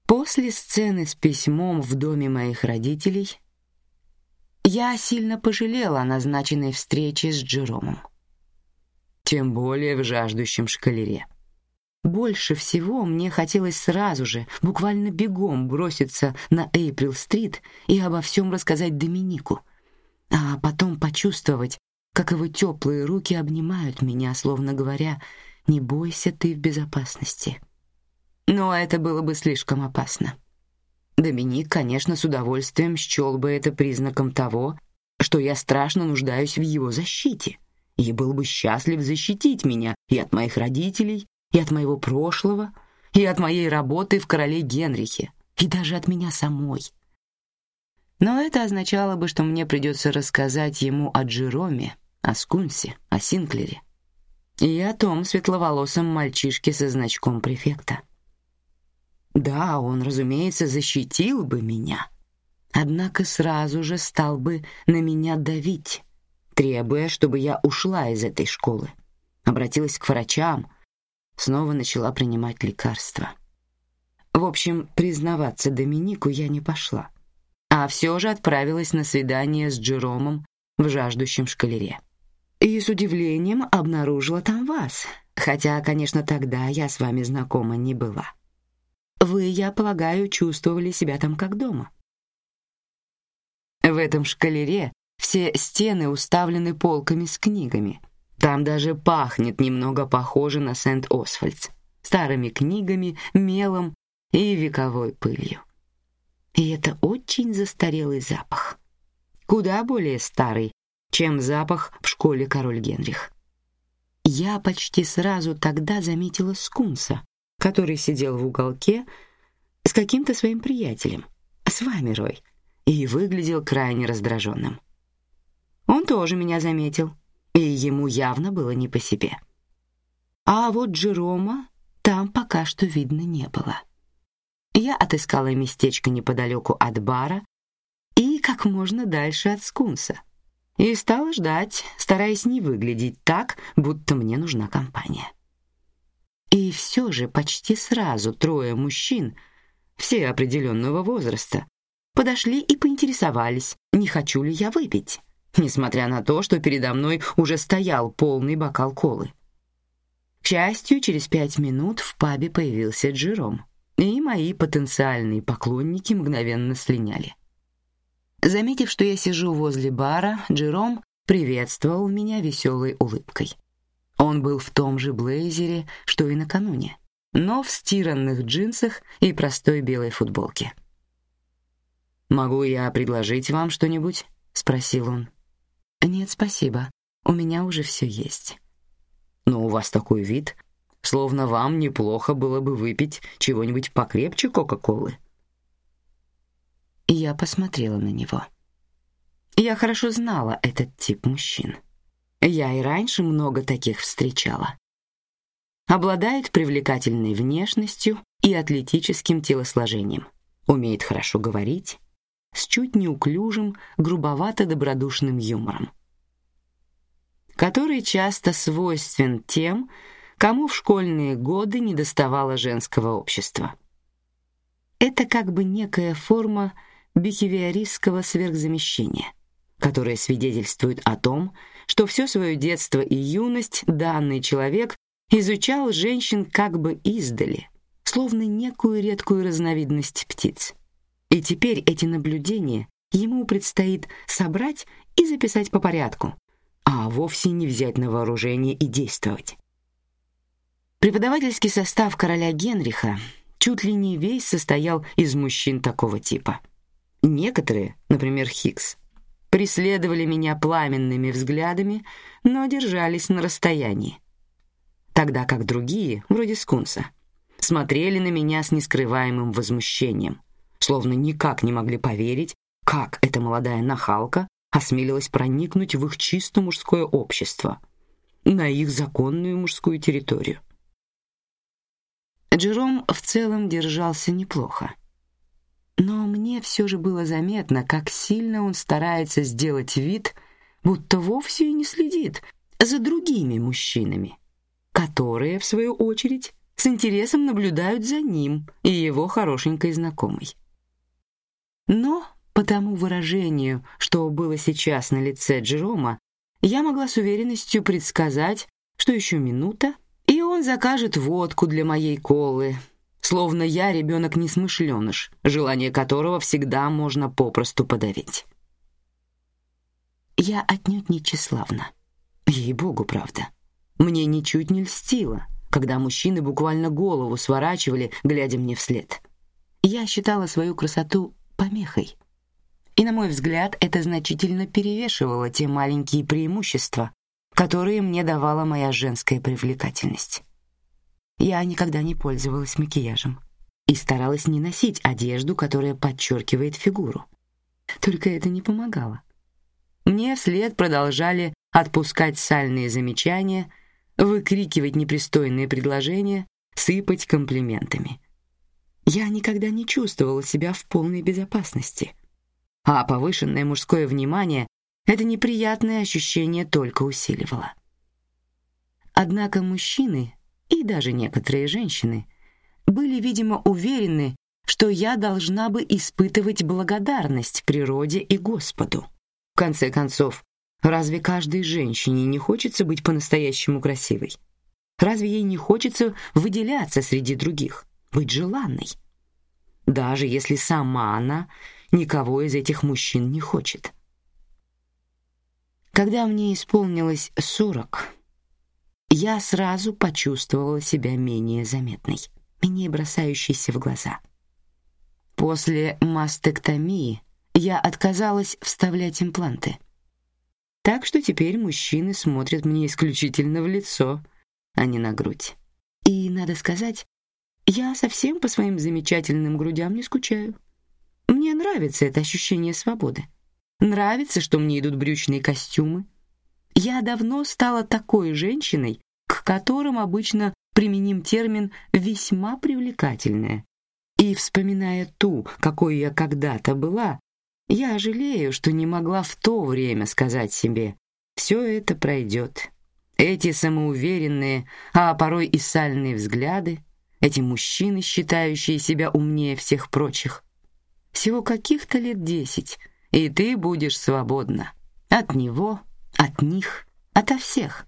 После сцены с письмом в доме моих родителей я сильно пожалела о назначенной встрече с Джеромом. Тем более в жаждущем шкалере. Больше всего мне хотелось сразу же, буквально бегом броситься на Эйприл-стрит и обо всем рассказать Доминику, а потом почувствовать, как его теплые руки обнимают меня, словно говоря, «Не бойся, ты в безопасности». Но это было бы слишком опасно. Доминик, конечно, с удовольствием счел бы это признаком того, что я страшно нуждаюсь в его защите, и был бы счастлив защитить меня и от моих родителей, и от моего прошлого, и от моей работы в короле Генрихе, и даже от меня самой. Но это означало бы, что мне придется рассказать ему о Джероме, о Скунсе, о Синклере и о том светловолосом мальчишке со значком префекта. Да, он, разумеется, защитил бы меня, однако сразу же стал бы на меня давить, требуя, чтобы я ушла из этой школы, обратилась к врачам, снова начала принимать лекарства. В общем, признаваться Доминику я не пошла, а все же отправилась на свидание с Джеромом в жаждущем шкалере. И с удивлением обнаружила там вас, хотя, конечно, тогда я с вами знакома не была. Вы, я полагаю, чувствовали себя там как дома. В этом шкалере все стены уставлены полками с книгами, там даже пахнет немного похоже на Сент-Освальдс, старыми книгами, мелом и вековой пылью. И это очень застарелый запах, куда более старый, чем запах в школе король Генрих. Я почти сразу тогда заметила скунса, который сидел в уголке с каким-то своим приятелем, с вами, Рой, и выглядел крайне раздраженным. Он тоже меня заметил и ему явно было не по себе. А вот Джерома там пока что видно не было. Я отыскала местечко неподалеку от бара и как можно дальше от скунса и стала ждать, стараясь не выглядеть так, будто мне нужна компания. И все же почти сразу трое мужчин, все определенного возраста, подошли и поинтересовались, не хочу ли я выпить несмотря на то, что передо мной уже стоял полный бокал колы. К счастью, через пять минут в пабе появился Джером, и мои потенциальные поклонники мгновенно слиняли. Заметив, что я сижу возле бара, Джером приветствовал меня веселой улыбкой. Он был в том же блейзере, что и накануне, но в стиранных джинсах и простой белой футболке. «Могу я предложить вам что-нибудь?» — спросил он. Нет, спасибо. У меня уже все есть. Но у вас такой вид, словно вам неплохо было бы выпить чего-нибудь покрепче Кока-колы. Я посмотрела на него. Я хорошо знала этот тип мужчин. Я и раньше много таких встречала. Обладает привлекательной внешностью и атлетическим телосложением. Умеет хорошо говорить, с чуть неуклюжим, грубовато-добродушным юмором, который часто свойствен тем, кому в школьные годы недоставало женского общества. Это как бы некая форма бихевиористского сверхзамещения, которая свидетельствует о том, что все свое детство и юность данный человек изучал женщин как бы издали, словно некую редкую разновидность птиц. И теперь эти наблюдения ему предстоит собрать и записать по порядку, а вовсе не взять на вооружение и действовать. Преподавательский состав короля Генриха чуть ли не весь состоял из мужчин такого типа. Некоторые, например, Хикс, преследовали меня пламенными взглядами, но держались на расстоянии, тогда как другие, вроде Скунса, смотрели на меня с нескрываемым возмущением, словно никак не могли поверить, как эта молодая нахалка осмелилась проникнуть в их чисто мужское общество, на их законную мужскую территорию. Джером в целом держался неплохо. Но мне все же было заметно, как сильно он старается сделать вид, будто вовсе и не следит за другими мужчинами, которые, в свою очередь, с интересом наблюдают за ним и его хорошенькой знакомой. Но по тому выражению, что было сейчас на лице Джерома, я могла с уверенностью предсказать, что еще минута, и он закажет водку для моей колы, словно я ребенок несмышленыш, желание которого всегда можно попросту подавить. Я отнюдь не тщеславна. Ей-богу, правда. Мне ничуть не льстило, когда мужчины буквально голову сворачивали, глядя мне вслед. Я считала свою красоту помехой. И, на мой взгляд, это значительно перевешивало те маленькие преимущества, которые мне давала моя женская привлекательность. Я никогда не пользовалась макияжем и старалась не носить одежду, которая подчеркивает фигуру. Только это не помогало. Мне вслед продолжали отпускать сальные замечания, выкрикивать непристойные предложения, сыпать комплиментами. Я никогда не чувствовала себя в полной безопасности, а повышенное мужское внимание это неприятное ощущение только усиливало. Однако мужчины и даже некоторые женщины были, видимо, уверены, что я должна бы испытывать благодарность природе и Господу. В конце концов, разве каждой женщине не хочется быть по-настоящему красивой? Разве ей не хочется выделяться среди других, быть желанной? Даже если сама она никого из этих мужчин не хочет. Когда мне исполнилось сорок, я сразу почувствовала себя менее заметной, менее бросающейся в глаза. После мастектомии я отказалась вставлять импланты. Так что теперь мужчины смотрят мне исключительно в лицо, а не на грудь. И надо сказать, я совсем по своим замечательным грудям не скучаю. Мне нравится это ощущение свободы. Нравится, что мне идут брючные костюмы, я давно стала такой женщиной, к которым обычно применим термин весьма привлекательная. И вспоминая ту, какой я когда-то была, я жалею, что не могла в то время сказать себе: все это пройдет. Эти самоуверенные, а порой и сальные взгляды, эти мужчины, считающие себя умнее всех прочих, всего каких-то лет десять, и ты будешь свободна от него от них, ото всех.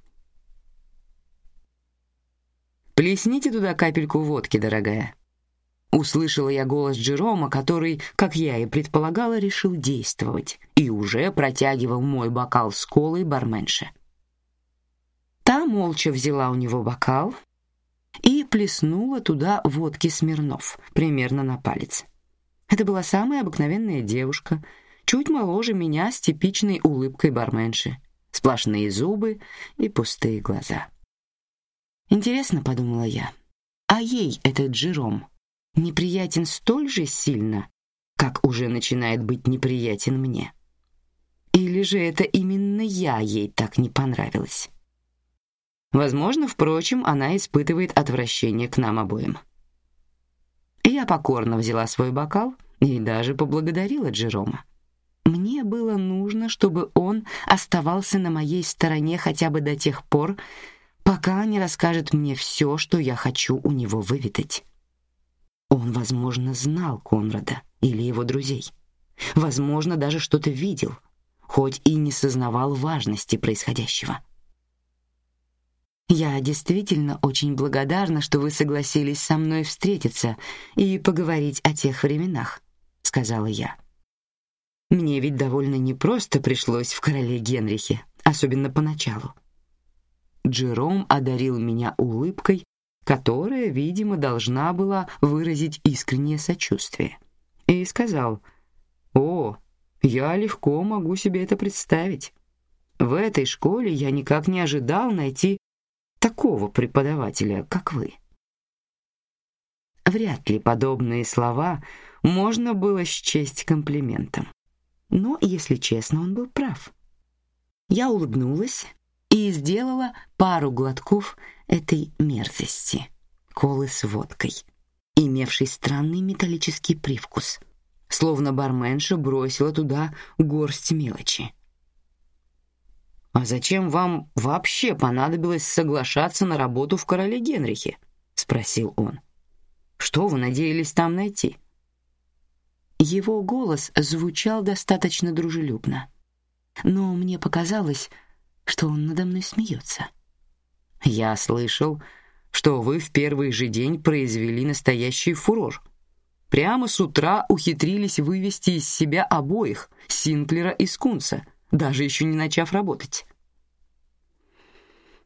Плесните туда капельку водки, дорогая. Услышала я голос Джерома, который, как я и предполагала, решил действовать и уже протягивал мой бокал с колой барменше. Та молча взяла у него бокал и плеснула туда водки Смирнов, примерно на палец. Это была самая обыкновенная девушка, чуть моложе меня с типичной улыбкой барменши сплошные зубы и пустые глаза. Интересно, подумала я, а ей этот Джером неприятен столь же сильно, как уже начинает быть неприятен мне. Или же это именно я ей так не понравилась? Возможно, впрочем, она испытывает отвращение к нам обоим. Я покорно взяла свой бокал и даже поблагодарила Джерома. Мне было нужно, чтобы он оставался на моей стороне хотя бы до тех пор, пока не расскажет мне все, что я хочу у него выведать. Он, возможно, знал Конрада или его друзей. Возможно, даже что-то видел, хоть и не сознавал важности происходящего. Я действительно очень благодарна, что вы согласились со мной встретиться и поговорить о тех временах, сказала я. Мне ведь довольно непросто пришлось в короле Генрихе, особенно поначалу. Джером одарил меня улыбкой, которая, видимо, должна была выразить искреннее сочувствие, и сказал: "О, я легко могу себе это представить. В этой школе я никак не ожидал найти такого преподавателя, как вы". Вряд ли подобные слова можно было счесть комплиментом. Но, если честно, он был прав. Я улыбнулась и сделала пару глотков этой мерзости, колы с водкой, имевшей странный металлический привкус, словно барменша бросила туда горсть мелочи. «А зачем вам вообще понадобилось соглашаться на работу в короле Генрихе?» — спросил он. «Что вы надеялись там найти?» Его голос звучал достаточно дружелюбно, но мне показалось, что он надо мной смеется. «Я слышал, что вы в первый же день произвели настоящий фурор. Прямо с утра ухитрились вывести из себя обоих, Синклера и Скунса, даже еще не начав работать».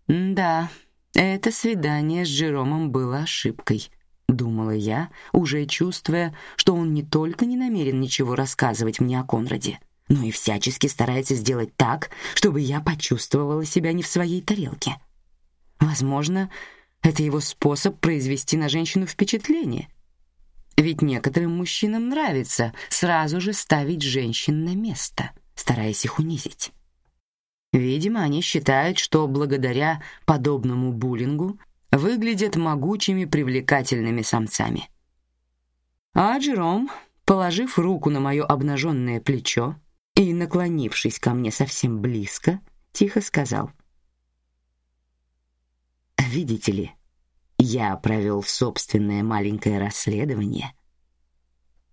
«Да, это свидание с Джеромом было ошибкой», — думала я, уже чувствуя, что он не только не намерен ничего рассказывать мне о Конраде, но и всячески старается сделать так, чтобы я почувствовала себя не в своей тарелке. Возможно, это его способ произвести на женщину впечатление. Ведь некоторым мужчинам нравится сразу же ставить женщин на место, стараясь их унизить. Видимо, они считают, что благодаря подобному буллингу выглядят могучими, привлекательными самцами. А Джером, положив руку на мое обнаженное плечо и наклонившись ко мне совсем близко, тихо сказал: "Видите ли, я провел собственное маленькое расследование".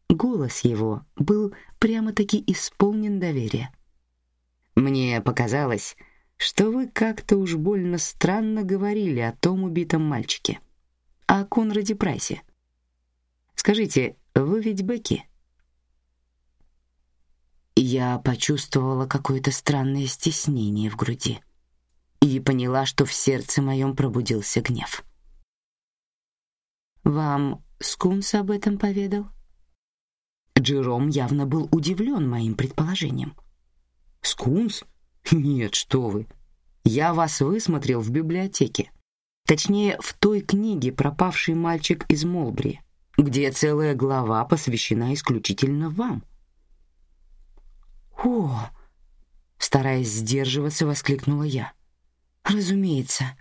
Голос его был прямо-таки исполнен доверия. Мне показалось, что вы как-то уж больно странно говорили о том убитом мальчике, о Конраде Прайсе. Скажите, вы ведь Бекки? Я почувствовала какое-то странное стеснение в груди и поняла, что в сердце моем пробудился гнев. Вам Скунс об этом поведал? Джером явно был удивлен моим предположением. Скунс? Нет, что вы. Я вас высмотрел в библиотеке. Точнее, в той книге «Пропавший мальчик из Молбри», где целая глава посвящена исключительно вам. О, стараясь сдерживаться, воскликнула я. Разумеется.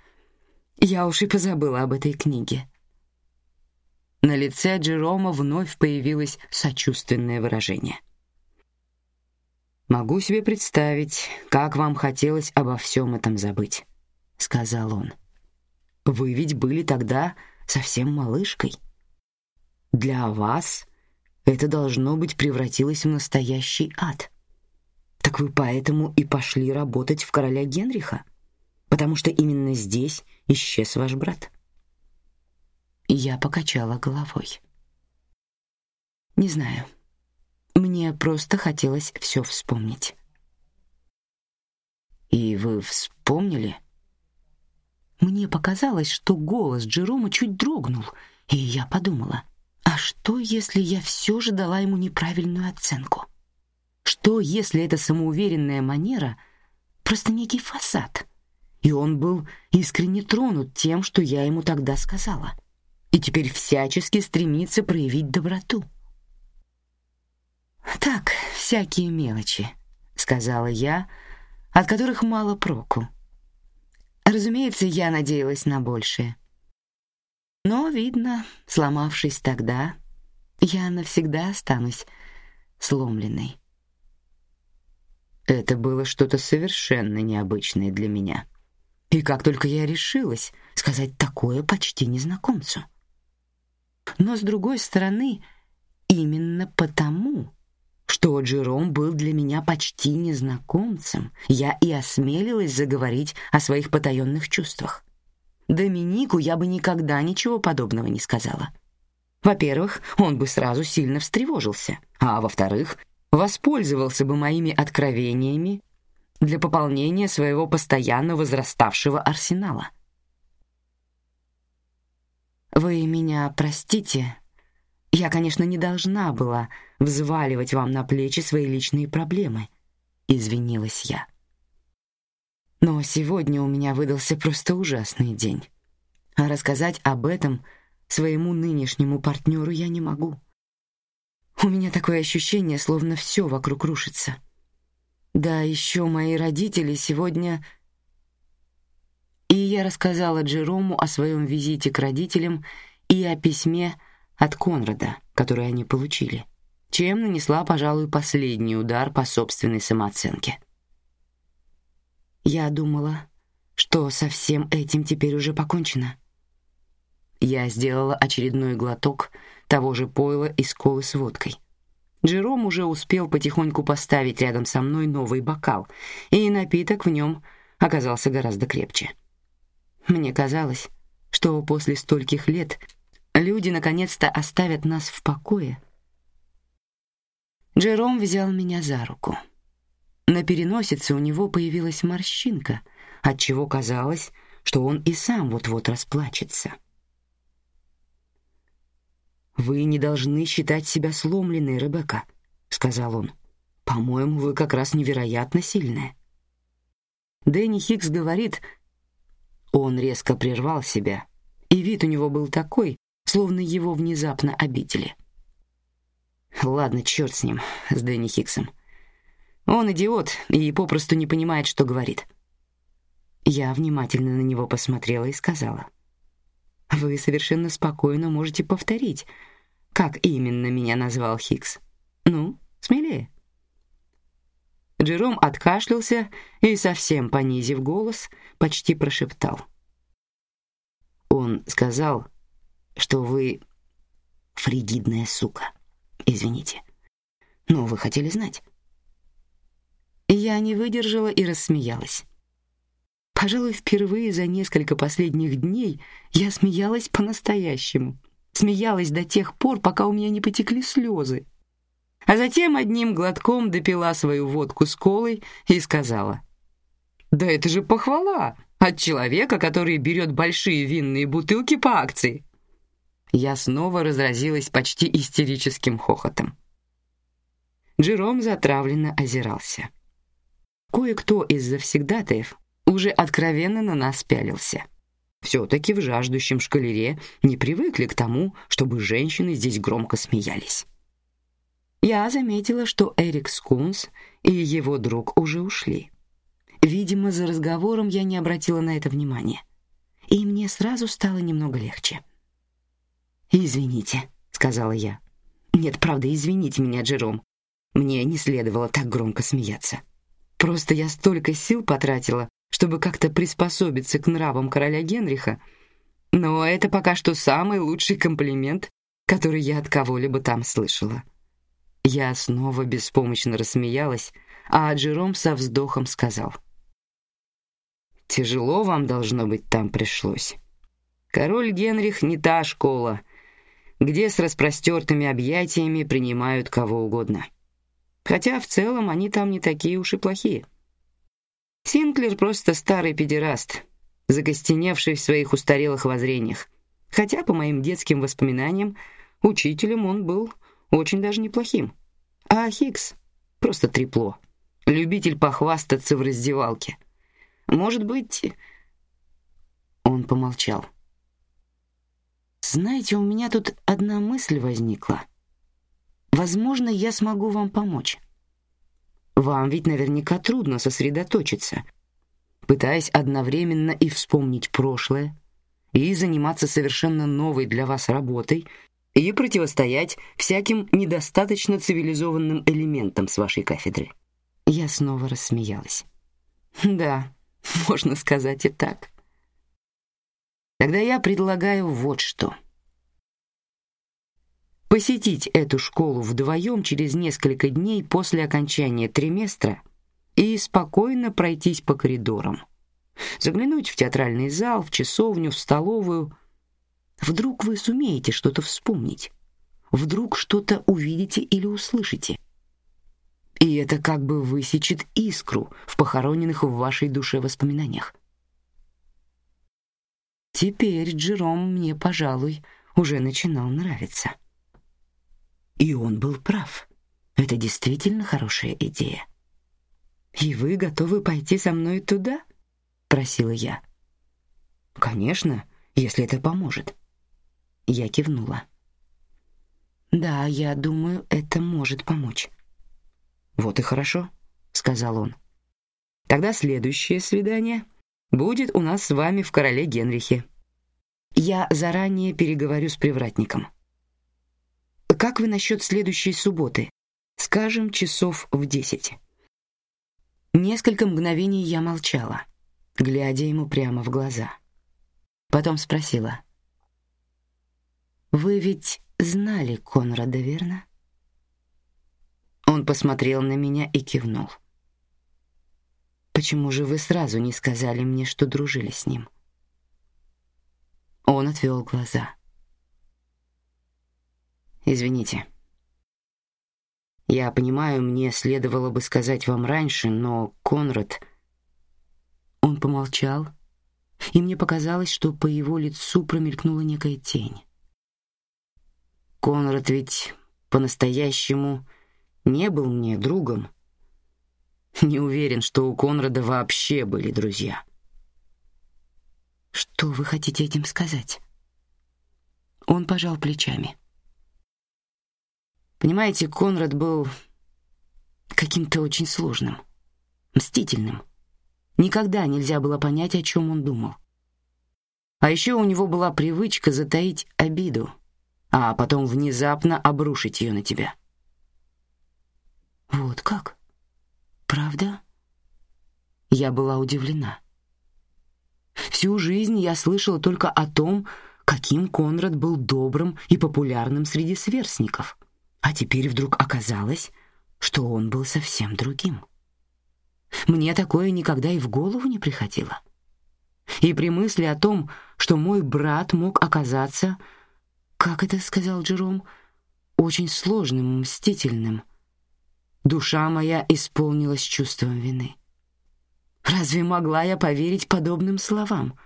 Я уж и позабыла об этой книге. На лице Джерома вновь появилось сочувственное выражение. Могу себе представить, как вам хотелось обо всем этом забыть, сказал он. Вы ведь были тогда совсем малышкой. Для вас это должно быть превратилось в настоящий ад. Так вы поэтому и пошли работать в короля Генриха, потому что именно здесь исчез ваш брат. Я покачала головой. Не знаю. Мне просто хотелось все вспомнить. И вы вспомнили? Мне показалось, что голос Джерома чуть дрогнул, и я подумала: а что, если я все же дала ему неправильную оценку? Что, если эта самоуверенная манера просто некий фасад, и он был искренне тронут тем, что я ему тогда сказала, и теперь всячески стремится проявить доброту? Так, всякие мелочи, сказала я, от которых мало проку. Разумеется, я надеялась на большее. Но видно, сломавшись тогда, я навсегда останусь сломленной. Это было что-то совершенно необычное для меня. И как только я решилась сказать такое почти незнакомцу. Но с другой стороны, именно потому, что Джером был для меня почти незнакомцем, я и осмелилась заговорить о своих потаенных чувствах. Доминику я бы никогда ничего подобного не сказала. Во-первых, он бы сразу сильно встревожился, а во-вторых, воспользовался бы моими откровениями для пополнения своего постоянно возраставшего арсенала. Вы меня простите, я, конечно, не должна была взваливать вам на плечи свои личные проблемы, извинилась я. Но сегодня у меня выдался просто ужасный день. А рассказать об этом своему нынешнему партнеру я не могу. У меня такое ощущение, словно все вокруг рушится. Да, еще мои родители сегодня... И я рассказала Джерому о своем визите к родителям и о письме от Конрада, которое они получили, чем нанесла, пожалуй, последний удар по собственной самооценке. Я думала, что со всем этим теперь уже покончено. Я сделала очередной глоток того же пойла из колы с водкой. Джером уже успел потихоньку поставить рядом со мной новый бокал, и напиток в нем оказался гораздо крепче. Мне казалось, что после стольких лет люди наконец-то оставят нас в покое. Джером взял меня за руку. На переносице у него появилась морщинка, от чего казалось, что он и сам вот-вот расплачется. Вы не должны считать себя сломленной, Ребекка, сказал он. По-моему, вы как раз невероятно сильная. Дэнни Хикс говорит. Он резко прервал себя, и вид у него был такой, словно его внезапно обидели. Ладно, черт с ним, с Дэнни Хиксом. Он идиот и попросту не понимает, что говорит. Я внимательно на него посмотрела и сказала: "Вы совершенно спокойно можете повторить, как именно меня назвал Хикс? Ну, смелее. Джером откашлялся и совсем понизив голос, почти прошептал: Он сказал, что вы фригидная сука. Извините. Но вы хотели знать. Я не выдержала и рассмеялась. Пожалуй, впервые за несколько последних дней я смеялась по-настоящему смеялась до тех пор, пока у меня не потекли слезы. А затем одним глотком допила свою водку с колой и сказала: "Да это же похвала от человека, который берет большие винные бутылки по акции". Я снова разразилась почти истерическим хохотом. Джером затравленно озирался. Кое-кто из завсегдатаев уже откровенно на нас пялился. Все-таки в жаждущем шкалере не привыкли к тому, чтобы женщины здесь громко смеялись. Я заметила, что Эрик Скунс и его друг уже ушли. Видимо, за разговором я не обратила на это внимания, и мне сразу стало немного легче. «Извините», — сказала я. «Нет, правда, извините меня, Джером. Мне не следовало так громко смеяться. Просто я столько сил потратила, чтобы как-то приспособиться к нравам короля Генриха, но это пока что самый лучший комплимент, который я от кого-либо там слышала. Я снова беспомощно рассмеялась, а Джером со вздохом сказал: "Тяжело вам должно быть там пришлось. Король Генрих не та школа, где с распростертыми объятиями принимают кого угодно. Хотя в целом они там не такие уж и плохие. Синклер просто старый педераст, закостеневший в своих устарелых воззрениях. Хотя, по моим детским воспоминаниям, учителем он был очень даже неплохим. А Хикс просто трепло. Любитель похвастаться в раздевалке. Может быть, он помолчал. Знаете, у меня тут одна мысль возникла. Возможно, я смогу вам помочь. Вам ведь наверняка трудно сосредоточиться, пытаясь одновременно и вспомнить прошлое, и заниматься совершенно новой для вас работой, и противостоять всяким недостаточно цивилизованным элементам с вашей кафедры. Я снова рассмеялась. Да, можно сказать и так. Тогда я предлагаю вот что посетить эту школу вдвоем через несколько дней после окончания триместра и спокойно пройтись по коридорам, заглянуть в театральный зал, в часовню, в столовую. Вдруг вы сумеете что-то вспомнить, вдруг что-то увидите или услышите. И это как бы высечет искру в похороненных в вашей душе воспоминаниях. Теперь Джером мне, пожалуй, уже начинал нравиться. И он был прав. Это действительно хорошая идея. И вы готовы пойти со мной туда? просила я. Конечно, если это поможет. Я кивнула. Да, я думаю, это может помочь. Вот и хорошо, сказал он. Тогда следующее свидание будет у нас с вами в короле Генрихе. Я заранее переговорю с привратником. Как вы насчет следующей субботы? Скажем, часов в десять. Несколько мгновений я молчала, глядя ему прямо в глаза. Потом спросила: "Вы ведь знали Конрада, верно?" Он посмотрел на меня и кивнул. Почему же вы сразу не сказали мне, что дружили с ним? Он отвел глаза. Извините. Я понимаю, мне следовало бы сказать вам раньше, но Конрад... Он помолчал, и мне показалось, что по его лицу промелькнула некая тень. Конрад ведь по-настоящему не был мне другом. Не уверен, что у Конрада вообще были друзья. Что вы хотите этим сказать? Он пожал плечами. Понимаете, Конрад был каким-то очень сложным, мстительным. Никогда нельзя было понять, о чем он думал. А еще у него была привычка затаить обиду, а потом внезапно обрушить ее на тебя. Вот как? Правда? Я была удивлена. Всю жизнь я слышала только о том, каким Конрад был добрым и популярным среди сверстников. А теперь вдруг оказалось, что он был совсем другим. Мне такое никогда и в голову не приходило. И при мысли о том, что мой брат мог оказаться, как это сказал Джером, очень сложным, мстительным, душа моя исполнилась чувством вины. Разве могла я поверить подобным словам?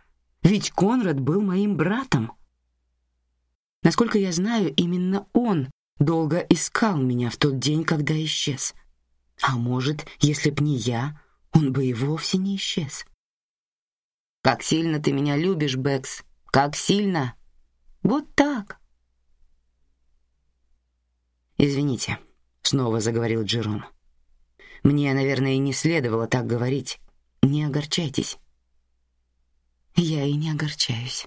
Ведь Конрад был моим братом. Насколько я знаю, именно он долго искал меня в тот день, когда исчез. А может, если б не я, он бы и вовсе не исчез. Как сильно ты меня любишь, Бэкс? Как сильно? Вот так. Извините, снова заговорил Джером. Мне, наверное, не следовало так говорить. Не огорчайтесь. Я и не огорчаюсь.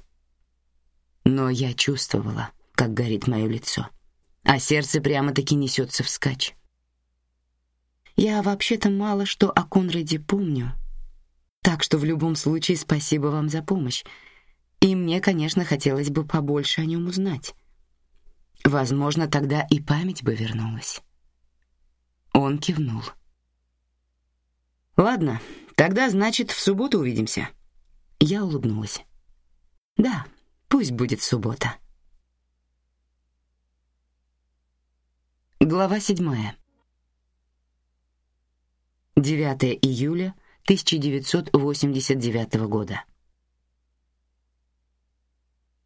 Но я чувствовала, как горит мое лицо а сердце прямо-таки несется вскачь. Я вообще-то мало что о Конраде помню, так что в любом случае спасибо вам за помощь. И мне, конечно, хотелось бы побольше о нем узнать. Возможно, тогда и память бы вернулась. Он кивнул. Ладно, тогда значит в субботу увидимся. Я улыбнулась. Да, пусть будет суббота. Глава 7. 9 июля 1989 года.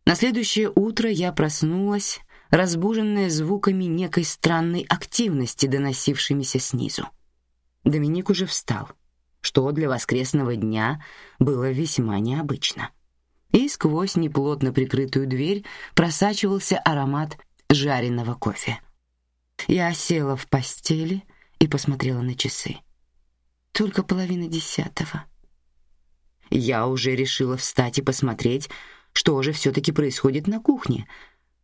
На следующее утро я проснулась, разбуженная звуками некой странной активности, доносившимися снизу. Доминик уже встал, что для воскресного дня было весьма необычно. И сквозь неплотно прикрытую дверь просачивался аромат жареного кофе. Я села в постели и посмотрела на часы. Только половина десятого. Я уже решила встать и посмотреть, что же все-таки происходит на кухне.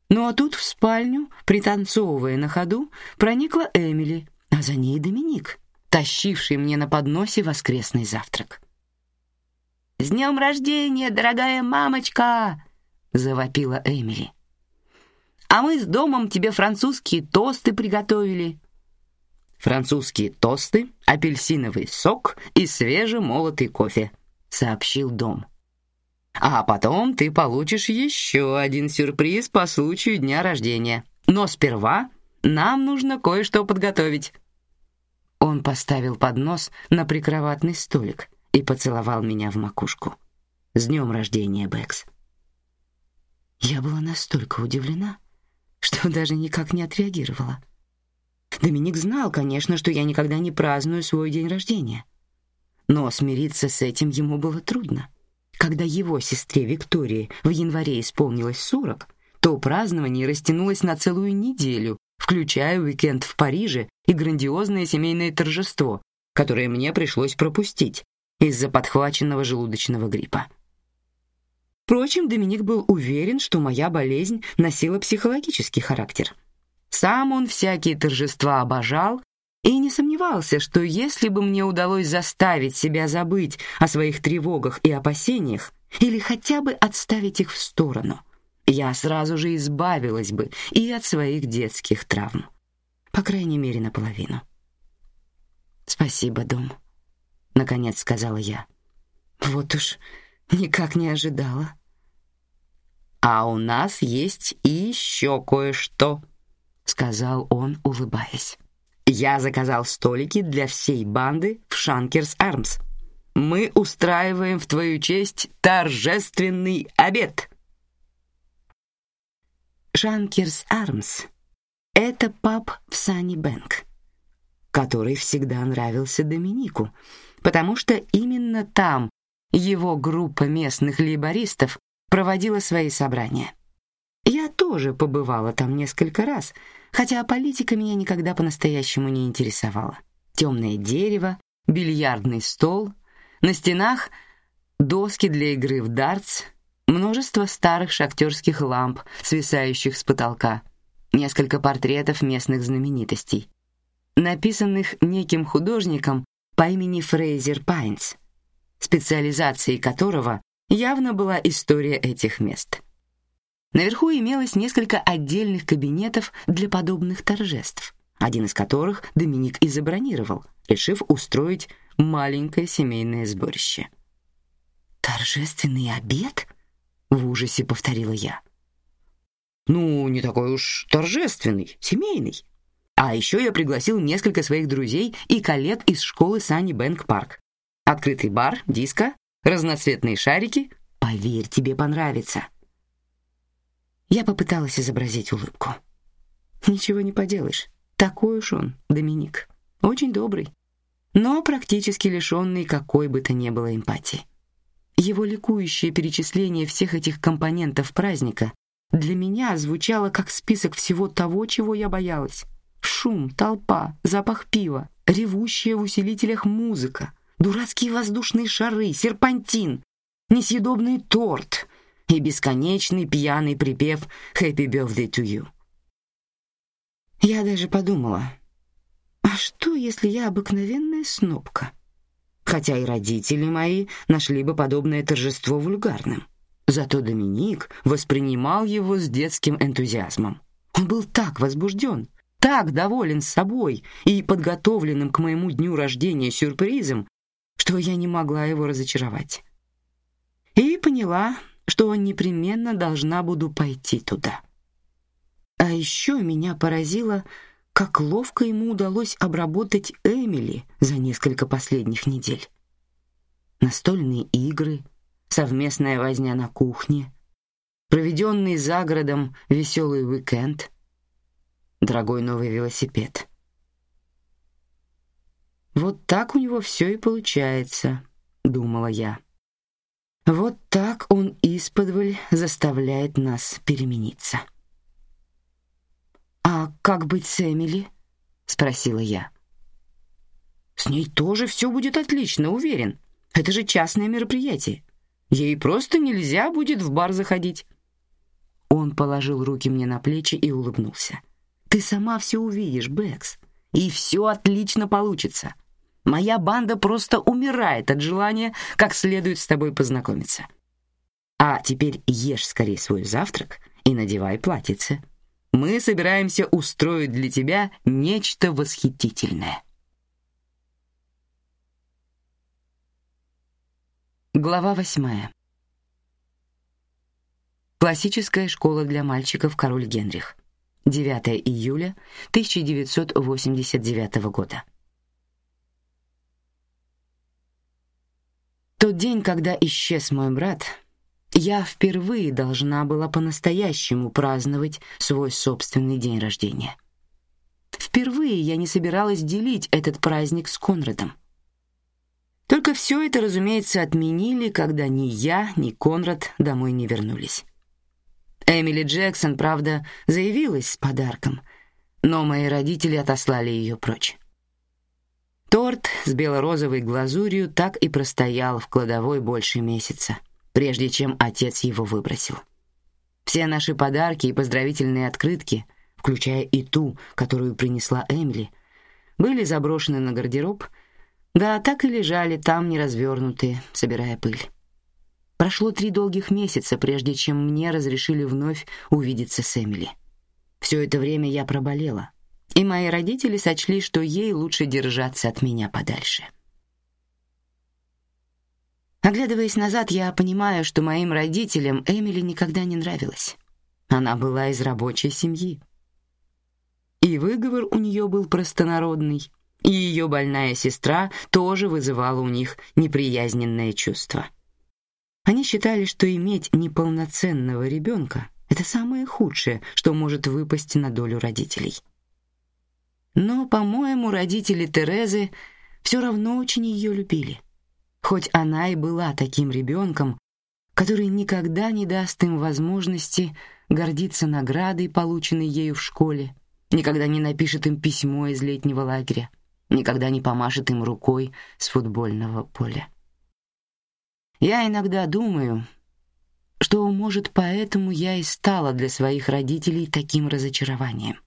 Ну а тут в спальню, пританцовывая на ходу, проникла Эмили, а за ней Доминик, тащивший мне на подносе воскресный завтрак. «С днем рождения, дорогая мамочка!» — завопила Эмили. А мы с домом тебе французские тосты приготовили. Французские тосты, апельсиновый сок и свежемолотый кофе, сообщил дом. А потом ты получишь еще один сюрприз по случаю дня рождения. Но сперва нам нужно кое-что подготовить. Он поставил поднос на прикроватный столик и поцеловал меня в макушку. С днем рождения, Бэкс. Я была настолько удивлена, что даже никак не отреагировала. Доминик знал, конечно, что я никогда не праздную свой день рождения. Но смириться с этим ему было трудно. Когда его сестре Виктории в январе исполнилось сорок, то то празднование растянулось на целую неделю, включая уикенд в Париже и грандиозное семейное торжество, которое мне пришлось пропустить из-за подхваченного желудочного гриппа. Впрочем, Доминик был уверен, что моя болезнь носила психологический характер. Сам он всякие торжества обожал и не сомневался, что если бы мне удалось заставить себя забыть о своих тревогах и опасениях или хотя бы отставить их в сторону, я сразу же избавилась бы и от своих детских травм, по крайней мере, наполовину. Спасибо, дом, наконец сказала я. Вот уж никак не ожидала. А у нас есть еще кое-что, сказал он, улыбаясь. Я заказал столики для всей банды в Шанкерс Армс. Мы устраиваем в твою честь торжественный обед. Шанкерс Армс — это паб в Санни-Бэнк, который всегда нравился Доминику, потому что именно там его группа местных лейбористов проводила свои собрания. Я тоже побывала там несколько раз, хотя политика меня никогда по-настоящему не интересовала. Темное дерево, бильярдный стол, на стенах доски для игры в дартс, множество старых шахтерских ламп, свисающих с потолка, несколько портретов местных знаменитостей, написанных неким художником по имени Фрейзер Пайнс, специализацией которого явно была история этих мест. Наверху имелось несколько отдельных кабинетов для подобных торжеств, один из которых Доминик и забронировал, решив устроить маленькое семейное сборище. Торжественный обед? В ужасе повторила я. Ну, не такой уж торжественный, семейный. А еще я пригласил несколько своих друзей и коллег из школы Санни Бэнк Парк. Открытый бар, диско, разноцветные шарики. Поверь, тебе понравится. Я попыталась изобразить улыбку. Ничего не поделаешь. Такой уж он, Доминик. Очень добрый, но практически лишенный какой бы то ни было эмпатии. Его ликующее перечисление всех этих компонентов праздника для меня звучало как список всего того, чего я боялась. Шум, толпа, запах пива, ревущая в усилителях музыка, дурацкие воздушные шары, серпантин, несъедобный торт и бесконечный пьяный припев «Happy birthday to you». Я даже подумала, а что, если я обыкновенная снобка? хотя и родители мои нашли бы подобное торжество вульгарным. Зато Доминик воспринимал его с детским энтузиазмом. Он был так возбужден, так доволен собой и подготовленным к моему дню рождения сюрпризом, что я не могла его разочаровать. И поняла, что непременно должна буду пойти туда. А еще меня поразило, как ловко ему удалось обработать Эмили за несколько последних недель. Настольные игры, совместная возня на кухне, проведенный за городом веселый уикенд, дорогой новый велосипед. Вот так у него все и получается, думала я. Вот так он исподволь заставляет нас перемениться. «А как быть с Эмили?» — спросила я. «С ней тоже все будет отлично, уверен. Это же частное мероприятие. Ей просто нельзя будет в бар заходить». Он положил руки мне на плечи и улыбнулся. «Ты сама все увидишь, Бэкс, и все отлично получится. Моя банда просто умирает от желания как следует с тобой познакомиться. А теперь ешь скорее свой завтрак и надевай платьице» мы собираемся устроить для тебя нечто восхитительное. Глава восьмая. Классическая школа для мальчиков Король Генрих. 9 июля 1989 года. Тот день, когда исчез мой брат, я впервые должна была по-настоящему праздновать свой собственный день рождения. Впервые я не собиралась делить этот праздник с Конрадом. Только все это, разумеется, отменили, когда ни я, ни Конрад домой не вернулись. Эмили Джексон, правда, заявилась с подарком, но мои родители отослали ее прочь. Торт с бело-розовой глазурью так и простоял в кладовой больше месяца, прежде чем отец его выбросил. Все наши подарки и поздравительные открытки, включая и ту, которую принесла Эмили, были заброшены на гардероб, да так и лежали там неразвернутые, собирая пыль. Прошло три долгих месяца, прежде чем мне разрешили вновь увидеться с Эмили. Все это время я проболела, и мои родители сочли, что ей лучше держаться от меня подальше. Оглядываясь назад, я понимаю, что моим родителям Эмили никогда не нравилась. Она была из рабочей семьи. И выговор у нее был простонародный, и ее больная сестра тоже вызывала у них неприязненное чувство. Они считали, что иметь неполноценного ребенка — это самое худшее, что может выпасть на долю родителей. Но, по-моему, родители Терезы все равно очень ее любили, хоть она и была таким ребенком, который никогда не даст им возможности гордиться наградой, полученной ею в школе, никогда не напишет им письмо из летнего лагеря, никогда не помашет им рукой с футбольного поля. Я иногда думаю, что, может, поэтому я и стала для своих родителей таким разочарованием.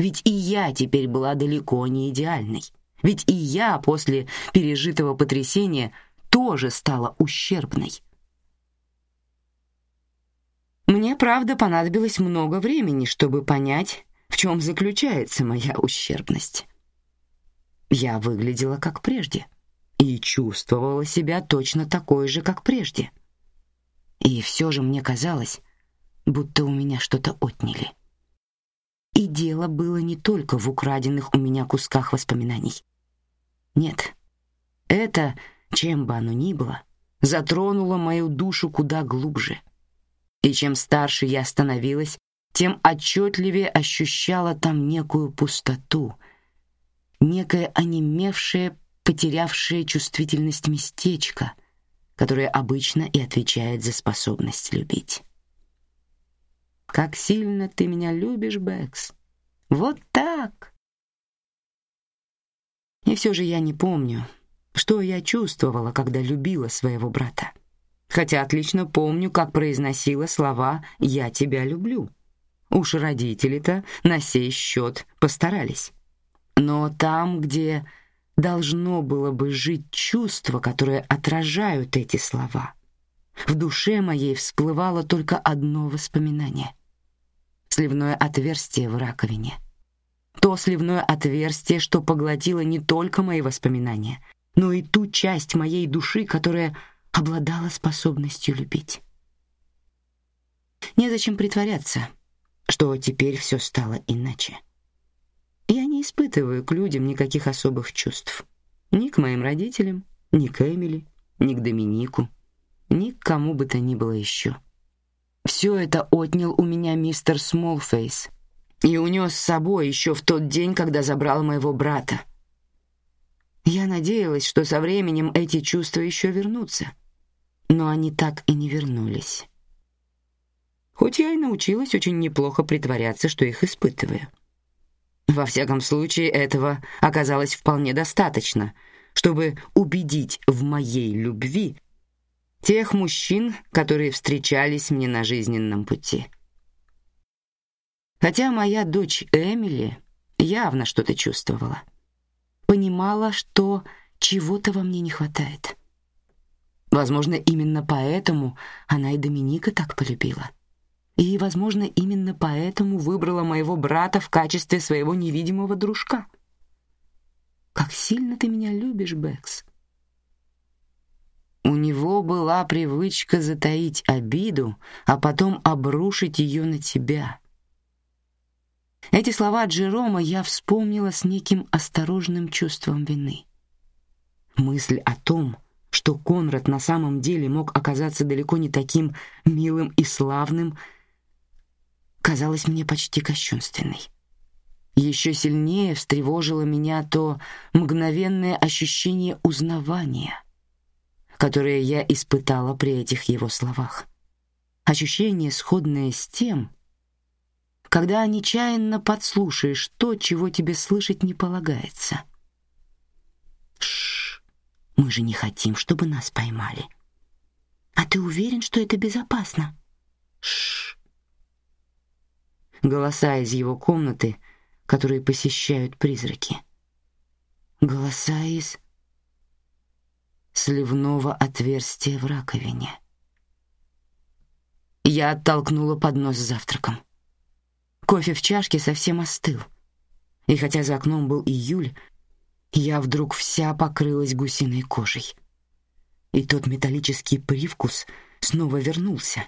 Ведь и я теперь была далеко не идеальной. Ведь и я после пережитого потрясения тоже стала ущербной. Мне, правда, понадобилось много времени, чтобы понять, в чем заключается моя ущербность. Я выглядела как прежде и чувствовала себя точно такой же, как прежде. И все же мне казалось, будто у меня что-то отняли. И дело было не только в украденных у меня кусках воспоминаний. Нет, это, чем бы оно ни было, затронуло мою душу куда глубже. И чем старше я становилась, тем отчетливее ощущала там некую пустоту, некое онемевшее, потерявшее чувствительность местечко, которое обычно и отвечает за способность любить. Как сильно ты меня любишь, Бэкс. Вот так. И все же я не помню, что я чувствовала, когда любила своего брата. Хотя отлично помню, как произносила слова «я тебя люблю». Уж родители-то на сей счет постарались. Но там, где должно было бы жить чувство, которое отражают эти слова, в душе моей всплывало только одно воспоминание сливное отверстие в раковине. То сливное отверстие, что поглотило не только мои воспоминания, но и ту часть моей души, которая обладала способностью любить. Незачем притворяться, что теперь все стало иначе. Я не испытываю к людям никаких особых чувств. Ни к моим родителям, ни к Эмили, ни к Доминику, ни к кому бы то ни было еще. Все это отнял у меня мистер Смолфейс и унес с собой еще в тот день, когда забрал моего брата. Я надеялась, что со временем эти чувства еще вернутся, но они так и не вернулись. Хоть я и научилась очень неплохо притворяться, что их испытываю. Во всяком случае, этого оказалось вполне достаточно, чтобы убедить в моей любви тех мужчин, которые встречались мне на жизненном пути. Хотя моя дочь Эмили явно что-то чувствовала, понимала, что чего-то во мне не хватает. Возможно, именно поэтому она и Доминика так полюбила. И, возможно, именно поэтому выбрала моего брата в качестве своего невидимого дружка. Как сильно ты меня любишь, Бэкс. У него была привычка затаить обиду, а потом обрушить ее на тебя. Эти слова Джерома я вспомнила с неким осторожным чувством вины. Мысль о том, что Конрад на самом деле мог оказаться далеко не таким милым и славным, казалась мне почти кощунственной. Еще сильнее встревожило меня то мгновенное ощущение узнавания — которое я испытала при этих его словах. ощущение сходное с тем, когда нечаянно подслушаешь то, чего тебе слышать не полагается. Шш, мы же не хотим, чтобы нас поймали. А ты уверен, что это безопасно? Шш. Голоса из его комнаты, которые посещают призраки. Голоса из сливного отверстия в раковине. Я оттолкнула поднос с завтраком. Кофе в чашке совсем остыл. И хотя за окном был июль, я вдруг вся покрылась гусиной кожей. И тот металлический привкус снова вернулся,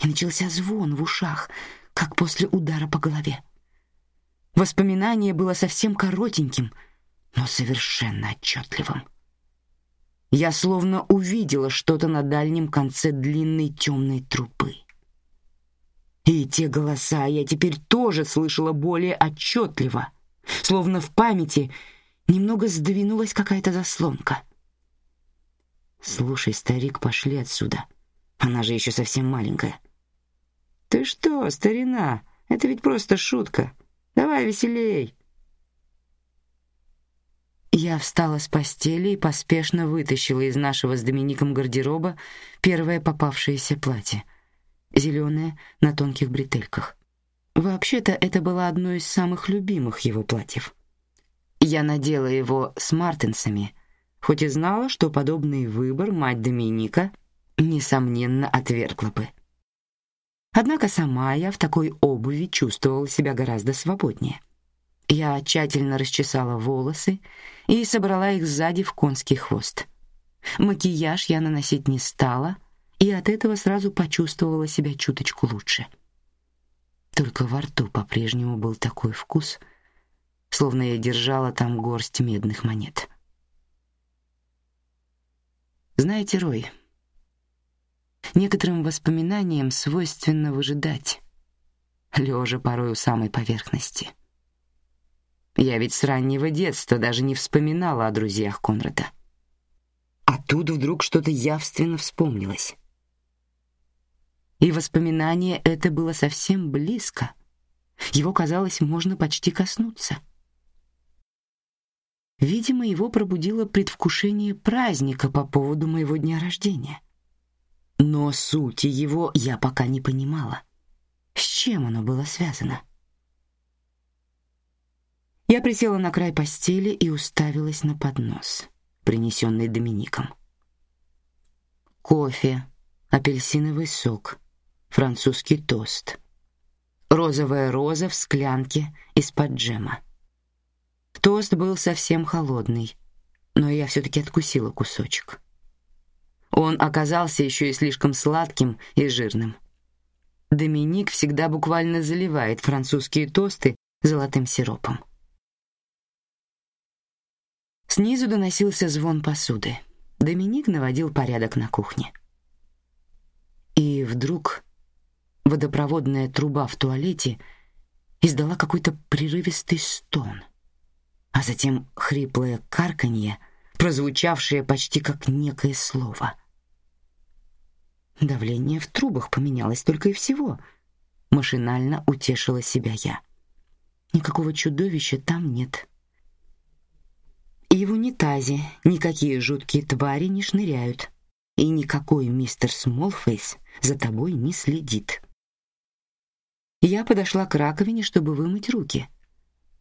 и начался звон в ушах, как после удара по голове. Воспоминание было совсем коротеньким, но совершенно отчетливым. Я словно увидела что-то на дальнем конце длинной темной трубы. И те голоса я теперь тоже слышала более отчетливо, словно в памяти немного сдвинулась какая-то заслонка. Слушай, старик, пошли отсюда. Она же еще совсем маленькая. Ты что, старина? Это ведь просто шутка. Давай веселей. Я встала с постели и поспешно вытащила из нашего с Домиником гардероба первое попавшееся платье — зеленое на тонких бретельках. Вообще-то это было одно из самых любимых его платьев. Я надела его с мартенсами, хоть и знала, что подобный выбор мать Доминика несомненно отвергла бы. Однако сама я в такой обуви чувствовала себя гораздо свободнее. Я тщательно расчесала волосы и собрала их сзади в конский хвост. Макияж я наносить не стала, и от этого сразу почувствовала себя чуточку лучше. Только во рту по-прежнему был такой вкус, словно я держала там горсть медных монет. Знаете, Рой, некоторым воспоминаниям свойственно выжидать, лежа порой у самой поверхности. Я ведь с раннего детства даже не вспоминала о друзьях Конрада. А тут вдруг что-то явственно вспомнилось. И воспоминание это было совсем близко. Его, казалось, можно почти коснуться. Видимо, его пробудило предвкушение праздника по поводу моего дня рождения. Но сути его я пока не понимала. С чем оно было связано? Я присела на край постели и уставилась на поднос, принесенный Домиником. Кофе, апельсиновый сок, французский тост. Розовая роза в склянке из-под джема. Тост был совсем холодный, но я все-таки откусила кусочек. Он оказался еще и слишком сладким и жирным. Доминик всегда буквально заливает французские тосты золотым сиропом. Снизу доносился звон посуды. Доминик наводил порядок на кухне. И вдруг водопроводная труба в туалете издала какой-то прерывистый стон, а затем хриплое карканье, прозвучавшее почти как некое слово. Давление в трубах поменялось только и всего. Машинально утешила себя я. Никакого чудовища там нет. И в унитазе никакие жуткие твари не шныряют, и никакой мистер Смолфейс за тобой не следит. Я подошла к раковине, чтобы вымыть руки.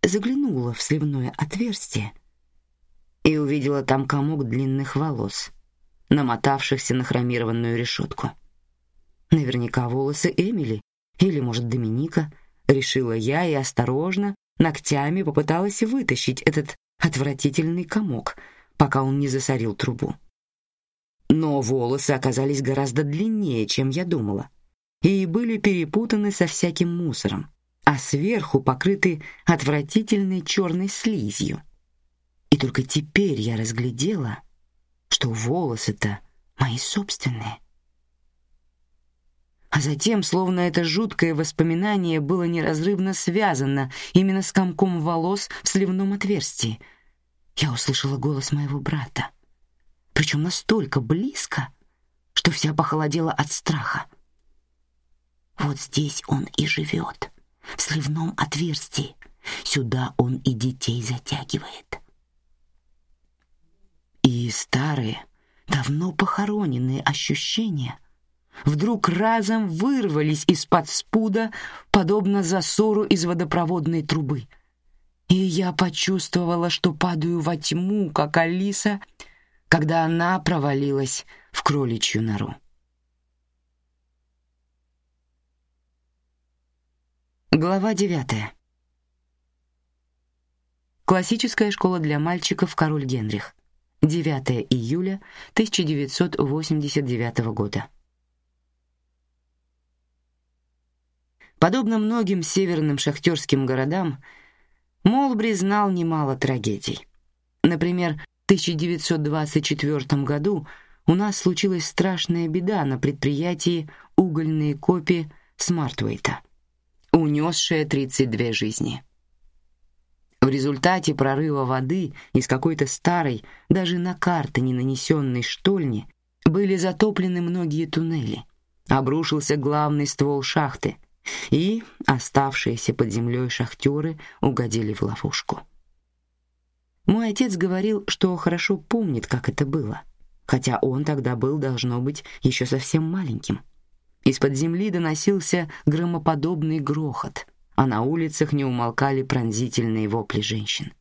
Заглянула в сливное отверстие и увидела там комок длинных волос, намотавшихся на хромированную решетку. Наверняка волосы Эмили или, может, Доминика, решила я и осторожно ногтями попыталась вытащить этот отвратительный комок, пока он не засорил трубу. Но волосы оказались гораздо длиннее, чем я думала и были перепутаны со всяким мусором, а сверху покрыты отвратительной черной слизью. И только теперь я разглядела, что волосы-то мои собственные. А затем, словно это жуткое воспоминание было неразрывно связано именно с комком волос в сливном отверстии, я услышала голос моего брата, причем настолько близко, что вся похолодела от страха. Вот здесь он и живет, в сливном отверстии. Сюда он и детей затягивает. И старые, давно похороненные ощущения вдруг разом вырвались из-под спуда, подобно засору из водопроводной трубы. И я почувствовала, что падаю во тьму, как Алиса, когда она провалилась в кроличью нору. Глава девятая. Классическая школа для мальчиков Король Генрих. 9 июля 1989 года. Подобно многим северным шахтерским городам, Молбри знал немало трагедий. Например, в 1924 году у нас случилась страшная беда на предприятии угольные копи Смартвейта унесшая 32 жизни. В результате прорыва воды из какой-то старой, даже на карты не нанесенной штольни, были затоплены многие туннели. Обрушился главный ствол шахты, и оставшиеся под землей шахтеры угодили в ловушку. Мой отец говорил, что хорошо помнит, как это было, хотя он тогда был, должно быть, еще совсем маленьким. Из-под земли доносился громоподобный грохот, а на улицах не умолкали пронзительные вопли женщин.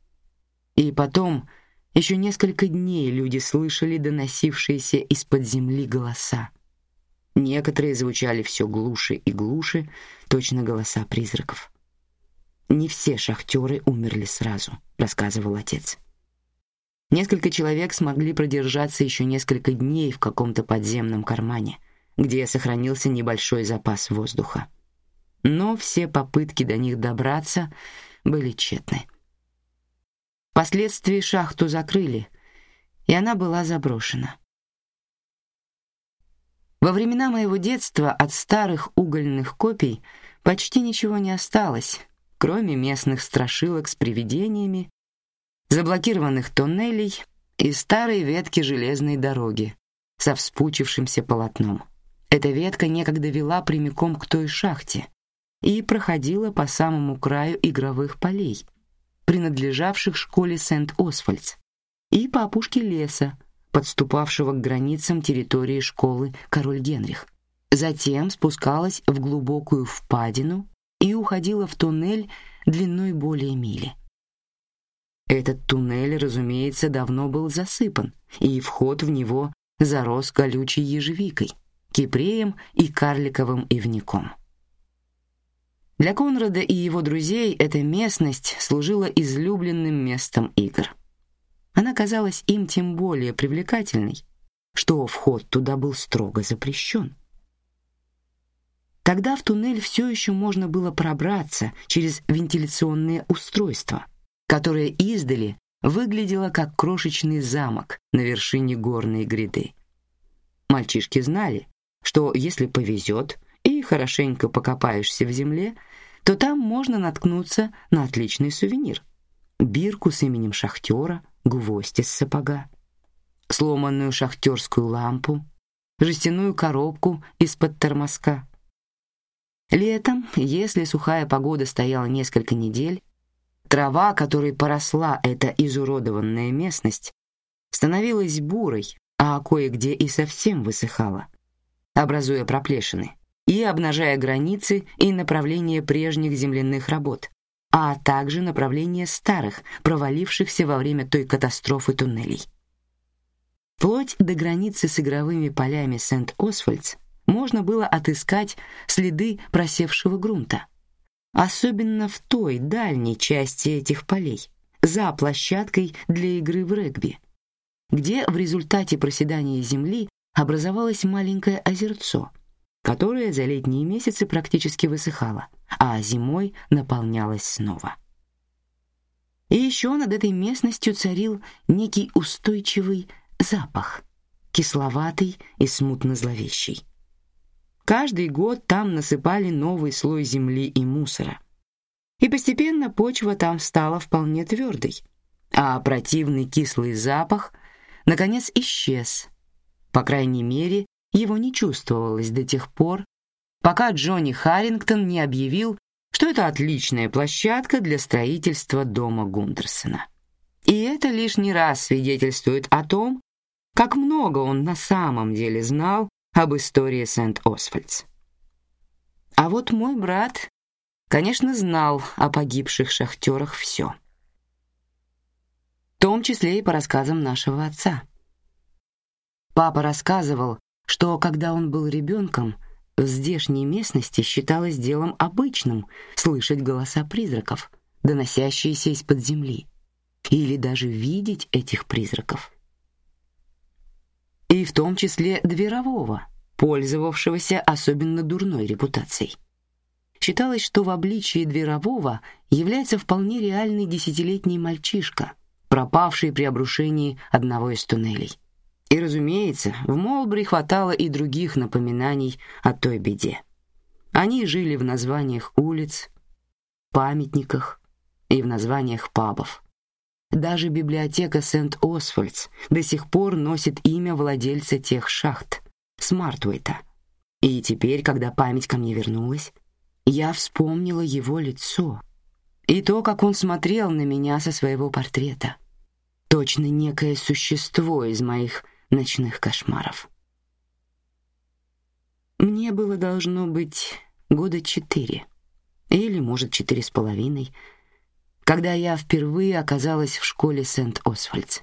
И потом еще несколько дней люди слышали доносившиеся из-под земли голоса. Некоторые звучали все глуше и глуше, точно голоса призраков. Не все шахтеры умерли сразу, рассказывал отец. Несколько человек смогли продержаться еще несколько дней в каком-то подземном кармане, где сохранился небольшой запас воздуха. Но все попытки до них добраться были тщетны. Впоследствии шахту закрыли, и она была заброшена. Во времена моего детства от старых угольных копий почти ничего не осталось, кроме местных страшилок с привидениями, заблокированных тоннелей и старой ветки железной дороги со вспучившимся полотном. Эта ветка некогда вела прямиком к той шахте и проходила по самому краю игровых полей, принадлежавших школе Сент-Освальдс, и по опушке леса, подступавшего к границам территории школы Король Генрих. Затем спускалась в глубокую впадину и уходила в туннель длиной более мили. Этот туннель, разумеется, давно был засыпан, и вход в него зарос колючей ежевикой кипреем и карликовым ивником. Для Конрада и его друзей эта местность служила излюбленным местом игр. Она казалась им тем более привлекательной, что вход туда был строго запрещен. Тогда в туннель все еще можно было пробраться через вентиляционные устройства, которое издали выглядело как крошечный замок на вершине горной гряды. Мальчишки знали, что если повезет и хорошенько покопаешься в земле, то там можно наткнуться на отличный сувенир: бирку с именем шахтера, гвоздь из сапога, сломанную шахтерскую лампу, жестяную коробку из-под тормозка. Летом, если сухая погода стояла несколько недель, трава, которой поросла эта изуродованная местность, становилась бурой, а кое-где и совсем высыхала образуя проплешины, и обнажая границы и направления прежних земляных работ, а также направления старых, провалившихся во время той катастрофы туннелей. Вплоть до границы с игровыми полями Сент-Освальдс можно было отыскать следы просевшего грунта, особенно в той дальней части этих полей, за площадкой для игры в регби, где в результате проседания земли образовалось маленькое озерцо, которое за летние месяцы практически высыхало, а зимой наполнялось снова. И еще над этой местностью царил некий устойчивый запах, кисловатый и смутно зловещий. Каждый год там насыпали новый слой земли и мусора, и постепенно почва там стала вполне твердой, а противный кислый запах наконец исчез по крайней мере, его не чувствовалось до тех пор, пока Джонни Харрингтон не объявил, что это отличная площадка для строительства дома Гундерсона. И это лишний раз свидетельствует о том, как много он на самом деле знал об истории Сент-Освальдс. А вот мой брат, конечно, знал о погибших шахтерах все. В том числе и по рассказам нашего отца. Папа рассказывал, что когда он был ребенком, в здешней местности считалось делом обычным слышать голоса призраков, доносящиеся из-под земли, или даже видеть этих призраков. И в том числе дверового, пользовавшегося особенно дурной репутацией. Считалось, что в обличии дверового является вполне реальный десятилетний мальчишка, пропавший при обрушении одного из туннелей. И, разумеется, в Молбри хватало и других напоминаний о той беде. Они жили в названиях улиц, памятниках и в названиях пабов. Даже библиотека Сент-Освальдс до сих пор носит имя владельца тех шахт, Смартуэта. И теперь, когда память ко мне вернулась, я вспомнила его лицо и то, как он смотрел на меня со своего портрета. Точно некое существо из моих ночных кошмаров. Мне было должно быть года четыре, или, может, четыре с половиной, когда я впервые оказалась в школе Сент-Освальдс.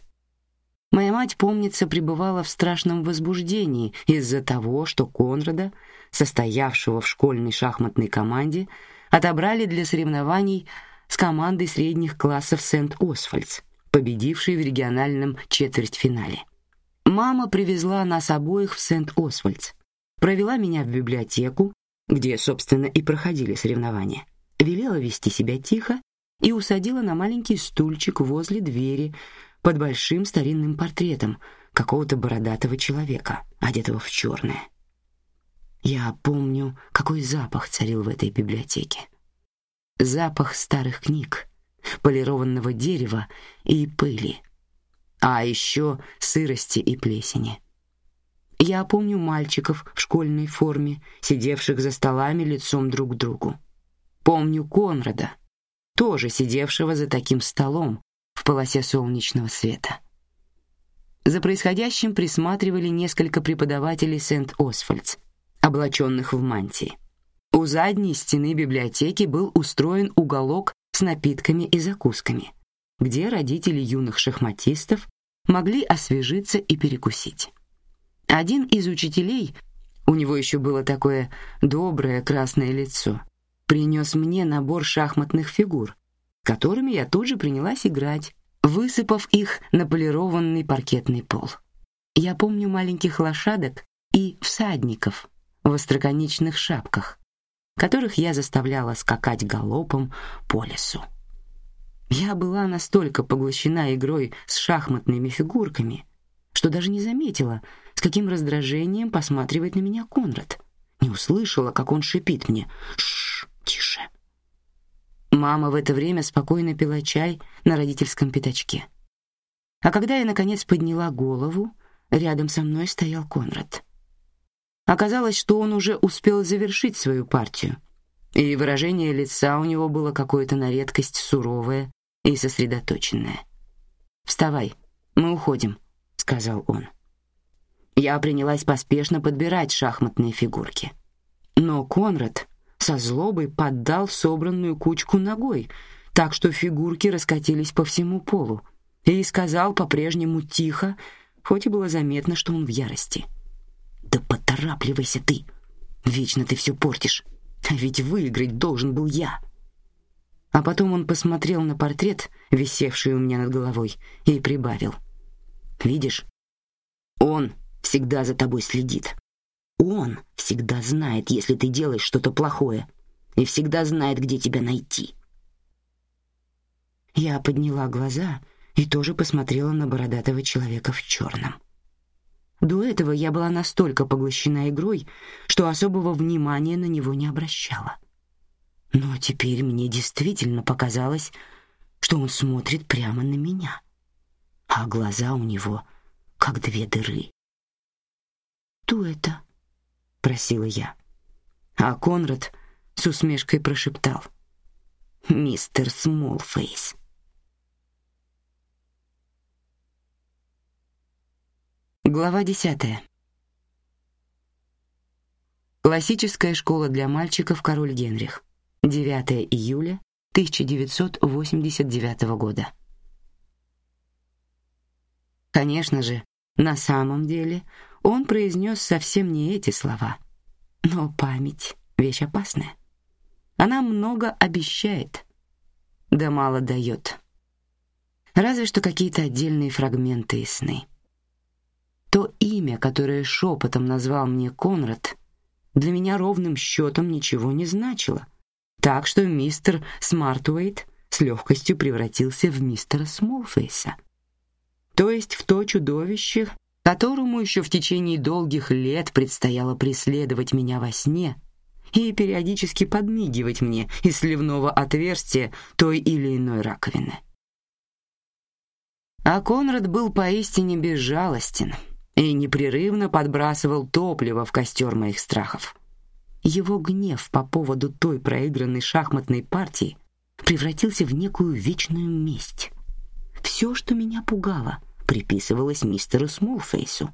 Моя мать, помнится, пребывала в страшном возбуждении из-за того, что Конрада, состоявшего в школьной шахматной команде, отобрали для соревнований с командой средних классов Сент-Освальдс, победившей в региональном четвертьфинале. Мама привезла нас обоих в Сент-Освальдс, провела меня в библиотеку, где, собственно, и проходили соревнования, велела вести себя тихо и усадила на маленький стульчик возле двери под большим старинным портретом какого-то бородатого человека, одетого в черное. Я помню, какой запах царил в этой библиотеке. Запах старых книг, полированного дерева и пыли а еще сырости и плесени. Я помню мальчиков в школьной форме, сидевших за столами лицом друг к другу. Помню Конрада, тоже сидевшего за таким столом в полосе солнечного света. За происходящим присматривали несколько преподавателей Сент-Освальдс, облаченных в мантии. У задней стены библиотеки был устроен уголок с напитками и закусками, где родители юных шахматистов могли освежиться и перекусить. Один из учителей, у него еще было такое доброе красное лицо, принес мне набор шахматных фигур, которыми я тут же принялась играть, высыпав их на полированный паркетный пол. Я помню маленьких лошадок и всадников в остроконечных шапках, которых я заставляла скакать галопом по лесу. Я была настолько поглощена игрой с шахматными фигурками, что даже не заметила, с каким раздражением посматривает на меня Конрад. Не услышала, как он шипит мне: "Шш, тише". Мама в это время спокойно пила чай на родительском пятачке. А когда я наконец подняла голову, рядом со мной стоял Конрад. Оказалось, что он уже успел завершить свою партию, и выражение лица у него было какое-то на редкость суровое и сосредоточенная. «Вставай, мы уходим», — сказал он. Я принялась поспешно подбирать шахматные фигурки. Но Конрад со злобой поддал собранную кучку ногой, так что фигурки раскатились по всему полу, и сказал по-прежнему тихо, хоть и было заметно, что он в ярости. «Да поторапливайся ты! Вечно ты все портишь, ведь выиграть должен был я!» А потом он посмотрел на портрет, висевший у меня над головой, и прибавил: "Видишь? Он всегда за тобой следит. Он всегда знает, если ты делаешь что-то плохое, и всегда знает, где тебя найти". Я подняла глаза и тоже посмотрела на бородатого человека в черном. До этого я была настолько поглощена игрой, что особого внимания на него не обращала. Но теперь мне действительно показалось, что он смотрит прямо на меня, а глаза у него как две дыры. «Кто это?» — просила я. А Конрад с усмешкой прошептал: "Мистер Смолфейс". Глава десятая. Классическая школа для мальчиков Король Генрих. 9 июля 1989 года. Конечно же, на самом деле он произнес совсем не эти слова. Но память — вещь опасная. Она много обещает, да мало дает. Разве что какие-то отдельные фрагменты из сны. То имя, которое шепотом назвал мне Конрад, для меня ровным счетом ничего не значило, так что мистер Смартуэйт с легкостью превратился в мистера Смолфейса, то есть в то чудовище, которому еще в течение долгих лет предстояло преследовать меня во сне и периодически подмигивать мне из сливного отверстия той или иной раковины. А Конрад был поистине безжалостен — и непрерывно подбрасывал топливо в костер моих страхов. Его гнев по поводу той проигранной шахматной партии превратился в некую вечную месть. Все, что меня пугало, приписывалось мистеру Смолфейсу: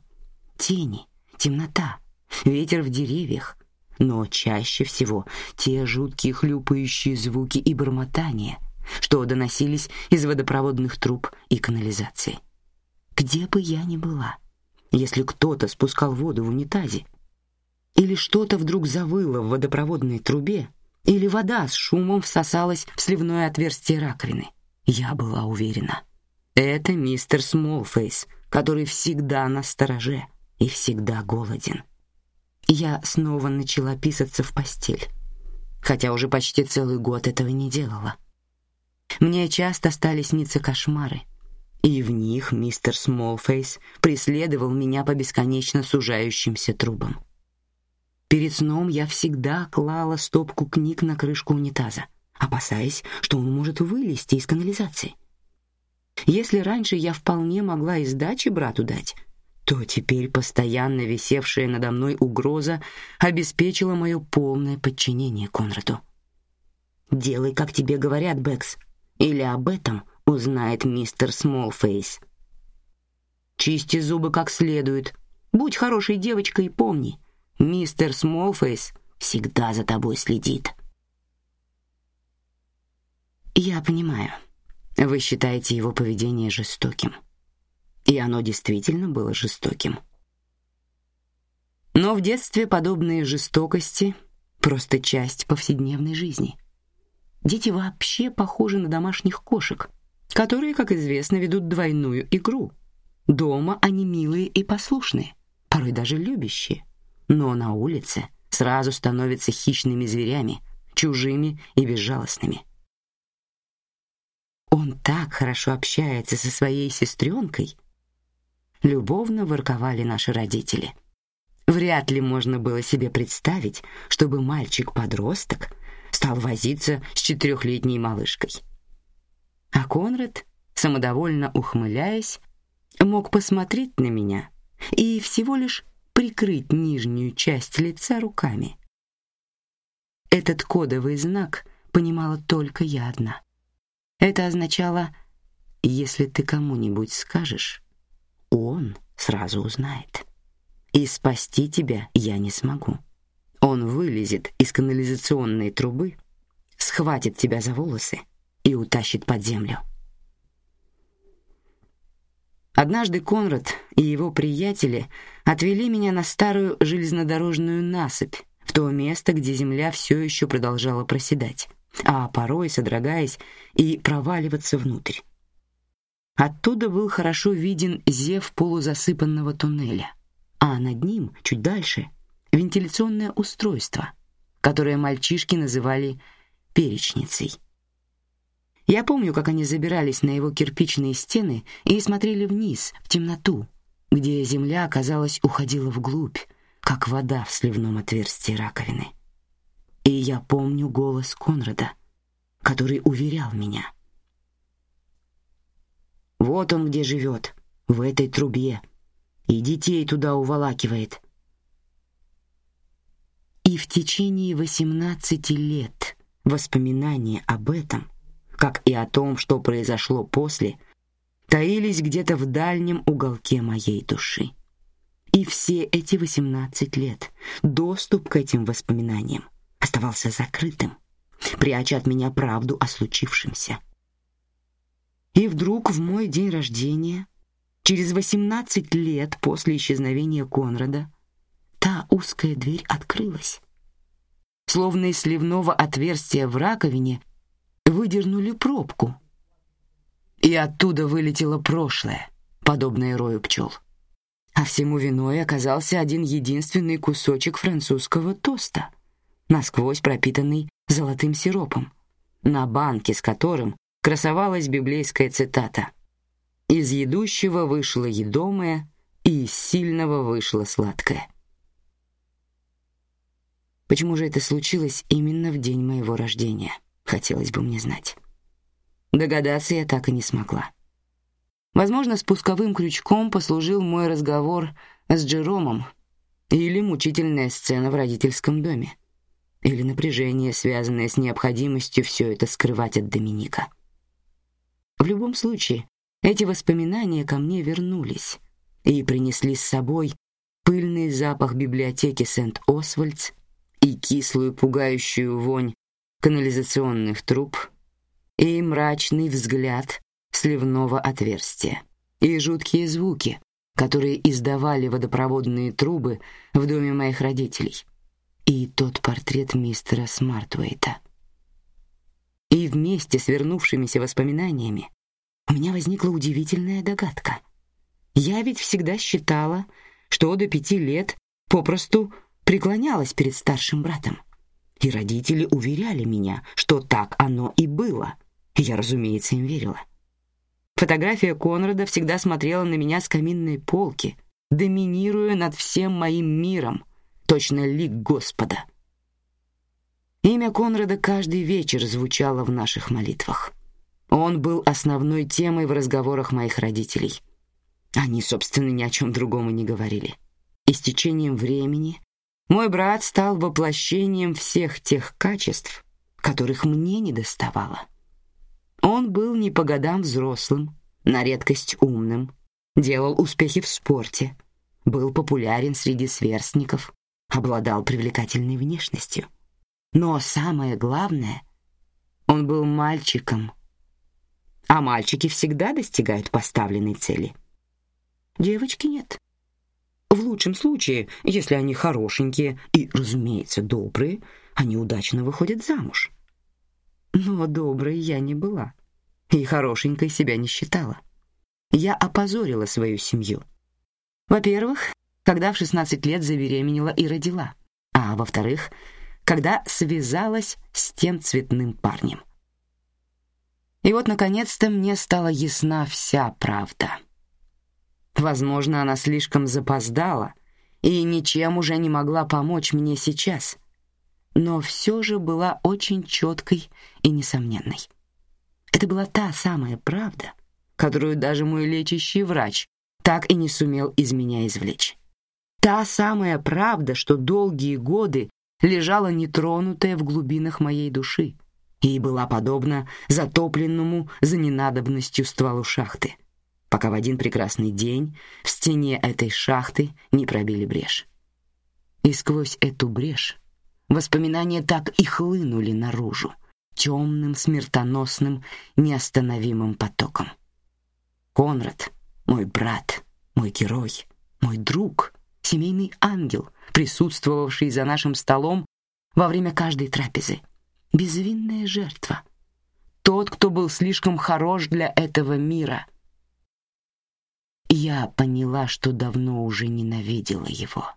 тени, темнота, ветер в деревьях, но чаще всего те жуткие хлюпающие звуки и бормотания, что доносились из водопроводных труб и канализации. Где бы я ни была, если кто-то спускал воду в унитазе, или что-то вдруг завыло в водопроводной трубе, или вода с шумом всосалась в сливное отверстие раковины. Я была уверена. Это мистер Смолфейс, который всегда на стороже и всегда голоден. Я снова начала писаться в постель, хотя уже почти целый год этого не делала. Мне часто стали сниться кошмары — и в них мистер Смолфейс преследовал меня по бесконечно сужающимся трубам. Перед сном я всегда клала стопку книг на крышку унитаза, опасаясь, что он может вылезти из канализации. Если раньше я вполне могла и сдачи брату дать, то теперь постоянно висевшая надо мной угроза обеспечила мое полное подчинение Конраду. «Делай, как тебе говорят, Бэкс, или об этом узнает мистер Смолфейс. Чисти зубы как следует. Будь хорошей девочкой и помни, мистер Смолфейс всегда за тобой следит. Я понимаю. Вы считаете его поведение жестоким. И оно действительно было жестоким. Но в детстве подобные жестокости просто часть повседневной жизни. Дети вообще похожи на домашних кошек, которые, как известно, ведут двойную игру. Дома они милые и послушные, порой даже любящие, но на улице сразу становятся хищными зверями, чужими и безжалостными. Он так хорошо общается со своей сестренкой. Любовно ворковали наши родители. Вряд ли можно было себе представить, чтобы мальчик-подросток стал возиться с четырехлетней малышкой. А Конрад, самодовольно ухмыляясь, мог посмотреть на меня и всего лишь прикрыть нижнюю часть лица руками. Этот кодовый знак понимала только я одна. Это означало, если ты кому-нибудь скажешь, он сразу узнает. И спасти тебя я не смогу. Он вылезет из канализационной трубы, схватит тебя за волосы и утащит под землю. Однажды Конрад и его приятели отвели меня на старую железнодорожную насыпь, в то место, где земля все еще продолжала проседать, а порой содрогаясь и проваливаться внутрь. Оттуда был хорошо виден зев полузасыпанного туннеля, а над ним, чуть дальше, вентиляционное устройство, которое мальчишки называли перечницей. Я помню, как они забирались на его кирпичные стены и смотрели вниз, в темноту, где земля, казалось, уходила вглубь, как вода в сливном отверстии раковины. И я помню голос Конрада, который уверял меня. Вот он где живет, в этой трубе, и детей туда уволакивает. И в течение восемнадцати лет воспоминания об этом, как и о том, что произошло после, таились где-то в дальнем уголке моей души. И все эти восемнадцать лет доступ к этим воспоминаниям оставался закрытым, пряча от меня правду о случившемся. И вдруг в мой день рождения, через восемнадцать лет после исчезновения Конрада, та узкая дверь открылась. Словно из сливного отверстия в раковине выдернули пробку, и оттуда вылетело прошлое, подобное рою пчел. А всему виной оказался один единственный кусочек французского тоста, насквозь пропитанный золотым сиропом, на банке с которым красовалась библейская цитата: "Из едущего вышло едомое, и из сильного вышло сладкое". Почему же это случилось именно в день моего рождения? Хотелось бы мне знать. Догадаться я так и не смогла. Возможно, спусковым крючком послужил мой разговор с Джеромом или мучительная сцена в родительском доме, или напряжение, связанное с необходимостью все это скрывать от Доминика. В любом случае, эти воспоминания ко мне вернулись и принесли с собой пыльный запах библиотеки Сент-Освальдс и кислую пугающую вонь канализационных труб и мрачный взгляд сливного отверстия, и жуткие звуки, которые издавали водопроводные трубы в доме моих родителей, и тот портрет мистера Смартвейта. И вместе с вернувшимися воспоминаниями у меня возникла удивительная догадка. Я ведь всегда считала, что до пяти лет попросту преклонялась перед старшим братом. И родители уверяли меня, что так оно и было. Я, разумеется, им верила. Фотография Конрада всегда смотрела на меня с каминной полки, доминируя над всем моим миром, точно лик Господа. Имя Конрада каждый вечер звучало в наших молитвах. Он был основной темой в разговорах моих родителей. Они, собственно, ни о чем другом и не говорили. И с течением времени мой брат стал воплощением всех тех качеств, которых мне не доставало. Он был не по годам взрослым, на редкость умным, делал успехи в спорте, был популярен среди сверстников, обладал привлекательной внешностью. Но самое главное, он был мальчиком. А мальчики всегда достигают поставленной цели. Девочки нет. В лучшем случае, если они хорошенькие и, разумеется, добрые, они удачно выходят замуж. Но доброй я не была и хорошенькой себя не считала. Я опозорила свою семью. Во-первых, когда в 16 лет забеременела и родила, а во-вторых, когда связалась с тем цветным парнем. И вот наконец-то мне стала ясна вся правда. Возможно, она слишком запоздала и ничем уже не могла помочь мне сейчас, но все же была очень четкой и несомненной. Это была та самая правда, которую даже мой лечащий врач так и не сумел из меня извлечь. Та самая правда, что долгие годы лежала нетронутая в глубинах моей души и была подобна затопленному за ненадобностью стволу шахты, пока в один прекрасный день в стене этой шахты не пробили брешь. И сквозь эту брешь воспоминания так и хлынули наружу, темным, смертоносным, неостановимым потоком. Конрад, мой брат, мой герой, мой друг, семейный ангел, присутствовавший за нашим столом во время каждой трапезы, безвинная жертва, тот, кто был слишком хорош для этого мира. Я поняла, что давно уже ненавидела его.